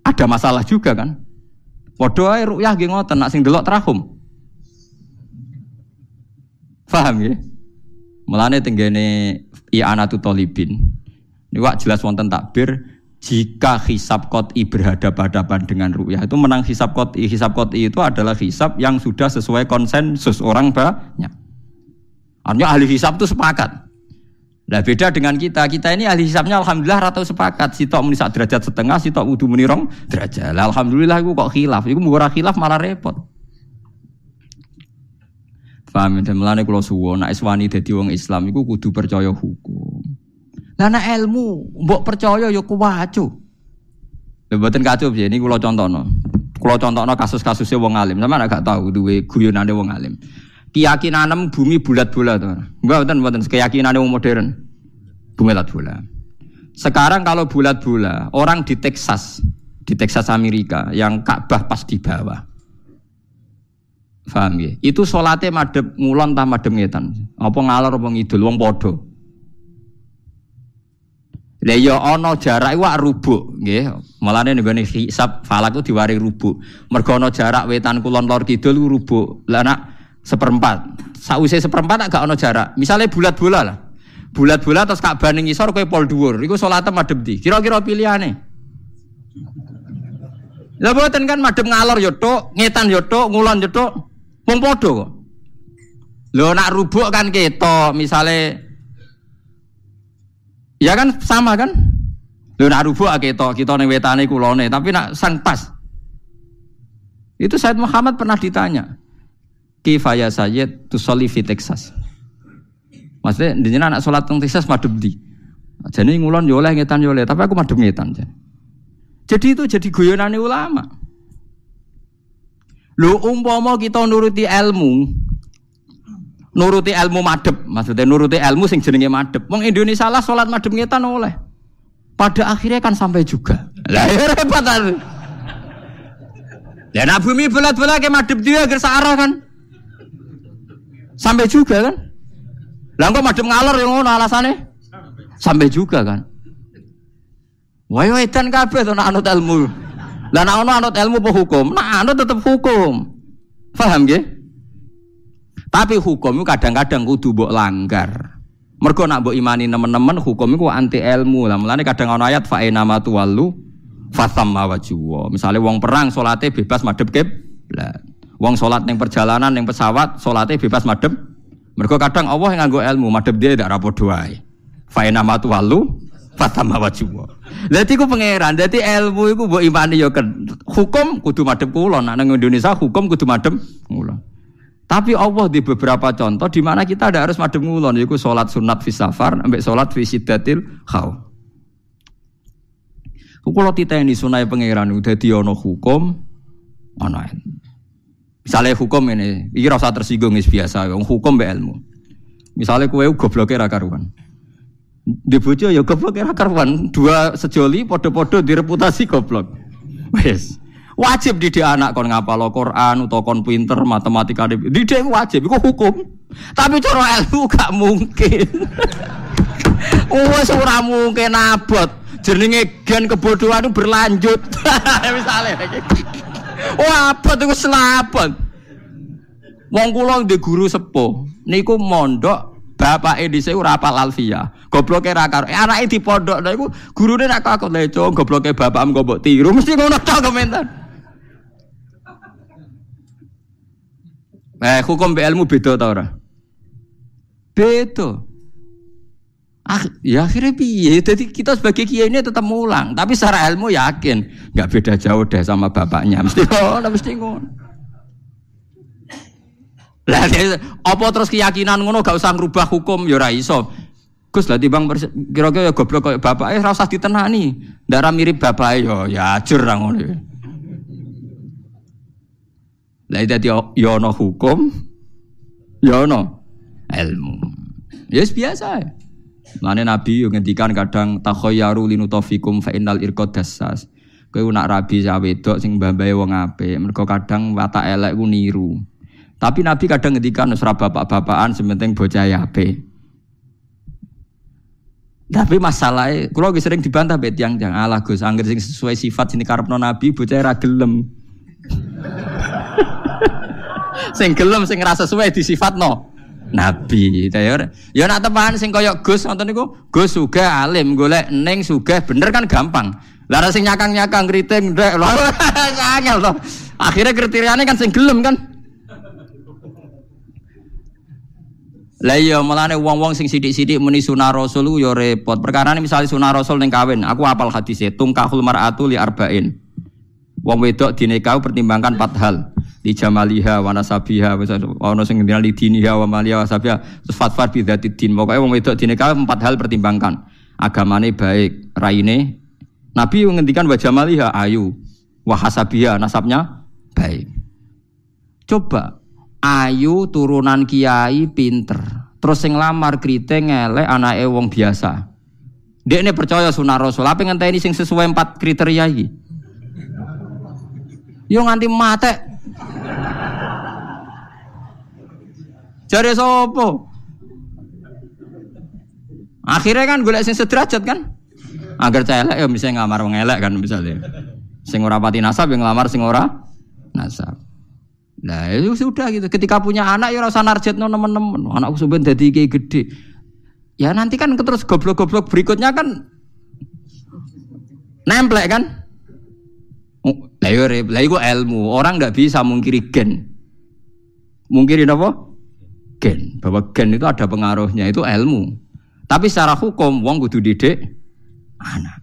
ada masalah juga kan. Waduh ae rukyah nggih ngoten nak sing delok terahum. Paham ya? Mulane tenggene i'anatu talibin. Ini jelas wonten takbir jika hisab kot'i berhadapan-hadapan dengan ru'yah itu menang hisab kot'i. Hisab kot'i itu adalah hisab yang sudah sesuai konsensus orang banyak. Artinya ahli hisab itu sepakat. Nah beda dengan kita, kita ini ahli hisapnya alhamdulillah rata sepakat. Si tok menisak derajat setengah, si tok udu menirong derajat. Lah alhamdulillah aku kok khilaf, iku murah khilaf malah repot. Paham dan melane kula suwon nek iswani dadi wong Islam iku kudu percaya hukum. Lah nek ilmu mbok percaya ya kuwacu. Lha mboten kacau piye ini kula contohno. Kula contohno kasus-kasusnya wong alim, sama gak tahu duwe guyonane wong alim keyakinan bumi bulat-bulat. Mboten mboten keyakinan wong modern. Bumi bulat-bulat. Sekarang kalau bulat-bulat, orang di Texas, di Texas Amerika yang Ka'bah pas di bawah. Paham ya? Itu solatnya madep ngulon tak madep ngetan. Apa ngalor apa ngidul wong padha. Lah ya ana jarak iku rubuk nggih. Mulane nggone hisab falak itu diwari rubuk. Mergo ana jarak wetan kulon lor kidul rubuk. Lah nak seperempat. Sausé seperempat agak ono jarak. Misalnya bulat bola lah. Bulat bola terus kak ning ngisor kowe pol dhuwur. Iku salate madhep di. Kira-kira pilihane. Lah boten kan madhep ngalor yo tok, ngetan yo tok, ngulon yo tok. Wong padha kok. Lho nak rubuk kan ketok, misale Ya kan sama kan? Lho nak rubuk ketok, kita ning wetane kulone, tapi nak sang pas. Itu Said Muhammad pernah ditanya, kifaya sayyid tusolli fi Texas. Maksudnya sini anak sholat teng Texas madem di. Jadi ngulon yo oleh ngetan yo tapi aku madem ngetan. Jadi itu jadi guyonan ulama. Lu umpama kita nuruti ilmu, nuruti ilmu madep, maksudnya nuruti ilmu sing jenenge madep. Wong Indonesia lah sholat madem ngetan oleh. Pada akhirnya kan sampai juga. Lah ya repot Ya nak bumi bulat-bulat ke madep dia agar searah kan. Sampai juga kan? Lah kok madem ngalor yang ngono alasannya? Sampai juga kan? Wah, edan kabeh to anut ilmu. Lah nak anut ilmu apa hukum? Nak anut tetep hukum. Paham nggih? Tapi hukum kadang-kadang kudu mbok langgar. Mergo nak mbok imani nemen-nemen hukum itu anti ilmu. Lah mulane kadang ono ayat fa ina ma tuwallu fasamma. Misale wong perang salate bebas madhep kiblat. Wong sholat neng perjalanan neng pesawat sholatnya bebas madem. Mereka kadang Allah yang nganggo ilmu madem dia tidak rapor doai. Faina matu walu fatama wajuwa. Jadi ku pangeran. Jadi ilmu itu buat imani kan hukum kudu madem kulon. Nah neng Indonesia hukum kudu kulon. Tapi Allah di beberapa contoh di mana kita ada harus madem kulon. Yaitu sholat sunat fi safar, ambek sholat fi sidatil khau. Kula titeni sunai pangeran dadi ana hukum ana Misalnya hukum ini, iki rasa tersinggung is biasa, hukum be ilmu. Misalnya kue gobloke ra karuan. Di bojo ya goblok ra karuan, dua sejoli podo-podo direputasi goblok. Wes. Wajib didik anak kon ngapal Quran utawa kon pinter matematika didik wajib iku hukum. Tapi cara ilmu gak mungkin. Wes ora mungkin abot. Jenenge gen kebodohan itu berlanjut. Misalnya Wah, apa tuh selapet. Wong kula di guru sepuh, niku mondok bapak di saya ora apal alfia. Gobloke ra karo. Eh, anake di pondok lha iku gurune nak kok leco gobloke bapakmu kok mbok tiru mesti ngono tok komentar. Eh, hukum ilmu beda ta ora? Beda. Ah, ya akhirnya piye? Jadi kita sebagai kiai ini tetap mulang, tapi secara ilmu yakin nggak beda jauh deh sama bapaknya. Mesti ngono, mesti ngono. Lah apa terus keyakinan ngono gak usah ngerubah hukum ya ora iso. Gus lah bang kira-kira ya goblok kayak bapak eh rasa ditenani. Ndara mirip bapak yo ya ajur ra ngono. Lah dadi ono hukum yo ono ilmu. Ya yes, biasa ya. Lane Nabi yang ngendikan kadang takhayyaru linutofikum fa innal irqad dassas. Kowe nak rabi sak wedok sing mbambae wong apik, mergo kadang watak elek ku niru. Tapi Nabi kadang ngendikan wis bapak-bapakan sementing bocah apik. Tapi masalahnya, kalau sering dibantah bet yang yang Allah Gus, angger sing sesuai sifat sini karepno Nabi, bocah ra gelem. sing gelem sing di sifat no nabi. Ya ya nak teman sing koyok Gus ngoten niku, Gus sugih alim golek ning sugih bener kan gampang. Lah sing nyakang-nyakang kriting ndek. Angel to. Akhirnya kriteriane kan sing gelem kan. Lah iya mulane wong-wong sing sithik-sithik muni sunah rasul yo repot. Perkara ini misalnya sunah rasul ning kawin, aku apal hadise tungkahul mar'atu li arba'in. Wong wedok dinekau pertimbangkan empat hal di jamaliha wa nasabiha ono sing ngendina li diniha wa maliha wa sabiha terus fatfar bi dzati din. Pokoke wong wedok dinekah empat hal pertimbangkan. Agamane baik raine. Nabi ngendikan wa jamaliha ayu. Wa hasabiha nasabnya baik. Coba ayu turunan kiai pinter. Terus sing lamar kriting ngelek anake wong biasa. Dia ini percaya sunah rasul. Apa ngenteni sing sesuai empat kriteria iki yo nganti mate Jare sopo? Akhirnya kan golek sing sederajat kan? Agar celek ya bisa ngamar wong elek kan misalnya. Sing ora pati nasab yang ngamar sing ora nasab. Nah itu sudah gitu. Ketika punya anak ya rasa narjet no teman-teman. Anakku sebenarnya jadi kayak gede. Ya nanti kan terus goblok-goblok berikutnya kan nemplek kan? Lah yo lah ilmu. Orang nggak bisa mungkiri gen. Mungkiri apa? gen, bahwa gen itu ada pengaruhnya itu ilmu. Tapi secara hukum wong kudu didik anak.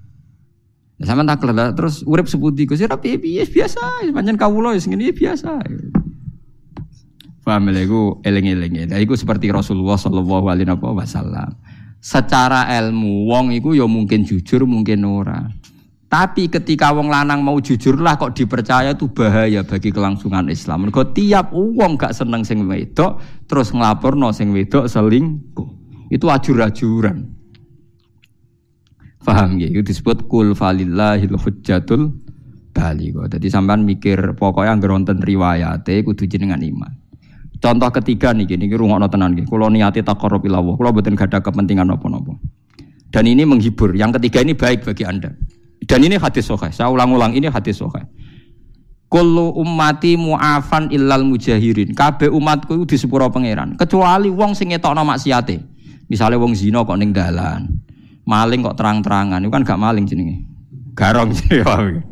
Nah, sama tak lah terus urip seputi Gus ya piye piye biasa, pancen kawula wis ngene biasa. Paham lha iku eling-eling. Lah iku seperti Rasulullah sallallahu alaihi wasallam. Secara ilmu wong iku ya mungkin jujur, mungkin ora. Tapi ketika wong lanang mau jujur lah kok dipercaya itu bahaya bagi kelangsungan Islam. Mergo tiap wong gak seneng sing wedok terus nglaporno sing wedok selingkuh. Itu ajur-ajuran. Paham ya? Itu disebut kul falillahil hujjatul baligho. Jadi sampean mikir pokoknya anggere wonten riwayate kudu jenengan iman. Contoh ketiga nih gini, rungokno tenan nggih. Kula niate taqarrub ila Allah. Kula mboten gadah kepentingan apa-apa. Dan ini menghibur. Yang ketiga ini baik bagi Anda. Dan ini hadis sokai. Saya ulang-ulang ini hadis sokai. Kullu ummati mu'afan illal mujahirin. Kabeh umatku itu di sepuro pangeran. Kecuali wong sing ngetokno maksiate. Misalnya wong zina kok ning dalan. Maling kok terang-terangan. Itu kan gak maling jenenge. Garong jenenge.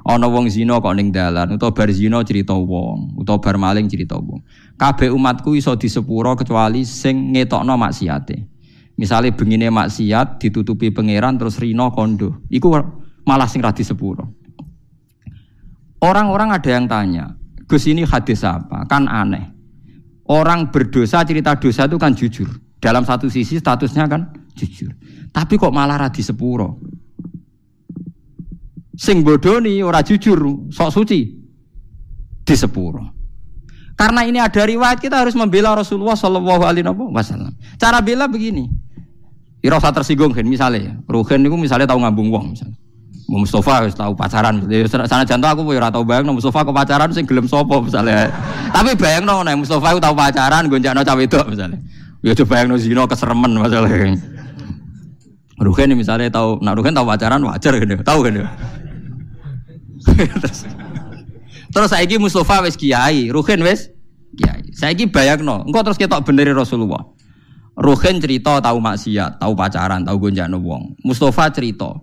Ana wong zina kok ning dalan utawa bar zina cerita wong, utawa bar maling cerita wong. Kabeh umatku iso di sepuro kecuali sing ngetokno maksiate. Misalnya begini maksiat ditutupi pangeran terus rino kondo. Iku malah sing radi sepuro. Orang-orang ada yang tanya, Gus ini hadis apa? Kan aneh. Orang berdosa cerita dosa itu kan jujur. Dalam satu sisi statusnya kan jujur. Tapi kok malah radi sepuro? Sing bodoni ora jujur, sok suci di sepuro. Karena ini ada riwayat kita harus membela Rasulullah Shallallahu Alaihi Wasallam. Cara bela begini. Ira usah tersinggung kan misalnya, Ruhin itu misalnya tahu ngambung wong misalnya. Mustafa harus tahu pacaran. Sana jantung aku ora bayang Mustafa ke pacaran sing gelem sopo misalnya. Tapi bayang no, Mustafa itu tahu pacaran gonjakno cawe itu misalnya. Ya coba bayang no zino keseremen masalahnya. Ruhen misalnya tahu, nak Ruhen tahu pacaran wajar ya, tahu ya. terus, terus saya Mustafa wes kiai, Ruhen wes kiai. Saya bayang no, engkau terus kita benerin Rasulullah. Ruhen cerita tahu maksiat, tahu pacaran, tahu gonjakno wong. Mustafa cerita.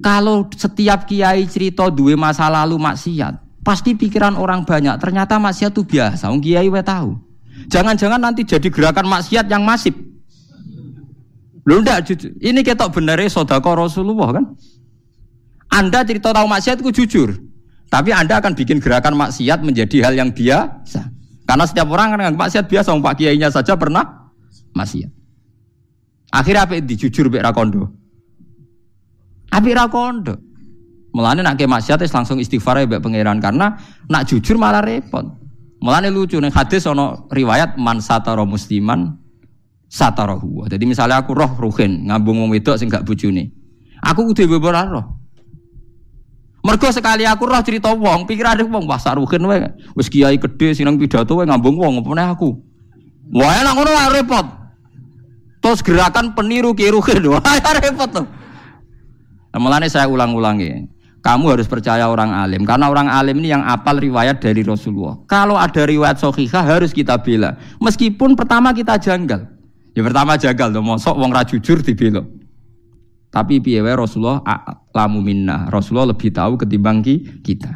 Kalau setiap kiai cerita dua masa lalu maksiat, pasti pikiran orang banyak. Ternyata maksiat itu biasa. Wong kiai we tahu. Jangan-jangan nanti jadi gerakan maksiat yang masif. Lu ndak ini ketok benernya sodako Rasulullah kan? Anda cerita tahu maksiat itu jujur, tapi Anda akan bikin gerakan maksiat menjadi hal yang biasa. Karena setiap orang kan maksiat biasa, Pak Kiainya saja pernah maksiat. Akhirnya apa itu jujur Bek Rakondo? Abi Rakondo. Mulane nak ke maksiat langsung istighfar ya Pangeran karena nak jujur malah repot. Mulane lucu nih hadis ono riwayat man satara musliman satarahu. Jadi misalnya aku roh ruhin ngambung wong wedok sing gak bojone. Aku kudu beber roh. Mergo sekali aku roh cerita wong, pikirane wong wah saruhin wae. Wis kiai gede sinang pidato wae ngambung wong aku. Wah enak ngono repot. Terus gerakan peniru kiruhin wah repot tuh. Nah, mulane saya ulang-ulangi. Kamu harus percaya orang alim karena orang alim ini yang apal riwayat dari Rasulullah. Kalau ada riwayat sohihah harus kita bela. Meskipun pertama kita janggal. Ya pertama jagal tuh, mosok wong ra jujur dibela. Tapi piye Rasulullah lamu minna. Rasulullah lebih tahu ketimbang kita.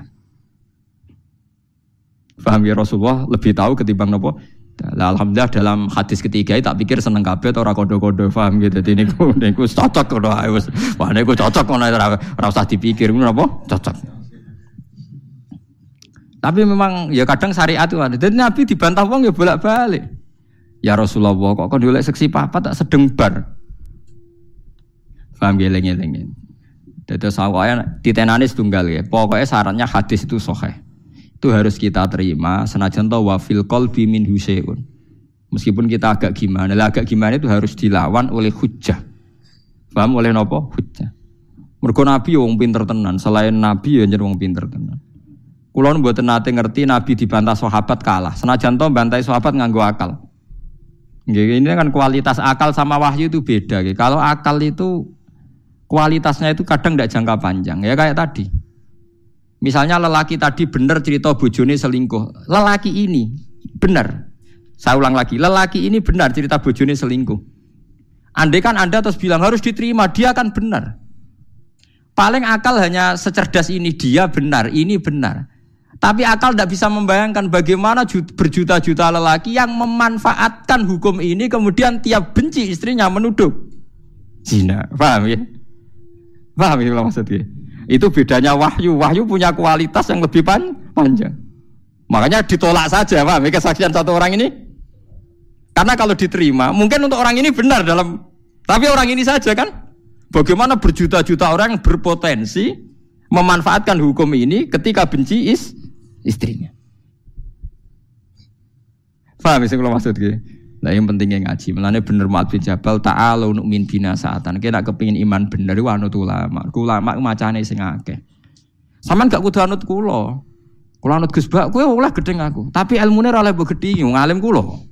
Paham ya Rasulullah lebih tahu ketimbang nopo? Nah, alhamdulillah dalam hadis ketiga tak pikir seneng kabeh atau kodo-kodo paham gitu. Jadi niku niku cocok kono wis. Wah niku cocok kono ora usah dipikir ngono apa? Cocok. Tapi memang ya kadang syariat itu ada. Nabi dibantah wong ya bolak-balik. Ya Rasulullah kok kon golek seksi papa tak sedeng bar. Paham geleng-geleng. Dados sawaya ditenani setunggal ya. Pokoknya syaratnya hadis itu sahih. Itu harus kita terima senajan to wa fil qalbi min huseun. Meskipun kita agak gimana, lah agak gimana itu harus dilawan oleh hujah. Paham oleh nopo? Hujah. Mergo Nabi wong pinter tenan, selain Nabi ya jadi wong pinter tenan. Kulon buat nate ngerti Nabi dibantah sahabat kalah. Senajan to bantai sahabat nganggo akal. Ini kan kualitas akal sama wahyu itu beda. Kalau akal itu kualitasnya itu kadang tidak jangka panjang. Ya kayak tadi. Misalnya lelaki tadi benar cerita bojone selingkuh. Lelaki ini benar. Saya ulang lagi, lelaki ini benar cerita bojone selingkuh. Andai kan Anda terus bilang harus diterima, dia akan benar. Paling akal hanya secerdas ini, dia benar, ini benar. Tapi akal tidak bisa membayangkan bagaimana berjuta-juta lelaki yang memanfaatkan hukum ini kemudian tiap benci istrinya menuduh zina. Paham ya? Paham ya maksudnya? Itu bedanya wahyu. Wahyu punya kualitas yang lebih pan panjang. Makanya ditolak saja, paham ya kesaksian satu orang ini? Karena kalau diterima, mungkin untuk orang ini benar dalam tapi orang ini saja kan? Bagaimana berjuta-juta orang berpotensi memanfaatkan hukum ini ketika benci is istrinya. Faham sih kalau maksud? Nah yang pentingnya ngaji. Melane bener Mu'ad bin Jabal ta'ala untuk min bina saatan. Kita kepingin iman bener itu anut ulama. Ulama macane sing akeh. Saman gak kudu anut kulo. Kulo anut Gus Bak, kowe oleh gedeng aku. Tapi ilmune ora oleh gedhi, wong alim kulo.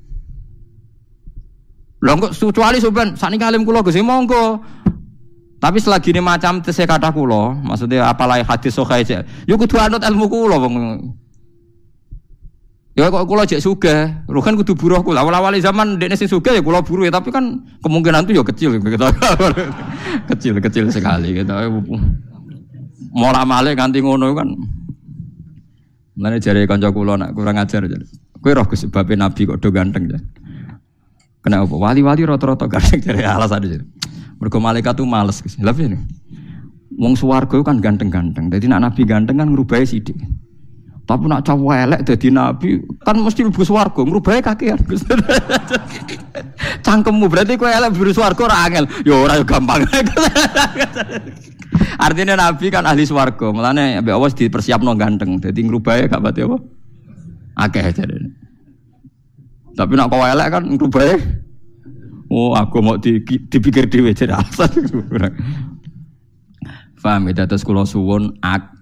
Lho kok kecuali sampean sakniki alim kulo Gus monggo. Tapi selagi ini macam tesih kata kulo, maksudnya apalagi hadis sokai aja. Yuk kudu anut ilmu kulo bang. Ya kok kulo cek suga, rukan kudu buruh kulo. Awal-awal zaman dekne sing suga ya kulo buruh ya, tapi kan kemungkinan itu ya kecil gitu. kecil kecil sekali gitu. Mola male ganti ngono kan. Mulane jare kanca kulo nak kurang ajar aja. Kowe roh Gus Nabi kok do ganteng ya. Kenapa? Wali-wali rata-rata ganteng jare alasan aja. Mergo malaikat tuh males. Lha ini. Wong swarga kan ganteng-ganteng. Jadi nak nabi ganteng kan ngerubai sidik. Tapi nak cowok elek jadi nabi kan mesti lebih swarga ngerubai kakean. Cangkemmu berarti kowe elek biru swarga ora angel. Ya ora gampang. Artinya Nabi kan ahli swarga, mulane mbek Allah dipersiapno ganteng. Dadi ngrubahe gak pati apa? Akeh jare. Tapi nak kau elek kan ngrubahe Oh, aku mau di, dipikir dhewe jadi alasan. Faham ya, terus kulo suwun,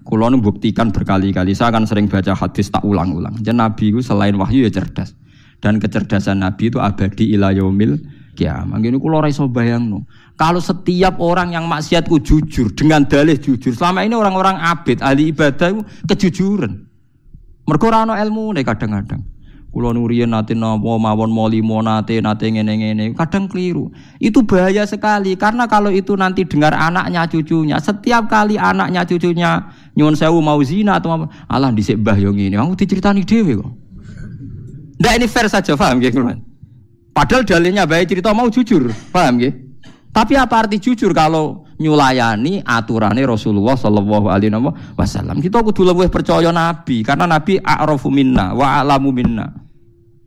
kulo buktikan berkali-kali. Saya akan sering baca hadis tak ulang-ulang. Jadi Nabi itu selain wahyu ya cerdas. Dan kecerdasan Nabi itu abadi ila yaumil kiamat. Gini kulo raiso bayang no. Kalau setiap orang yang maksiatku jujur dengan dalih jujur, selama ini orang-orang abid ahli ibadah itu kejujuran. Mergo ilmu nih kadang-kadang. Kulo nurian nate nopo mawon molimo nate nate ngene-ngene, kadang keliru. Itu bahaya sekali karena kalau itu nanti dengar anaknya cucunya, setiap kali anaknya cucunya nyuwun sewu mau zina atau alah dhisik mbah yo ngene, aku diceritani dhewe kok. Ndak ini fair saja, paham nggih, Padahal dalilnya baik cerita mau jujur, paham ya? Tapi apa arti jujur kalau nyulayani aturannya Rasulullah Shallallahu Alaihi Wasallam? Kita kudu lebih percaya Nabi karena Nabi a'rafu minna wa alamu minna.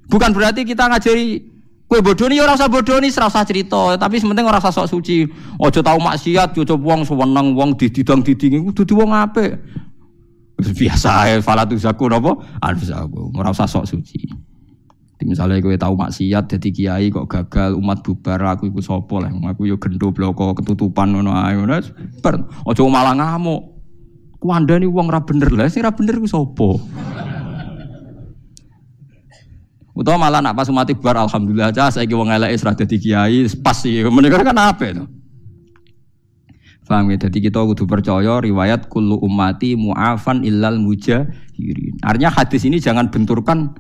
Bukan berarti kita ngajari Kue orang usah bodoh nih serasa cerita, tapi sementing orang sok suci. Ojo tahu maksiat, ojo wong sewenang wong dididang didingi, kudu wong ape. Biasa ya, falatu zaku nopo, anfusaku, orang usah sok suci. Misalnya gue tahu maksiat jadi kiai kok gagal umat bubar aku ikut sopo lah aku yo gendo bloko ketutupan ngono ae ngono ojo malah ngamuk. Ku nih wong ra bener. Lah sing ra bener ku sopo Utawa malah nak pas umat bubar alhamdulillah aja saya wong elek wis dadi kiai pas sih menika kan apa itu Paham ya? Jadi kita kudu percaya riwayat kullu ummati mu'afan illal mujahirin. Artinya hadis ini jangan benturkan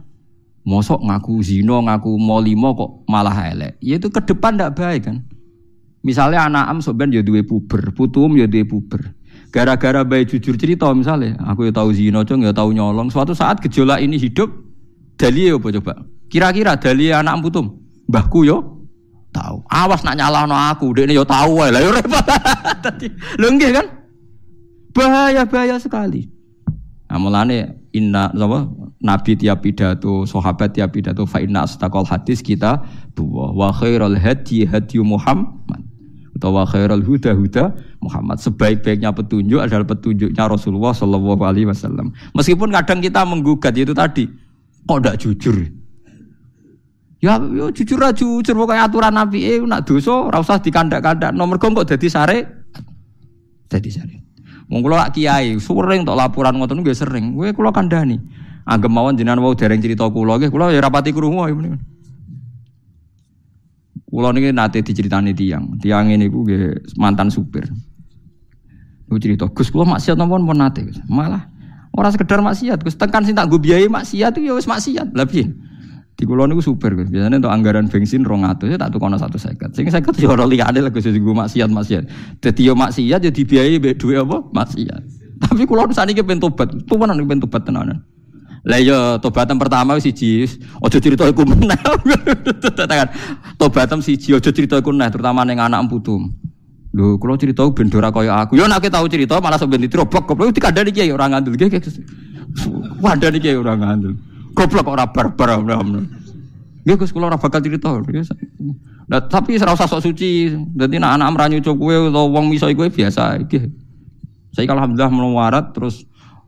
Mosok ngaku zino, ngaku molimo kok malah elek. Ya itu ke depan ndak baik kan. Misalnya anak am soben ya duwe puber, putum ya duwe puber. Gara-gara baik jujur cerita misalnya, aku ya tahu zino, cong ya tahu nyolong. Suatu saat gejolak ini hidup, dali ya apa coba? Kira-kira dali anak putum, mbahku yo tahu. Awas nak no aku, ini yo tahu lah yo repot. Lho kan? Bahaya bahaya sekali. Nah, mulane inna apa nabi tiap pidato, sahabat tiap pidato fa inna hadis kita dua wa khairul hadi hadi Muhammad atau wa khairul huda huda Muhammad. Sebaik-baiknya petunjuk adalah petunjuknya Rasulullah Shallallahu alaihi wasallam. Meskipun kadang kita menggugat itu tadi, kok tidak jujur? Ya, ya jujur aja jujur pokoknya aturan Nabi eh nak dosa ora usah dikandak-kandak. Nomor kok jadi sare. Jadi sare. Wong kula kiai, sering tok laporan ngoten nggih sering. Kowe kula kandhani. Anggap mawon jenengan wau dereng cerita kula nggih, kula ya rapati krungu. Kula niki nate diceritani tiang. Tiang ini nggih mantan supir. Ku cerita, Gus kula maksiat napa pun nate. Malah ora sekedar maksiat, Gus tekan sing tak nggo biayai maksiat itu ya wis maksiat. Piye? Di kulo niku super Gus. Biasanya untuk anggaran bensin 200 ya tak tukono 150. Sing 50 ya ora liyane lah Gus sing maksiat maksiat. Dadi yo maksiat ya dibiayai mbek dhuwit apa? Maksiat. Tapi kulo saniki pengen tobat. Tuwanan pengen tobat tenanan. Lah yo tobatan pertama siji aja cerita iku meneh. Tobatan siji aja cerita iku meneh terutama ning anak putum. Lho, kalau cerita ben ora kaya aku. Yo nek tahu cerita malah sampeyan ditrobok goblok dikandani iki ora ngandel. Wandani iki ora ngandel. Goblok ora barbar. Ya Gus kula ora bakal cerita. Nah, tapi ora usah sok suci. Dadi nek anak mranyu cok kowe utawa wong miso kowe biasa iki. Saya alhamdulillah melawarat terus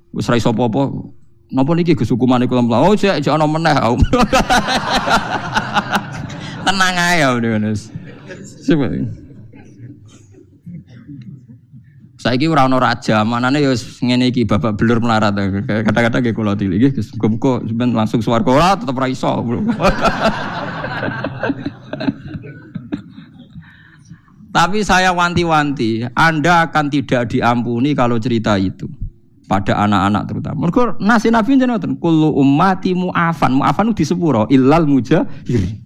wis ra iso apa-apa. Napa niki Gus hukumane Oh, jek jek ana meneh. Tenang ae ya, Mas. Coba. Saiki ora ana raja, manane ya ngene iki bapak belur melarat. Kata-kata nggih kula tili nggih Gus. Muga langsung swarga ora tetep ra iso. Tapi saya wanti-wanti, Anda akan tidak diampuni kalau cerita itu pada anak-anak terutama. Mergo nasi Nabi jenengan kullu ummati mu'afan. Mu'afan di sepuro illal mujahirin.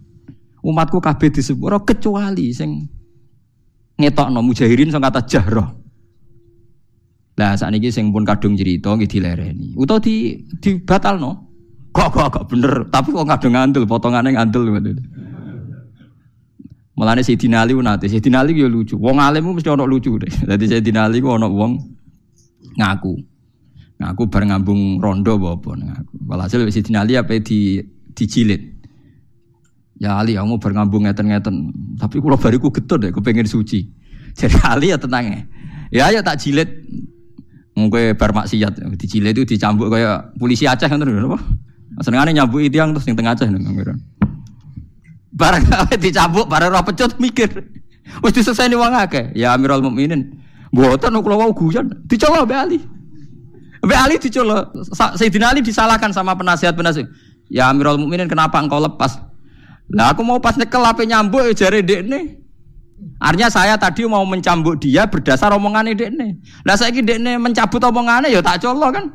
Umatku kabeh di sepuro kecuali sing ngetokno mujahirin sing kata jahroh. Lah saat ini sing pun kadung cerita nggih dilereni. Utawa di no, Kok kok kok bener, tapi kok kadung ngandel, potongane ngandel ngoten. Mulane Sayyidina Ali nate, Sayyidina Ali yo lucu. Wong alim mesti ono lucu deh. Dadi Sayyidina Ali ku ono wong ngaku. Ngaku bar ngambung rondo apa ngaku. Walhasil Sayyidina Ali apa di dijilid. Ya Ali, kamu berngambung ngeten-ngeten. Tapi kalau bariku getut deh, pengen suci. Jadi Ali ya tenang ya. Ya ya tak jilid. Mungkin bar maksiat, dijilid itu dicambuk kayak polisi Aceh kan terus apa? Senengane nyambuk itu yang terus yang tengah Aceh nang Barang dicambuk, barang roh pecut mikir. Wis diseseni wong akeh. Ya Amirul Mukminin. Mboten kula wau guyon. Dicoba Mbak Ali. Mbak Ali dicoba. Sayyidina Ali disalahkan sama penasihat-penasihat. Ya Amirul Mukminin kenapa engkau lepas? Lah aku mau pas nyekel ape nyambuk ya jare dekne. Artinya saya tadi mau mencambuk dia berdasar omongannya dekne. Lah saiki dekne mencabut omongannya ya tak colok kan.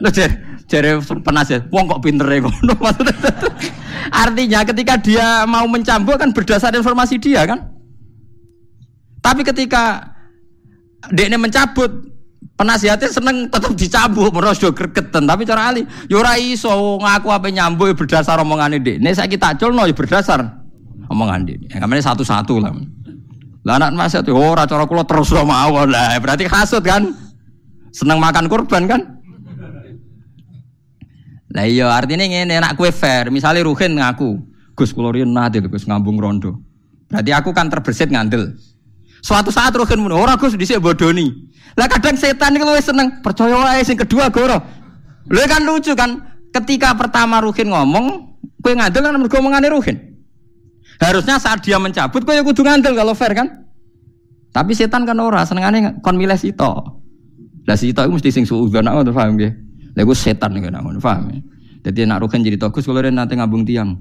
Lah jare jare penasihat, wong kok pinter ya ngono. Artinya ketika dia mau mencambuk kan berdasar informasi dia kan. Tapi ketika ini mencabut, penasihatnya seneng tetap dicabut, merus do gregetan. Tapi cara ali, yura ya iso ngaku apa nyambut ya berdasar omongan ini. Ini saya kita culno ya berdasar omongan ini. Yang satu-satu lah. Lah anak nasihat, oh cara terus mau lah. Berarti kasut kan? Seneng makan kurban kan? Lah iya artinya ngene nak kue fair, misalnya Ruhin ngaku, Gus kula riyen nadil Gus ngambung rondo. Berarti aku kan terbersit ngandel. Suatu saat Ruhin mun ora Gus dhisik bodoni. Lah kadang setan iki luwih seneng percaya wae sing kedua goro. Lha kan lucu kan ketika pertama Ruhin ngomong, kue ngandel kan mergo omongane Ruhin. Harusnya saat dia mencabut kue kudu ngandel kalau fair kan. Tapi setan kan ora senengane kon milih sito. Lah sito iku mesti sing suudzon aku paham nggih. Lha gue setan nih ngono, paham ya? Jadi nak rugen jadi tokus kalau nanti ngabung tiang.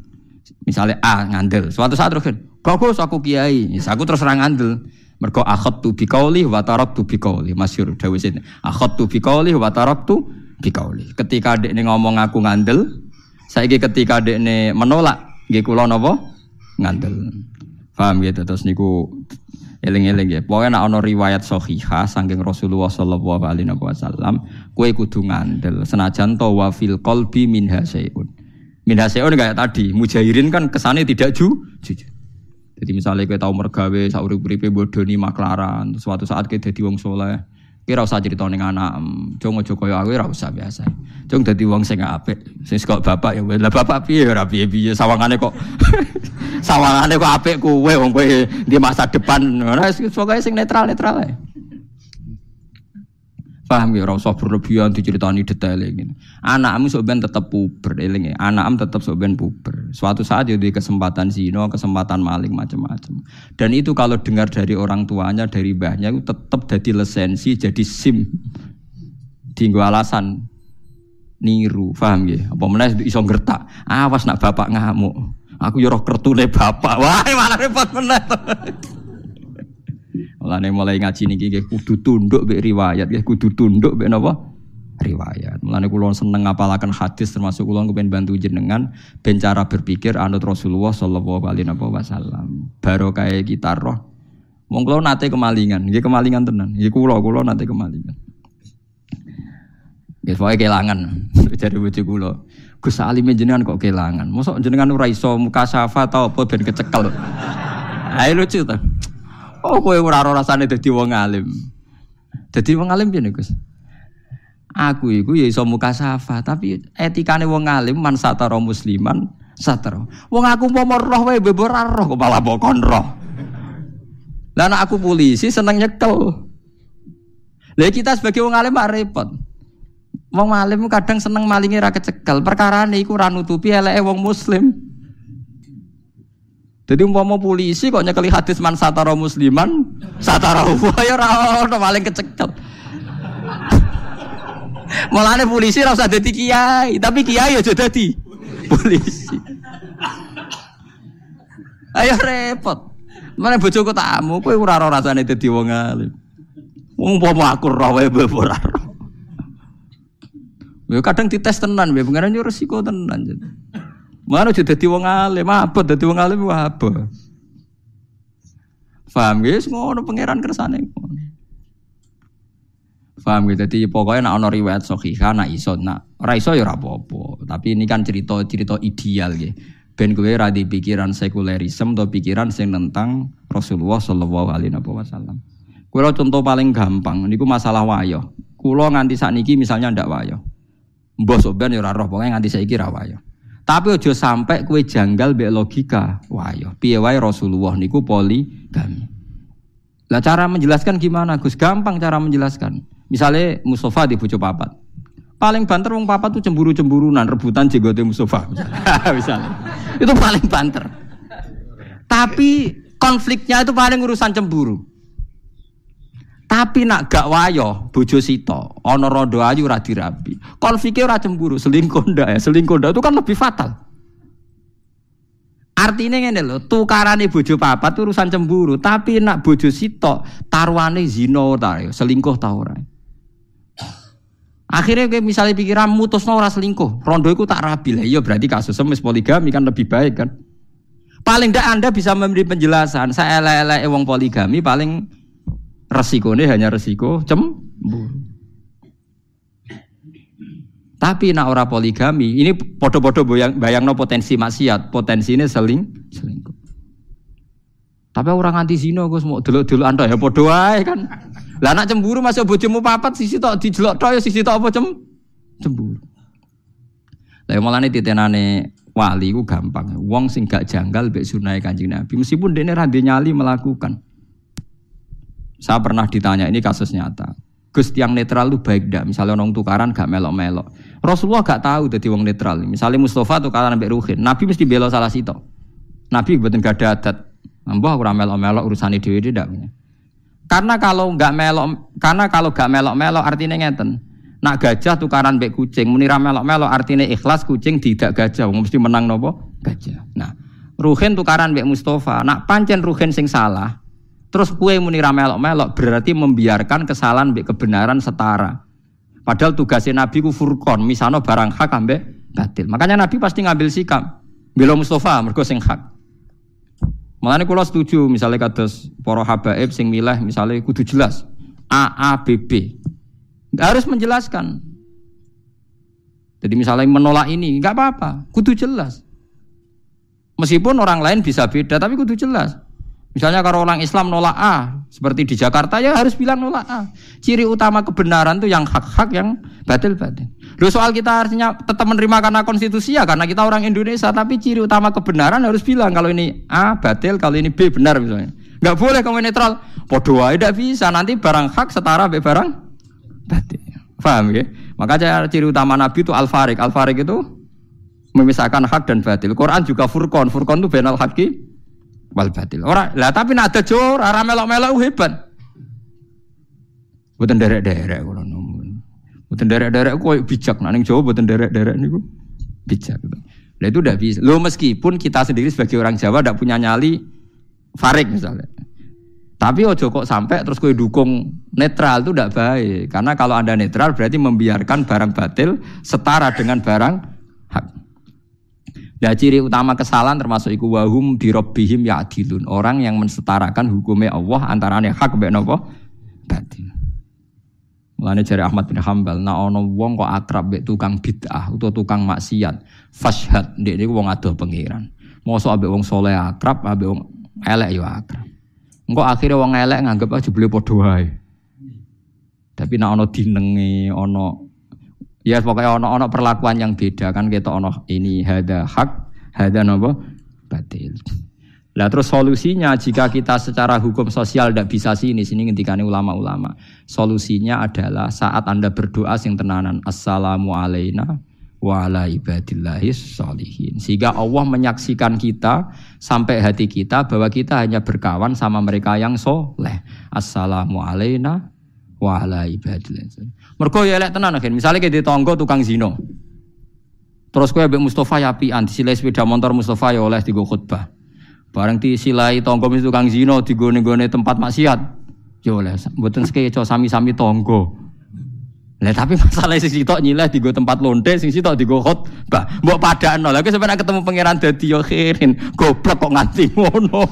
Misalnya A ngandel, suatu saat rugen, bagus aku kiai, ya, aku terus serang ngandel. Mergo akhot tu bikauli wa tu bikauli masyur dawis ini. Akhot tu bikauli wa tu bikauli. Ketika dek ini ngomong aku ngandel, saya ketika dek ini menolak, gak kulo nopo ngandel. Paham gitu terus niku Eling-eling ya. Pokoknya nak ono riwayat sohiha saking Rasulullah sallallahu alaihi wasallam, kue kudu ngandel. Senajan to wa fil qalbi min hasyun. Min hasyun kayak tadi, mujahirin kan kesannya tidak ju, jujur. Jadi misalnya kue tahu mergawe saurip-uripe bodoni maklaran, suatu saat kue dadi wong soleh, Kira usah cerita ning anak, cung aja kaya aku ora usah biasa. Cung dadi wong sing apik, sing kok bapak ya lah bapak piye ora piye-piye sawangane kok sawangane kok apik kowe wong di masa depan. Ora pokoke sing netral-netral ae. Paham ya, rasa berlebihan diceritani detail ini. Anakmu ben tetap puber, eling ya. Anakmu tetap ben puber. Suatu saat jadi kesempatan zino, kesempatan maling macam-macam. Dan itu kalau dengar dari orang tuanya, dari mbahnya itu tetap jadi lisensi, jadi sim. Tinggu alasan niru, paham ya? Apa mana iso ngertak? Awas nak bapak ngamuk. Aku yoroh kertune bapak. Wah, malah repot meneh. Mulane mulai ngaji niki nggih kudu tunduk mbek riwayat, nggih kudu tunduk mbek napa? riwayat. Mulane kula seneng ngapalaken hadis termasuk kula kepen bantu jenengan ben cara berpikir anut Rasulullah sallallahu alaihi wasallam. Barokah kita roh. Wong kula nate kemalingan, nggih kemalingan tenan. Nggih kula kula nate kemalingan. Nggih pokoke kelangan dari bojo kula. Gus Salim jenengan kok kelangan. Mosok jenengan ora iso muka syafa ta apa ben kecekel. Ayo lucu ta. Oh kowe ora ora rasane dadi wong alim. Dadi wong alim piye Gus? Aku iku ya iso muka safa, tapi etikane wong alim man satara musliman satara. Wong aku mau roh wae bebo roh kok malah bokon roh. Lah aku polisi seneng nyekel. Lah kita sebagai wong alim repot. Wong alim kadang seneng malingi ra kecekel. Perkara iku ra nutupi eleke wong muslim. Jadi umpama polisi kok nyekeli hadis man satara musliman, satara wa ya ora ono paling kecekel. Mulane polisi ora usah dadi kiai, tapi kiai aja dadi polisi. Ayo repot. Mana bojoku tamu, kowe ora ora rasane dadi wong alim. Wong umpama aku roh wae ora Ya kadang dites tenan, ya pengen resiko tenan. Jadi. Mana jadi dadi wong alim, apa dadi wong alim apa? Paham guys, ngono pangeran kersane ngono. Paham jadi pokoknya nak ono riwayat sohiha, nak iso, nak ora iso ya apa-apa. Tapi ini kan cerita-cerita ideal gitu. Ben gue radi pikiran sekulerisme atau pikiran sing tentang Rasulullah Shallallahu Alaihi Wasallam. Kulo contoh paling gampang, niku masalah wayo. Kulo nganti saat niki misalnya ndak wayo. Mbok soben ya ora roh, pokoknya nganti saiki ra. Tapi ojo sampai kue janggal be logika. Wah yo, piye wae Rasulullah niku poligami. Lah cara menjelaskan gimana Gus? Gampang cara menjelaskan. Misalnya Mustafa di bojo papat. Paling banter wong papat tuh cemburu-cemburunan, rebutan jenggote Mustafa misalnya. misalnya. Itu paling banter. Tapi konfliknya itu paling urusan cemburu. Tapi nak gak wayo bojo sito, ana rondo ayu ora dirabi. Konfliknya ora cemburu, selingkuh ndak ya. Selingkuh ndak itu kan lebih fatal. Artinya ngene lho, tukarane bojo itu urusan cemburu, tapi nak bojo sito taruhane zina ta, ya, selingkuh ta ora. Akhirnya kayak misalnya pikiran mutus ora selingkuh, rondo itu tak rabi lah. Iya berarti kasus semis poligami kan lebih baik kan. Paling tidak Anda bisa memberi penjelasan. Saya elek-elek wong poligami paling resikonya hanya resiko cemburu. Tapi nak ora poligami, ini podo-podo bayang, bayang no potensi maksiat, potensi ini seling, selingkuh. Tapi orang anti zino gue semua dulu dulu anda ya podo aja kan. Lah nak cemburu masuk bojomu papat sisi tok dijelok tok ya sisi tok apa cem cemburu. Lah ya malah nih titenane wali ku gampang. Wong sing gak janggal mbek sunai Kanjeng Nabi meskipun dene ra nyali melakukan. Saya pernah ditanya, ini kasus nyata. Gus yang netral lu baik dak? Misalnya orang tukaran gak melok-melok. Rasulullah gak tahu jadi wong netral. Misalnya Mustafa tukaran ambek Ruhin, Nabi mesti bela salah situ. Nabi buatin gak ada adat. Mbah ora melok-melok urusan dhewe tidak. Karena kalau nggak melok, karena kalau gak melok-melok artinya ngeten. Nak gajah tukaran mbek kucing, munira melok-melok artinya ikhlas kucing tidak gajah, mesti menang nopo? Gajah. Nah, Ruhin tukaran mbek Mustafa, nak pancen Ruhin sing salah, Terus kue muni melok-melok berarti membiarkan kesalahan mbek kebenaran setara. Padahal tugasnya Nabi ku furkon, misalnya barang hak ambek batil. Makanya Nabi pasti ngambil sikap. Bila Mustafa mergo sing hak. Makanya kalau setuju misalnya kados poro habaib sing milah misalnya kudu jelas A A B B. Harus menjelaskan. Jadi misalnya menolak ini nggak apa-apa, kudu jelas. Meskipun orang lain bisa beda, tapi kudu jelas. Misalnya kalau orang Islam nolak A, seperti di Jakarta ya harus bilang nolak A. Ciri utama kebenaran itu yang hak-hak, yang batil-batil. Lo soal kita harusnya tetap menerima karena konstitusi ya, karena kita orang Indonesia, tapi ciri utama kebenaran harus bilang kalau ini A batil, kalau ini B benar misalnya. Gak boleh kamu netral. Podo tidak bisa. Nanti barang hak setara be barang batil. Paham ya? Makanya ciri utama Nabi itu al-farik. Al-farik itu memisahkan hak dan batil. Quran juga furqan. Furqan itu benal haki wal batil. Ora, lah tapi nak ada jor, ora melok-melok hebat. Buatan derek-derek kalau nomun. Buatan derek-derek kok bijak. Nah, ning Jawa buatan derek-derek niku bijak. Lah itu udah bisa. Lo meskipun kita sendiri sebagai orang Jawa tidak punya nyali farik misalnya. Tapi ojo kok sampai terus kue dukung netral itu tidak baik. Karena kalau anda netral berarti membiarkan barang batil setara dengan barang. Nah ciri utama kesalahan termasuk iku wahum dirobbihim ya adilun. Orang yang mensetarakan hukumnya Allah antara hak mbek napa batin. Mulane jari Ahmad bin Hambal, nah ono wong kok akrab mbek tukang bid'ah utawa tukang maksiat, fashhad ndek niku wong adoh pangeran. Mosok ambek wong soleh akrab, ambek wong elek yo akrab. Engko akhirnya wong elek nganggep aja beli padha wae. Tapi nak ono dinenge, ono Ya pokoknya ono-ono perlakuan yang beda kan kita ono ini ada hak, ada nopo batil. Lah terus solusinya jika kita secara hukum sosial tidak bisa sini sini ngendikane ulama-ulama. Solusinya adalah saat Anda berdoa sing tenanan assalamu alaina wa. Sehingga Allah menyaksikan kita sampai hati kita bahwa kita hanya berkawan sama mereka yang soleh. Assalamu alaina wa ala ibadillah. Mergo ya elek tenan akhir. Misale ke tonggo tukang zino. Terus kowe ambek Mustafa ya apian disilai sepeda motor Mustafa ya oleh digo khutbah. Bareng disilai tonggo mesti tukang zino digone-gone tempat maksiat. Ya oleh mboten sekeco sami-sami tonggo. Lah tapi masalah sing sitok nyileh digo tempat lonte, sing sitok digo khutbah. Mbok padakno. Lah sampeyan ketemu pangeran dadi yo khirin. Goblok kok nganti ngono.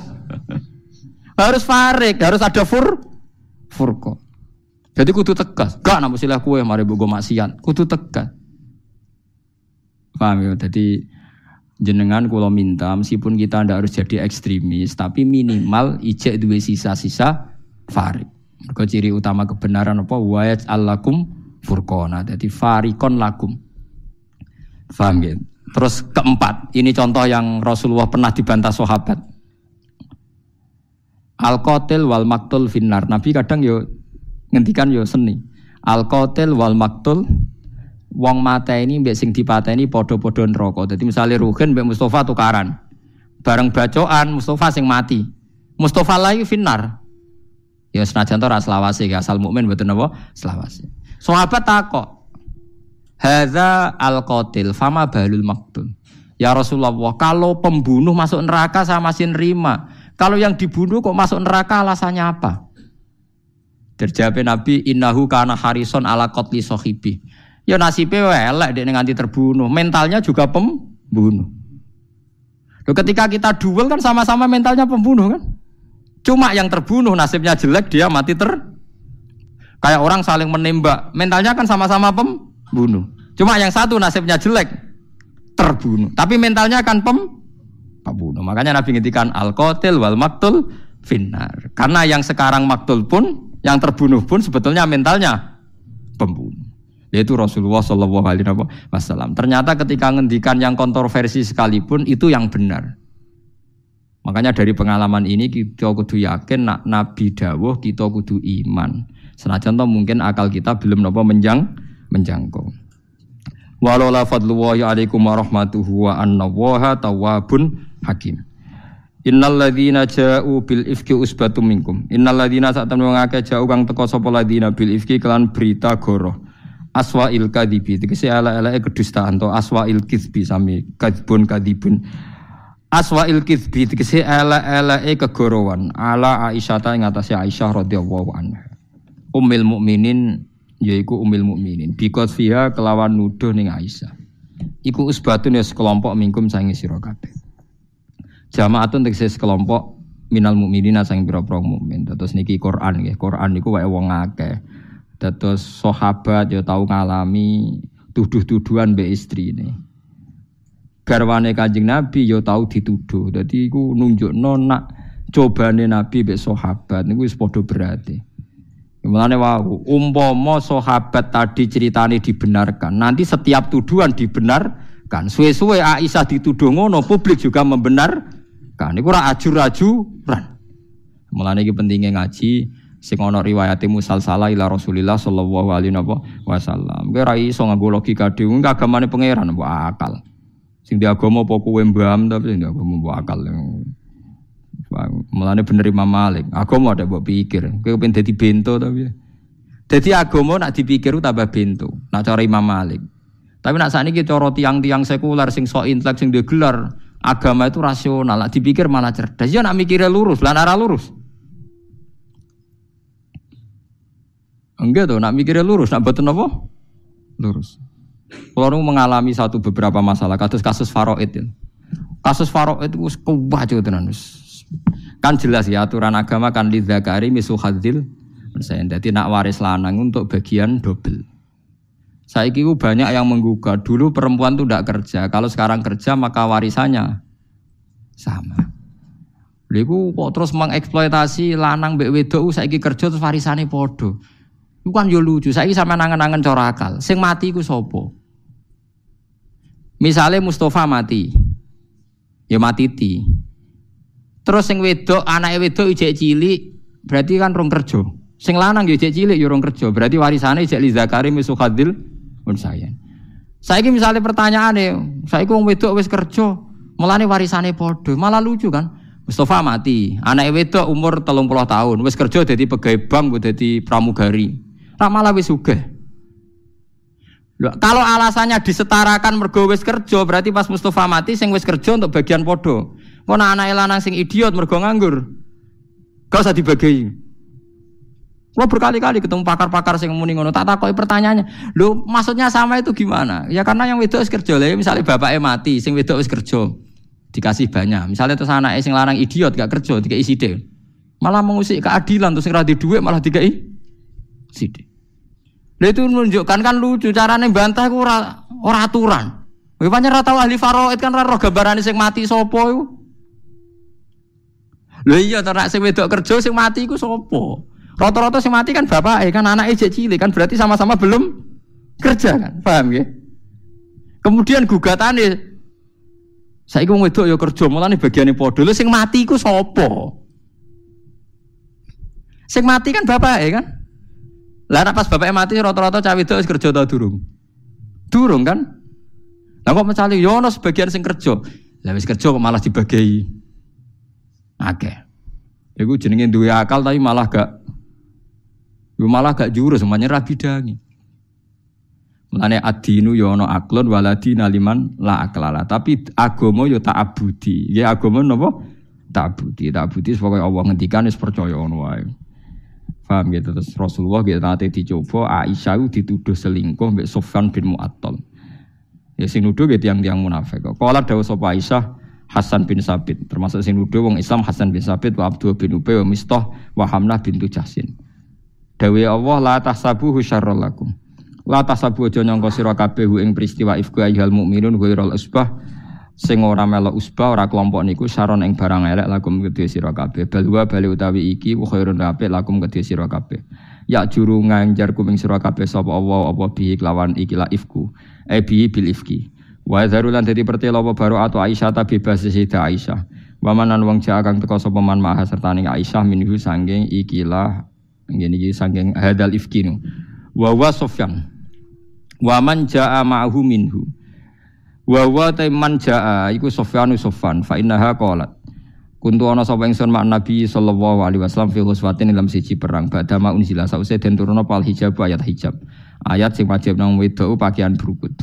harus farik, harus ada fur furqo. Jadi kudu tegas. Gak nampu silah kue mari bogo maksiat. Kudu tegas. Paham ya? Jadi jenengan kalau minta meskipun kita ndak harus jadi ekstremis tapi minimal ijek dua sisa-sisa farik. Mergo ciri utama kebenaran apa wayat alakum furqona. Jadi farikon lakum. Paham ya? Terus keempat, ini contoh yang Rasulullah pernah dibantah sahabat. Al qatil wal maktul finnar. Nabi kadang yo ngendikan yo seni. Al qatil wal maktul wong mata ini mbek sing dipateni padha-padha neraka. Dadi misale Ruhin mbek Mustafa tukaran. Bareng bacoan Mustafa sing mati. Mustafa lagi finnar. Ya senajan to ra selawase asal mukmin mboten napa selawase. Sahabat takok. Hadza al qatil fama balul maktul. Ya Rasulullah, kalau pembunuh masuk neraka saya masih nerima. Kalau yang dibunuh kok masuk neraka alasannya apa? Terjawab Nabi innahu kana harison ala qatli sahibi. Ya nasibnya elek dia nganti terbunuh. Mentalnya juga pembunuh. Loh, ketika kita duel kan sama-sama mentalnya pembunuh kan? Cuma yang terbunuh nasibnya jelek dia mati ter kayak orang saling menembak. Mentalnya kan sama-sama pembunuh. Cuma yang satu nasibnya jelek terbunuh. Tapi mentalnya kan pem pembunuh. Makanya Nabi ngintikan al qatil wal maktul finnar. Karena yang sekarang maktul pun, yang terbunuh pun sebetulnya mentalnya pembunuh. Yaitu Rasulullah Shallallahu Alaihi Wasallam. Ternyata ketika ngendikan yang kontroversi sekalipun itu yang benar. Makanya dari pengalaman ini kita kudu yakin nak Nabi dawuh kita kudu iman. Senajan toh mungkin akal kita belum nopo menjang menjangkau. Walau la fadlullahi alaikum warahmatuhu wa anna tawabun hakim. Innal ladzina ja'u bil ifki usbatum minkum. Innal ladzina sak temen ngake ja'u kang teko sapa ladzina bil ifki kelan berita goro. Aswa il kadibi tegese ala-alake kedustaan to aswa il kizbi sami kadibun kadibun. Aswa il kizbi tegese ala-alake kegorowan ala Aisyah ta ing atase Aisyah radhiyallahu anha. Ummul mukminin yaiku ummul mukminin. Bikos fiha kelawan nuduh ning Aisyah. Iku usbatun ya sekelompok mingkum sangi sira kabeh. Jamaatun tegese sekelompok minal mukminina sang pira-pira mukmin. Terus niki Quran nggih. Quran niku wae wong akeh. Terus sahabat ya tau ngalami tuduh-tuduhan mbek istrine. Garwane Kanjeng Nabi ya tau dituduh. Dadi iku nunjukno nak cobane Nabi mbek sahabat niku wis padha berarti. Mulane wau umpama sahabat tadi ceritane dibenarkan, nanti setiap tuduhan dibenarkan. Suwe-suwe Aisyah dituduh ngono, publik juga membenarkan. Kan niku ora ajur-ajuran. Mulane iki pentingnya ngaji sing ana riwayate musalsalah ila Rasulillah sallallahu alaihi wasallam. Kowe ora iso nganggo logika dhewe, agamane pangeran mbok akal. Sing di agama apa kowe mbam tapi sing di agama mbok akal. Mulane bener Imam Malik. Agama ada mbok pikir. Kowe pengen dadi bento tapi. Jadi agama nak dipikir tambah bento. Nak cara Imam Malik. Tapi nak saat ini cara tiang-tiang sekuler sing sok intelek sing Agama itu rasional, dipikir malah cerdas. Ya nak mikirnya lurus, lah arah lurus. Enggak tuh, nak mikirnya lurus, nak betul apa? Lurus. Kalau mengalami satu beberapa masalah, kasus kasus faroid itu. Kasus faroid itu kebaca tenan Kan jelas ya aturan agama kan di zakari misu hadil. Saya jadi nak waris lanang untuk bagian double. Saya kira banyak yang menggugat. Dulu perempuan itu tidak kerja. Kalau sekarang kerja maka warisannya sama. Lalu kok terus mengeksploitasi lanang mbek wedok saiki kerja terus warisane podo. Iku kan yo lucu. Saiki sama nangan-nangan cara akal. Sing mati iku sapa? Misalnya Mustafa mati. Ya mati ti. Terus sing wedok, anake wedok ijek cilik, berarti kan rong kerja. Sing lanang yo ijek cilik yo rong kerja. Berarti warisane ijek li zakari misukhadil pun saya. Saya ini misalnya pertanyaan nih, saya wong wedok wis kerja, mulane warisane podo, malah lucu kan? Mustafa mati, anak wedok umur telung puluh tahun, wis kerja jadi pegawai bank, jadi pramugari, rak malah wis. Loh, kalau alasannya disetarakan mergo wis kerja, berarti pas Mustafa mati, sing wis kerja untuk bagian podo. Kau anak lanang sing idiot mergo nganggur, kau usah dibagi. Lo berkali-kali ketemu pakar-pakar sing muni ngono, tak takoki pertanyaannya. Lho, maksudnya sama itu gimana? Ya karena yang wedok wis kerja lah, misalnya bapaknya mati, sing wedok wis kerja. Dikasih banyak. Misalnya terus anaknya sing lanang idiot gak kerja, dikai sithik. Malah mengusik keadilan terus sing ra duit malah dikai sithik. Lha itu menunjukkan kan lucu carane bantah ku ora ora aturan. Kowe pancen ora tau ahli faraid kan ora roh gambarane sing mati sapa iku. Lha iya to nek sing wedok kerja sing mati iku sapa? Rata-rata sing mati kan bapak, eh, kan anak ejek cilik kan berarti sama-sama belum kerja kan, paham ya? Kemudian gugatan Saiki wong wedok ya kerja, mulane bagiane padha. Lho sing mati iku sapa? Sing mati kan bapak ya kan? Lah pas bapaknya mati rata-rata cawe wis kerja ta durung? Durung kan? Lah kok mencali yo ono sebagian sing kerja. Lah wis kerja kok malah dibagi. Oke. Iku jenenge duwe akal tapi malah gak malah gak jurus semuanya rabi dangi. Mulane adinu yo ana aklon waladi naliman la aklala. Tapi agama yo tak abudi. Ya agama napa? Tak abudi. Tak abudi pokoke Allah ngendikan wis percaya ngono wae. Paham gitu terus Rasulullah gitu nanti dicoba Aisyah dituduh selingkuh mbek Sofyan bin Mu'attal. Ya sing nuduh gitu yang tiang munafik. Kala dawuh sapa Aisyah Hasan bin Sabit termasuk sing nuduh wong Islam Hasan bin Sabit wa Abdul bin Ubay wa Mistah wa Hamnah bintu Jahsin. Dawe Allah la tahsabuhu syarrul lakum. La tasabu aja nyangka sira kabeh ing peristiwa ifku ayyuhal mukminun ghairul usbah. Sing ora melok usbah ora kelompok niku saron ing barang elek lakum kedhe sira kabeh. Balwa bali utawi iki khairun apik lakum kedhe sira kabeh. Ya juru nganjar kuming sira kabeh sapa Allah apa bihi kelawan ikilah ifku? E bihi bil ifki. Wa zarulan dadi pertelo apa baru atau Aisyah ta bebas Sayyidah Aisyah. Wa manan wong jaa kang teka sapa man maha sertane Aisyah minhu sanging ikilah ngene iki sanging hadal ifkinu wa wa Sofyan Wa man jaa ma'hu minhu. Wa wa man jaa iku Sofyanu Sofan fa innaha qalat. Kuntu ana sapa ingsun mak Nabi sallallahu alaihi wasallam fi huswatin dalam siji perang badha ma unzila sause den turuna pal hijab ayat hijab. Ayat sing wajib nang wedok pakaian berukut.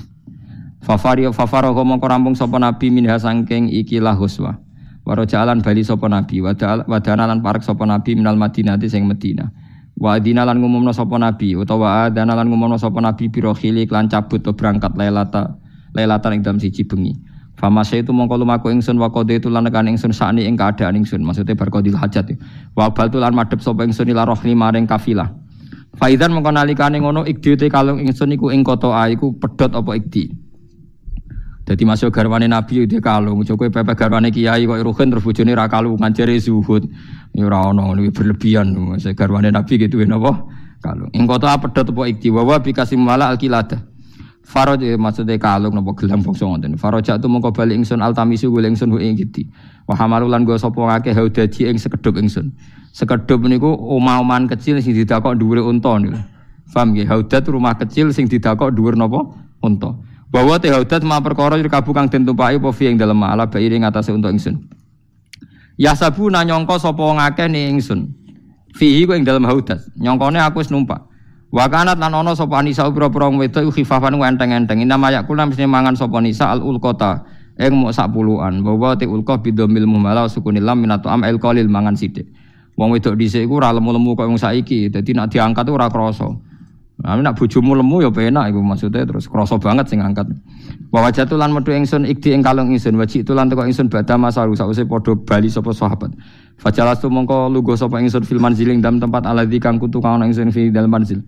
Fafari fafaro mongko rampung sapa Nabi minha sangking ikilah huswa. Waro jalan bali sapa Nabi wadana lan parek Nabi minal Madinah sing Madinah. Wa adina lan ngumumno sapa nabi utawa adana lan ngumumno sapa nabi biro khili lan cabut to berangkat lailata lailatan ing dalam siji bengi. Famasa itu mongko lumaku ingsun wa qade itu lan nekan ingsun sakni ing keadaan ingsun maksudnya bar qadil hajat. Wa bal tu lan madhep sapa ingsun ila rohli maring kafilah. Faidan mongko nalikane ngono ikdi te kalung ingsun iku ing kota a iku pedhot apa ikdi. Jadi masuk garwane Nabi itu kalung, Jokowi pepe garwane Kiai kok Ruhin terus bojone ra kalungan zuhud. Ya ora ono niku berlebihan. Masuk garwane Nabi gitu napa? Kalung. Ing kota pedhot apa ikti wa wa bikasim mala alkilada. Faraj ya, maksudnya kalung napa gelam bangsa ngoten. Faraj tu mongko bali ingsun altamisu gule ingsun hu ing giti. Wa hamalulan go sapa ngake haudaji ing sekedhup ingsun. Sekedhup niku omah-omahan kecil sing didakok dhuwure unta niku. Paham nggih? Haudat rumah kecil sing didakok dhuwur napa? Unta. Bahwa tehaudat ma perkara kabu kang den tumpaki apa fi ing dalem ala bayi ing atase untuk ingsun. Ya sabu nanyongko sapa wong akeh ni ingsun. Fihi ku ing dalem haudat. Nyongkone aku wis numpak. Wa kanat lan ana sapa nisa pira-pira wedok khifafan enteng-enteng. Ina mayak kula mesti mangan sapa nisa al ulqata ing mok sak puluhan. Bahwa te ulqa bidomil muhmala sukunil lam minatu am el qalil mangan sithik. Wong wedok dhisik iku ora lemu-lemu wong saiki. Dadi nek diangkat ora krasa. Nah, nak bojomu lemu ya penak iku maksudnya terus krasa banget sing angkat. Wa wajatu lan metu ingsun ikdi ing kalung ingsun waji itu lan teko ingsun badha masaru sause padha bali sapa sahabat. Fajalas tu mongko lugo sapa ingsun fil manziling dalam tempat aladzi kang kutu kang ingsun fi dalam manzil.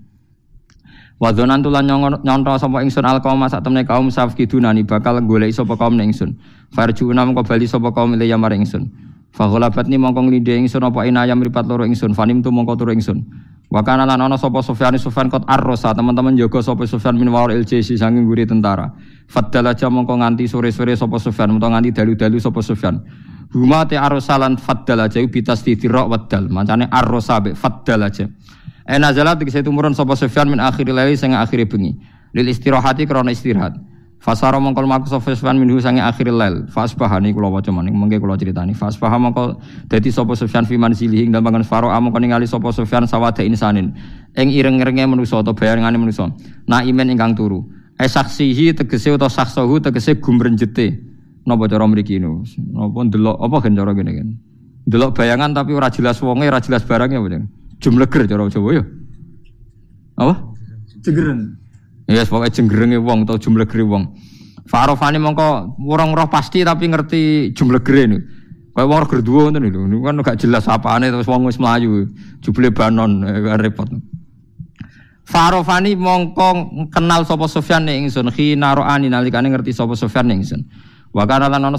Wa dzonan tulan nyonto sapa ingsun al kaum sak temne kaum safkidunani bakal golek sapa kaum ingsun. Farjuna mongko bali sapa kaum le ya maring ingsun. Fa ni mongko nglindhe ingsun apa inayam ripat loro ingsun fanim tu mongko turu ingsun. Wakana lan ana sapa Sufyan Sufyan kot arrosa teman-teman jaga sapa Sufyan min wawar LJC sanging guri tentara. Faddal aja mongko nganti sore-sore sapa Sufyan utawa nganti dalu-dalu sapa Sufyan. Huma te arrosalan faddal aja bitas titirok waddal. Mancane arrosa be faddal aja. Ena zalat dikse tumurun sapa Sufyan min akhir laili sing akhir bengi. Lil istirahati krana istirahat. Fasara mongkol maku Sufyan minhu sange akhir lail. Fasbaha niku kula waca maning mengke kula critani. Fasbaha mongkol dadi sapa Sufyan fi manzilihi ing dalem pangan faro amongko ningali sapa Sufyan sawada insanin. Ing ireng-irenge manusa utawa bayangane manusa. Na imen ingkang turu. Eh saksihi tegese utawa saksohu tegese gumrenjete. Napa cara mriki niku? Napa ndelok apa gen cara ngene kan? Ndelok bayangan tapi ora jelas wonge, ora jelas barangnya apa Jumleger cara Jawa ya. Apa? Jegeren. Ya yes, pokoknya jenggerenge wong atau jumlah gere wong. Farofani mongko orang roh pasti tapi ngerti jumlah gere ini. Kayak wong roh dua ngoten. Niku kan gak jelas apane terus wong wis mlayu. Jubile banon eh, repot. Farofani mongko kenal sapa Sofyan ning ingsun khina ro'ani nalikane ngerti sapa Sofyan ning ingsun. Wa kana lan ana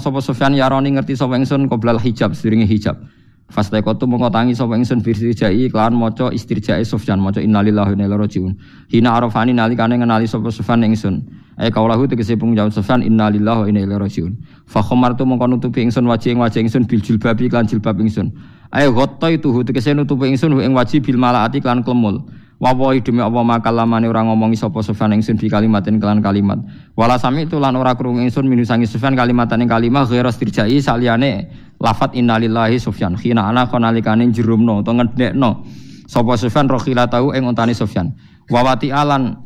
yaroni ngerti sapa ingsun qoblal hijab sedurunge hijab. Fastaikotu mongko tangi sapa ingsun jai kelan maca istirjae Sufyan maca innalillahi wa inna ilaihi rajiun. Hina arafani nalikane ngenali sapa Sufyan ingsun. Eh kaulahu tegese pengucap Sufyan innalillahi wa inna ilaihi rajiun. Fa khamartu mongko nutupi ingsun wajih ing wajih ingsun bil jilbabi lan jilbab ingsun. Ayo ghatta itu tegese nutupi ingsun ing wajih bil malaati lan klemul. Wawahi demi apa makalamane ora ngomongi sapa Sufyan ingsun bi kalimatin kelan kalimat. Wala sami itu lan ora krungu ingsun minu sangi Sufyan kalimatan ing kalimah ghairas tirjai saliyane lafat innalillahi Sufyan. Khina ana konalikane jerumno utawa ngedekno sapa Sufyan rokhila tahu ing ontane Sufyan. Wawati alan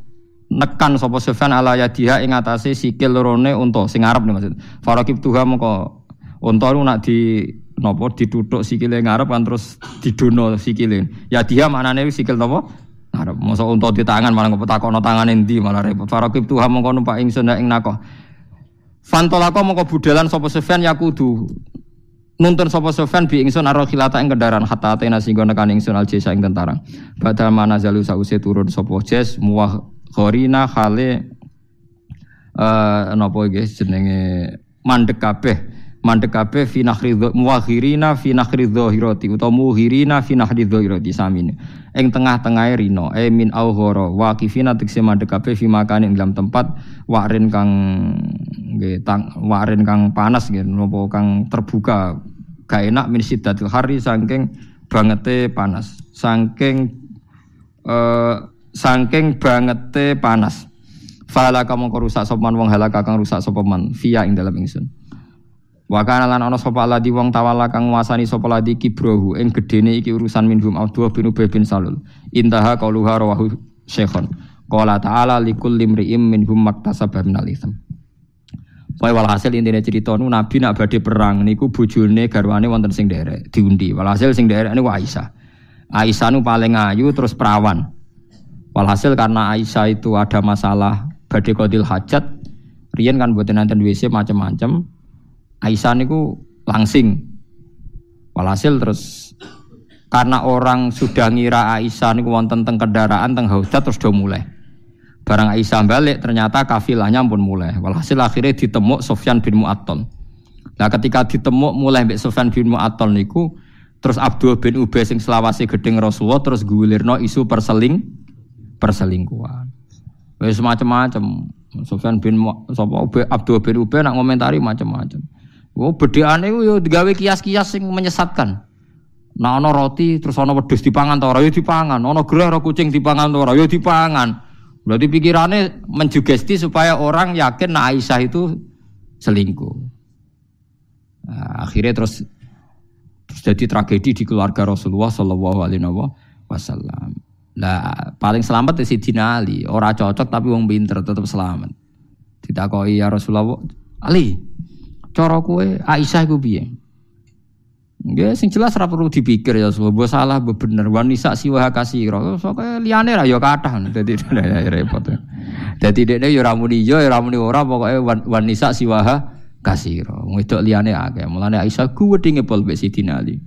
nekan sapa Sufyan ala yadiha ing atase sikil lorone unta sing nih maksud. Farakib tuha unta lu nak di napa dituthuk sikile ngarep kan terus didono sikile. Yadiha maknane sikil napa? Ngarep. Mosok unta di tangan malah kok takono tangane endi malah repot. Farakib tuha mengko numpak ingsun ing nakoh. Fantolako mengko budalan sapa Sufyan yakudu nuntun sapa Sofyan bi ingsun aro khilata ing kendaraan hatta atena singgo nekan ingsun al jesa ing tentara. Badal mana zalu sause turun sapa jes muwah Khorina khale eh napa iki jenenge mandek kabeh mandek kabeh fi nakhri muwakhirina fi nakhri dhahirati utawa muhirina fi nakhri dhahirati samine ing tengah-tengahe rino e min aughara waqifina tekse mandek kabeh fi makane ing dalam tempat warin kang nggih tang warin kang panas nggih napa kang terbuka gak enak min siddatil hari saking bangete panas saking eh saking bangete panas. Fala kamu rusak sopan wong halaka kang rusak sopaman via ing dalam ingsun. Wa kana lan ana sapa ladi wong tawala kang nguasani sapa ladi kibrohu ing gedene iki urusan minhum Abdullah bin Ubay bin Salul. Intaha qauluha rawahu Syekhon. Qala ta'ala likul limri'im minhum maktasaba minal itsm. Pokoke walhasil intine cerita nu Nabi nak badhe perang niku bojone garwane wonten sing derek diundi. Walhasil sing derek niku Aisyah. Aisyah nu paling ayu terus perawan. Walhasil karena Aisyah itu ada masalah badai kodil hajat, Rian kan buat nanti WC macam-macam. Aisyah niku langsing. Walhasil terus karena orang sudah ngira Aisyah niku wonten teng kendaraan teng hajat terus do mulai. Barang Aisyah balik ternyata kafilahnya pun mulai. Walhasil akhirnya ditemuk Sofyan bin Mu'attal. Nah ketika ditemuk mulai Mbak Sofyan bin Mu'attal niku terus Abdul bin Ubay sing selawasi gedeng Rasulullah terus gulirno isu perseling perselingkuhan. Wis macam-macam. Sofyan bin sapa Abdul bin Ubay nak ngomentari macam-macam. Oh bedheane yo digawe kias-kias sing menyesatkan. Nah ana roti terus ana wedhus dipangan ta ora yo dipangan, ana gerah ora kucing dipangan ta ora yo dipangan. Berarti pikirannya menjugesti supaya orang yakin nah Aisyah itu selingkuh. Nah, akhirnya terus, terus jadi tragedi di keluarga Rasulullah Shallallahu Alaihi Wasallam. Lah paling selamat di Sidina Ali. Ora cocok tapi wong pinter tetap selamat. Ditakoi ya Rasulullah, Ali, cara kue Aisyah iku piye? Nggih sing jelas ora perlu dipikir ya mbok salah mbok bener wanisa siwa kasira. Soke liyane ra ya kathah dadi repot. Dadi dekne ya ora muni ya ora muni ora pokoke wanisa siwa kasira. Wedok liyane akeh. Mulane Aisyah kuwedinge pol mbek Sidina Ali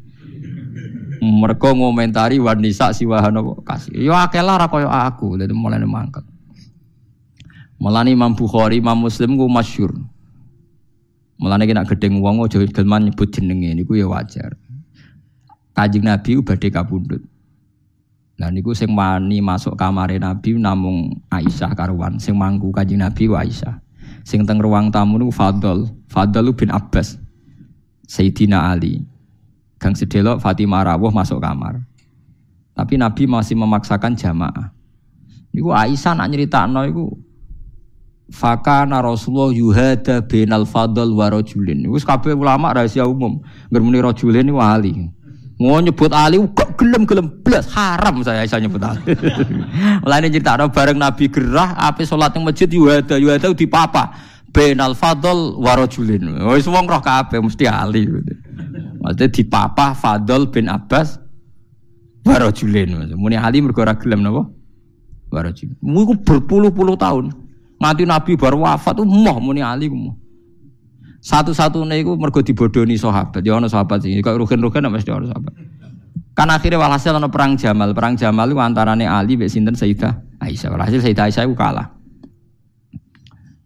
mereka ngomentari wanisa siwahan apa kasih. Yo akeh lah ra koyo aku, dadi mulai mangkat. Mulane Imam Bukhari, Imam Muslim ku masyhur. Mulane kena gedeng wong aja gelman nyebut jenenge niku ya wajar. Kanjeng Nabi badhe kabundut. Nah niku sing wani masuk kamar Nabi namung Aisyah karuan, sing mangku Kanjeng Nabi wa Aisyah. Sing teng ruang tamu niku Fadl, Fadl bin Abbas. Sayyidina Ali. Gang sedelok Fatimah rawuh masuk kamar. Tapi Nabi masih memaksakan jamaah. Niku Aisyah nak nyeritakno iku Fakana Rasulullah yuhada binal fadl wa rajulin. Wis kabeh ulama rahasia umum. Ngermuni rajulin niku ahli. Mau nyebut Ali kok gelem-gelem blas haram saya Aisyah nyebut Ali. Mulane nyeritakno bareng Nabi gerah ape salat ning masjid yuhada yuhada di papa. Binal fadl wa rajulin. Wis wong roh kabeh mesti ahli. Maksudnya di papa Fadl bin Abbas warajulin. Muni Ali mergo ora gelem napa? Warajulin. Mu berpuluh-puluh tahun. Nganti Nabi baru wafat tuh moh muni Ali ku Satu-satunya itu mergo dibodoni sahabat. Ya ono sahabat sih. Kok rugen-rugen mesti ono sahabat. Kan akhirnya walhasil ono perang Jamal. Perang Jamal itu antarane Ali mbek sinten Sayyidah Aisyah. Walhasil Sayyidah Aisyah itu kalah.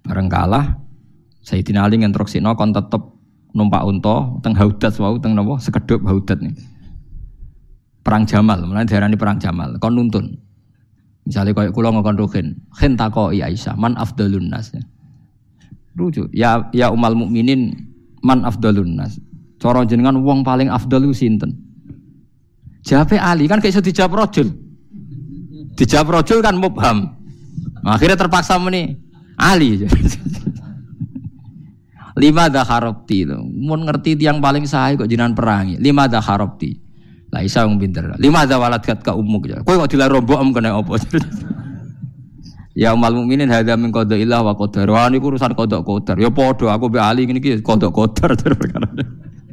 Bareng kalah Sayyidina Ali ngentroksino kon tetep numpak unta teng haudat wau teng napa sekedhop haudat nih. Perang Jamal, mulai diarani perang Jamal, kon nuntun. Misalnya kayak kulo ngokon ruhin, khen takoi Aisyah, man afdalun nas. Lucu. Ya ya umal mukminin man afdalun nas. Cara jenengan wong paling afdal itu sinten? Jawabe Ali kan kayak iso dijawab rojul. Dijawab rojul kan mubham. Akhirnya terpaksa meni Ali. Lima dah harapti itu. Mun ngerti tiang paling sahih kok jinan perangi. Lima dah harapti. Lah isa wong pinter. Lima ada walat kat ka umuk ya. Kowe kok dilar rombok am kena apa? ya umal mukminin hadza min qada ilah wa qadar. Wah niku urusan kodok qadar. Ya padha aku be ali ngene iki kodok qadar perkara.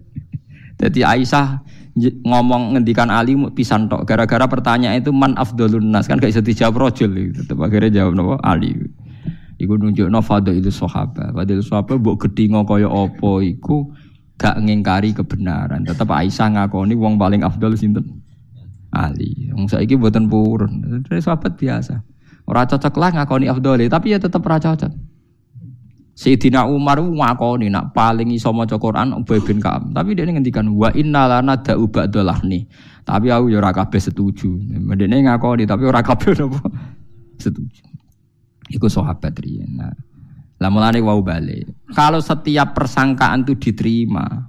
Jadi Aisyah ngomong ngendikan Ali pisan tok gara-gara pertanyaan itu man afdalun nas kan gak bisa dijawab rojul tetep akhirnya jawab nopo Ali. Iku nunjukno itu sahabat. Fadil sahabat mbok gedhingo kaya apa iku gak ngingkari kebenaran. Tetap Aisyah ngakoni wong paling afdal sinten? Ali. Wong saiki mboten purun. Dari sahabat biasa. Ora cocok lah ngakoni afdal, tapi ya tetap ora cocok. Sayyidina Umar ngakoni nak paling iso maca Quran Ubay bin Ka'ab. Tapi dia ngendikan wa inna lana da'u nih. Tapi aku ya ora kabeh setuju. Mendene ngakoni tapi ora kabeh setuju. Iku sahabat riyen. Nah, lah mulane wau balik. Kalau setiap persangkaan itu diterima,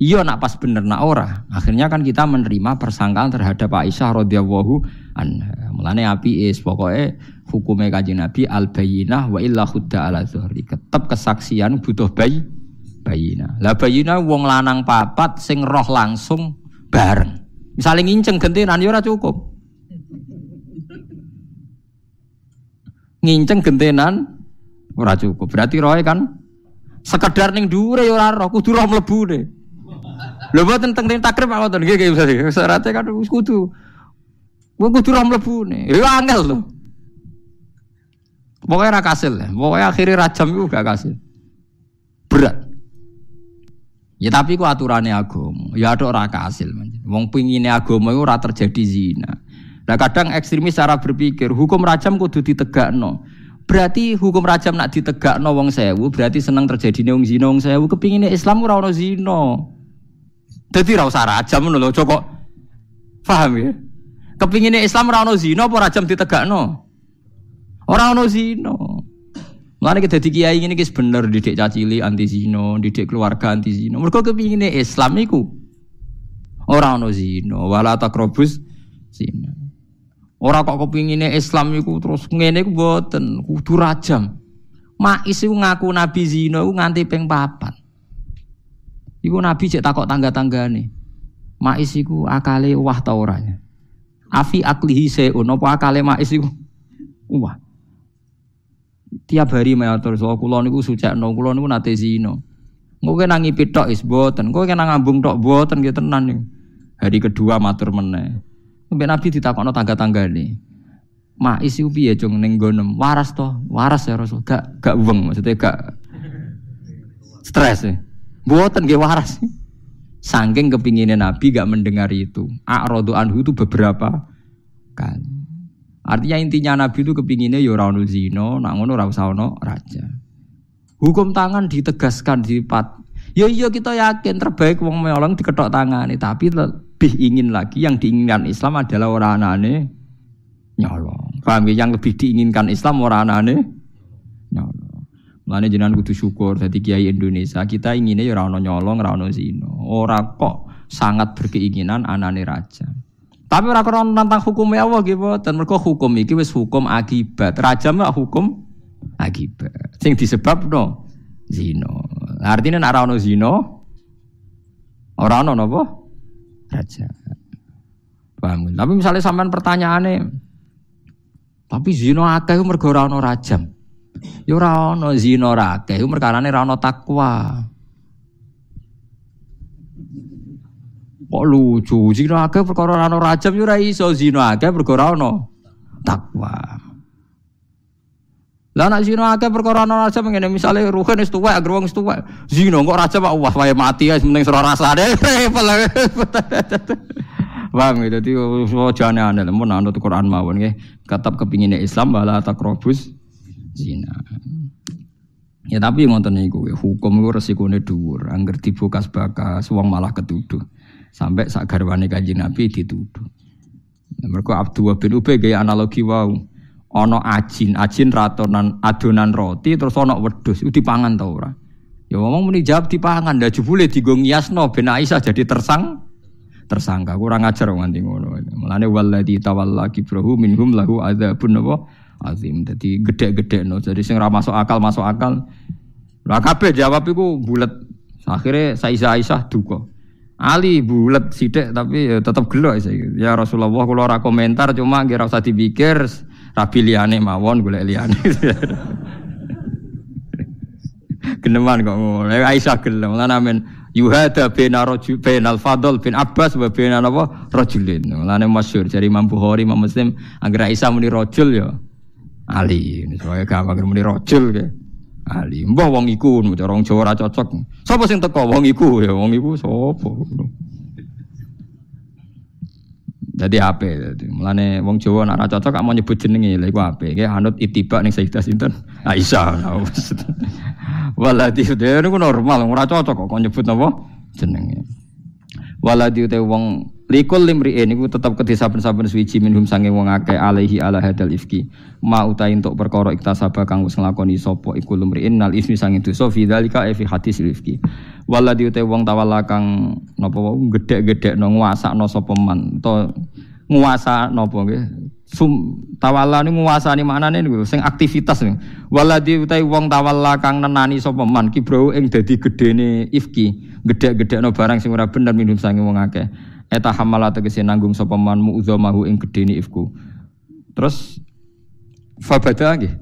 iya nak pas bener nak ora. Akhirnya kan kita menerima persangkaan terhadap Aisyah radhiyallahu anha. Mulane api is pokoknya hukumnya kaji Nabi al bayinah wa illa khudda ala zuhri. Ketep kesaksian butuh bayi bayina. Lah bayina wong lanang papat sing roh langsung bareng. Misalnya nginceng gentenan ya ora cukup. Nginceng gentenan Ora cukup. Berarti roe kan sekedar ning dhuwure ya ora roh, kudu roh mlebune. Lho mboten teng takrib Pak ngoten nggih nggih syaratnya kan kudu. Wong kudu roh mlebune. Ya angel lho. Pokoknya ra kasil. Pokoknya akhirnya rajam itu gak kasil. Berat. Ya tapi ku aturannya agama. Ya ada ora kasil. Wong pingine agama itu ora terjadi zina. Nah kadang ekstremis cara berpikir hukum rajam kudu ditegakno. Berarti hukum rajam nak ditegak no wong sewu, berarti senang terjadi wong zino wong sewu. Kepinginnya Islam ora ono zino. Jadi ra usah rajam ngono lho, cocok. Paham ya? Kepinginnya Islam ora ono zino apa rajam ditegak no? Ora ono zino. Mulane kita di kiai ini kis bener didik cacili anti zino, didik keluarga anti zino. Mereka kepinginnya Islam iku ora ono zino, wala takrobus zino. Ora kok kepingine Islam iku terus ngene iku mboten, kudu rajam. Mais iku ngaku nabi zina iku nganti ping papat. Iku nabi cek takok tangga-tanggane. Mais iku akale wah ta oranya. Afi aklihi seun apa akale mais iku wah. Tiap hari matur so kula niku sucekno, kula niku nate zina. Engko nangi pitok is boten, engko kena ngambung tok boten nggih tenan nih. Hari kedua matur meneh. Sampai Nabi ditakokno tangga-tangga nih. Ma isi ubi ya cung neng gonem waras toh waras ya Rasul gak gak uang maksudnya gak stres ya buatan gak waras Sangking kepinginnya Nabi gak mendengar itu. A'rodu anhu itu beberapa kali. Artinya intinya Nabi itu kepinginnya ya ora zino, nak ngono ora raja. Hukum tangan ditegaskan di pat. Ya iya kita yakin terbaik wong meolong diketok tangan tapi lebih ingin lagi yang diinginkan Islam adalah orang anane nyolong. Paham ya? Yang lebih diinginkan Islam orang anane nyolong. Mulane jenengan kudu syukur dadi kiai Indonesia. Kita inginnya ya ora nyolong, ora ono zina. Ora kok sangat berkeinginan anane raja. Tapi ora krono tentang hukum ya Allah gitu. Dan mereka hukum iki wis hukum akibat. Raja mah hukum akibat. Sing disebab no zino. Artinya nek ora ono zina ora ono? Raja. Paham? Tapi misalnya sampean pertanyaannya, tapi zino akeh mergo ora ana rajam. Ya ora ana zina ora akeh merkarane takwa. Kok lucu, zina akeh perkara ora ana rajam ya ora iso zina akeh perkara ana takwa. Lah nak zina akeh perkara ana raja ngene misale ruhen wis tuwek agar wong wis tuwek. Zina kok raja pak wah wae mati ya mending sira rasane. Paham gitu, dadi wajane aneh mun anut Quran mawon nggih. Katap kepingine Islam bala takrobus zina. Ya tapi ngoten niku hukum iku resikone dhuwur, angger dibukas-bakas wong malah ketuduh. Sampai sak garwane Kanjeng Nabi dituduh. Mergo Abdullah bin Ubay gaya analogi wau. Ana ajin, ajin ratonan adonan roti terus ana wedhus, iku dipangan ta ora? Ya ngomong muni jawab dipangan, dah jebule digo ngiasno ben Aisyah jadi tersang tersangka. Kurang ajar nganti ngono. Mulane walladzi tawalla kibrahu minhum lahu adzabun apa azim. Gede-gede no. Jadi sing ora masuk akal masuk akal. Lah kabeh jawab iku bulet. Akhirnya Saisyah Aisyah duka. Ali bulat sidik tapi ya tetap gelo ya Rasulullah kalau ora komentar cuma nggih ora usah dipikir rabi liyane mawon golek liyane. Geneman kok ngono. Aisyah gelem lan amen yuhada bena rajul al fadl bin Abbas wa bena napa rajulin. Lan masyhur dari Imam Bukhari Imam Muslim angger Aisyah muni rajul ya Ali. Soale gampang muni rajul ya. Ali. Mbah wong iku cara Jawa ora cocok. Sapa sing teko wong iku ya wong iku sapa. Jadi? Jadi mulane wong Jawa nek ora cocok gak mau nyebut jenenge lha iku apa? Kayak anut itibak ning Sayyidah sinten? Aisyah. Waladi dhewe niku normal ora cocok kok nyebut napa jenenge. Waladi te wong Likul limri'in iku tetep kedhe saben-saben suwiji minhum sange wong akeh alaihi ala hadal ifki. Ma utai untuk perkara iktasaba kang wis nglakoni sapa iku limri'in nal ismi sange dosa fi dzalika e fi hadis ifki. Waladi utai wong tawalla kang napa wae gedhe-gedhe no nguasakno sapa man to nguasa napa nggih sum tawalla niku nguasani maknane niku sing aktivitas niku. Waladi utai wong tawalla kang nenani sapa man kibrau ing dadi gedene ifki, gedhe-gedhe no barang sing ora bener minhum sange wong akeh. Eta hamala tegese nanggung sapa man mu'dzamahu ing gedene ifku. Terus fabada nggih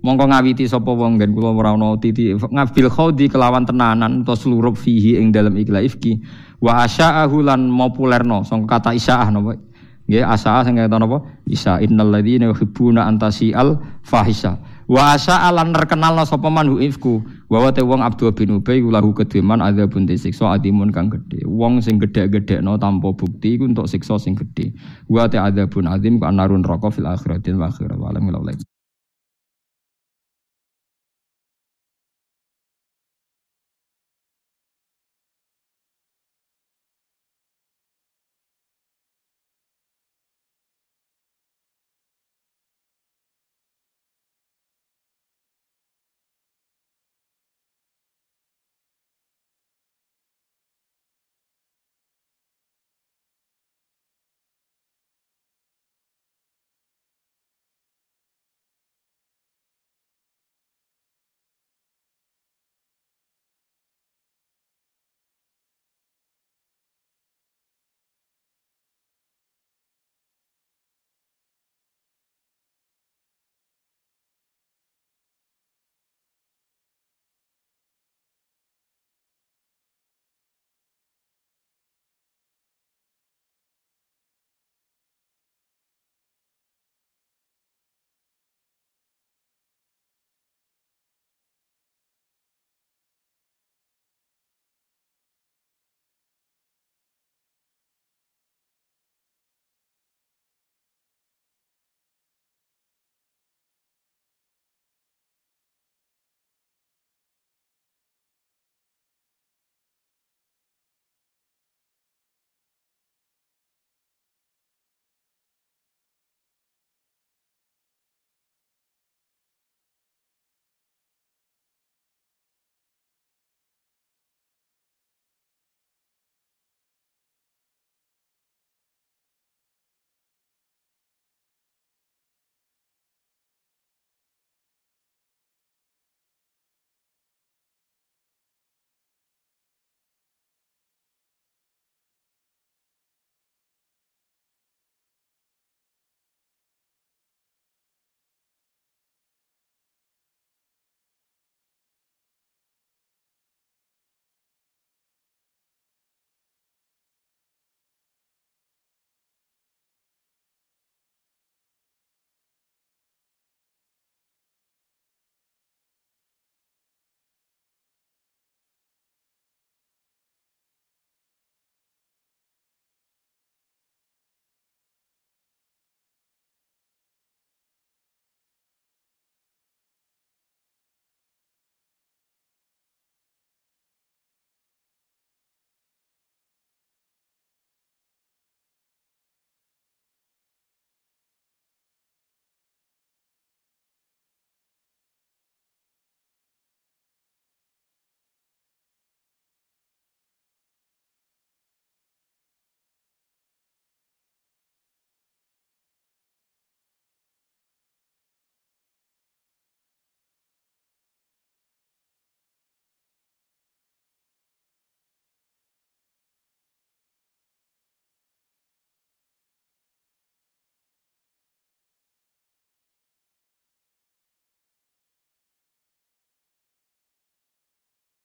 mongko ngawiti sapa wong gen kula ora ana titi. Ngabil khodi kelawan tenanan utawa seluruh fihi ing dalam ikla ifki. Wa asya'ahu lan populerno sangka kata isya'ah napa? Nggih asaa sing kata napa? Isa innal ladzina yuhibbuna antasial fahisha wa lan terkenal sapa man ifku Wa te wong bin Ubay lahu kedheman ada pun siksa adimun kang gedhe. Wong sing gedhe-gedhekno tanpa bukti iku untuk siksa sing gedhe. Wa te ada pun adim ku raqqa fil akhiratin wa akhirat wa alam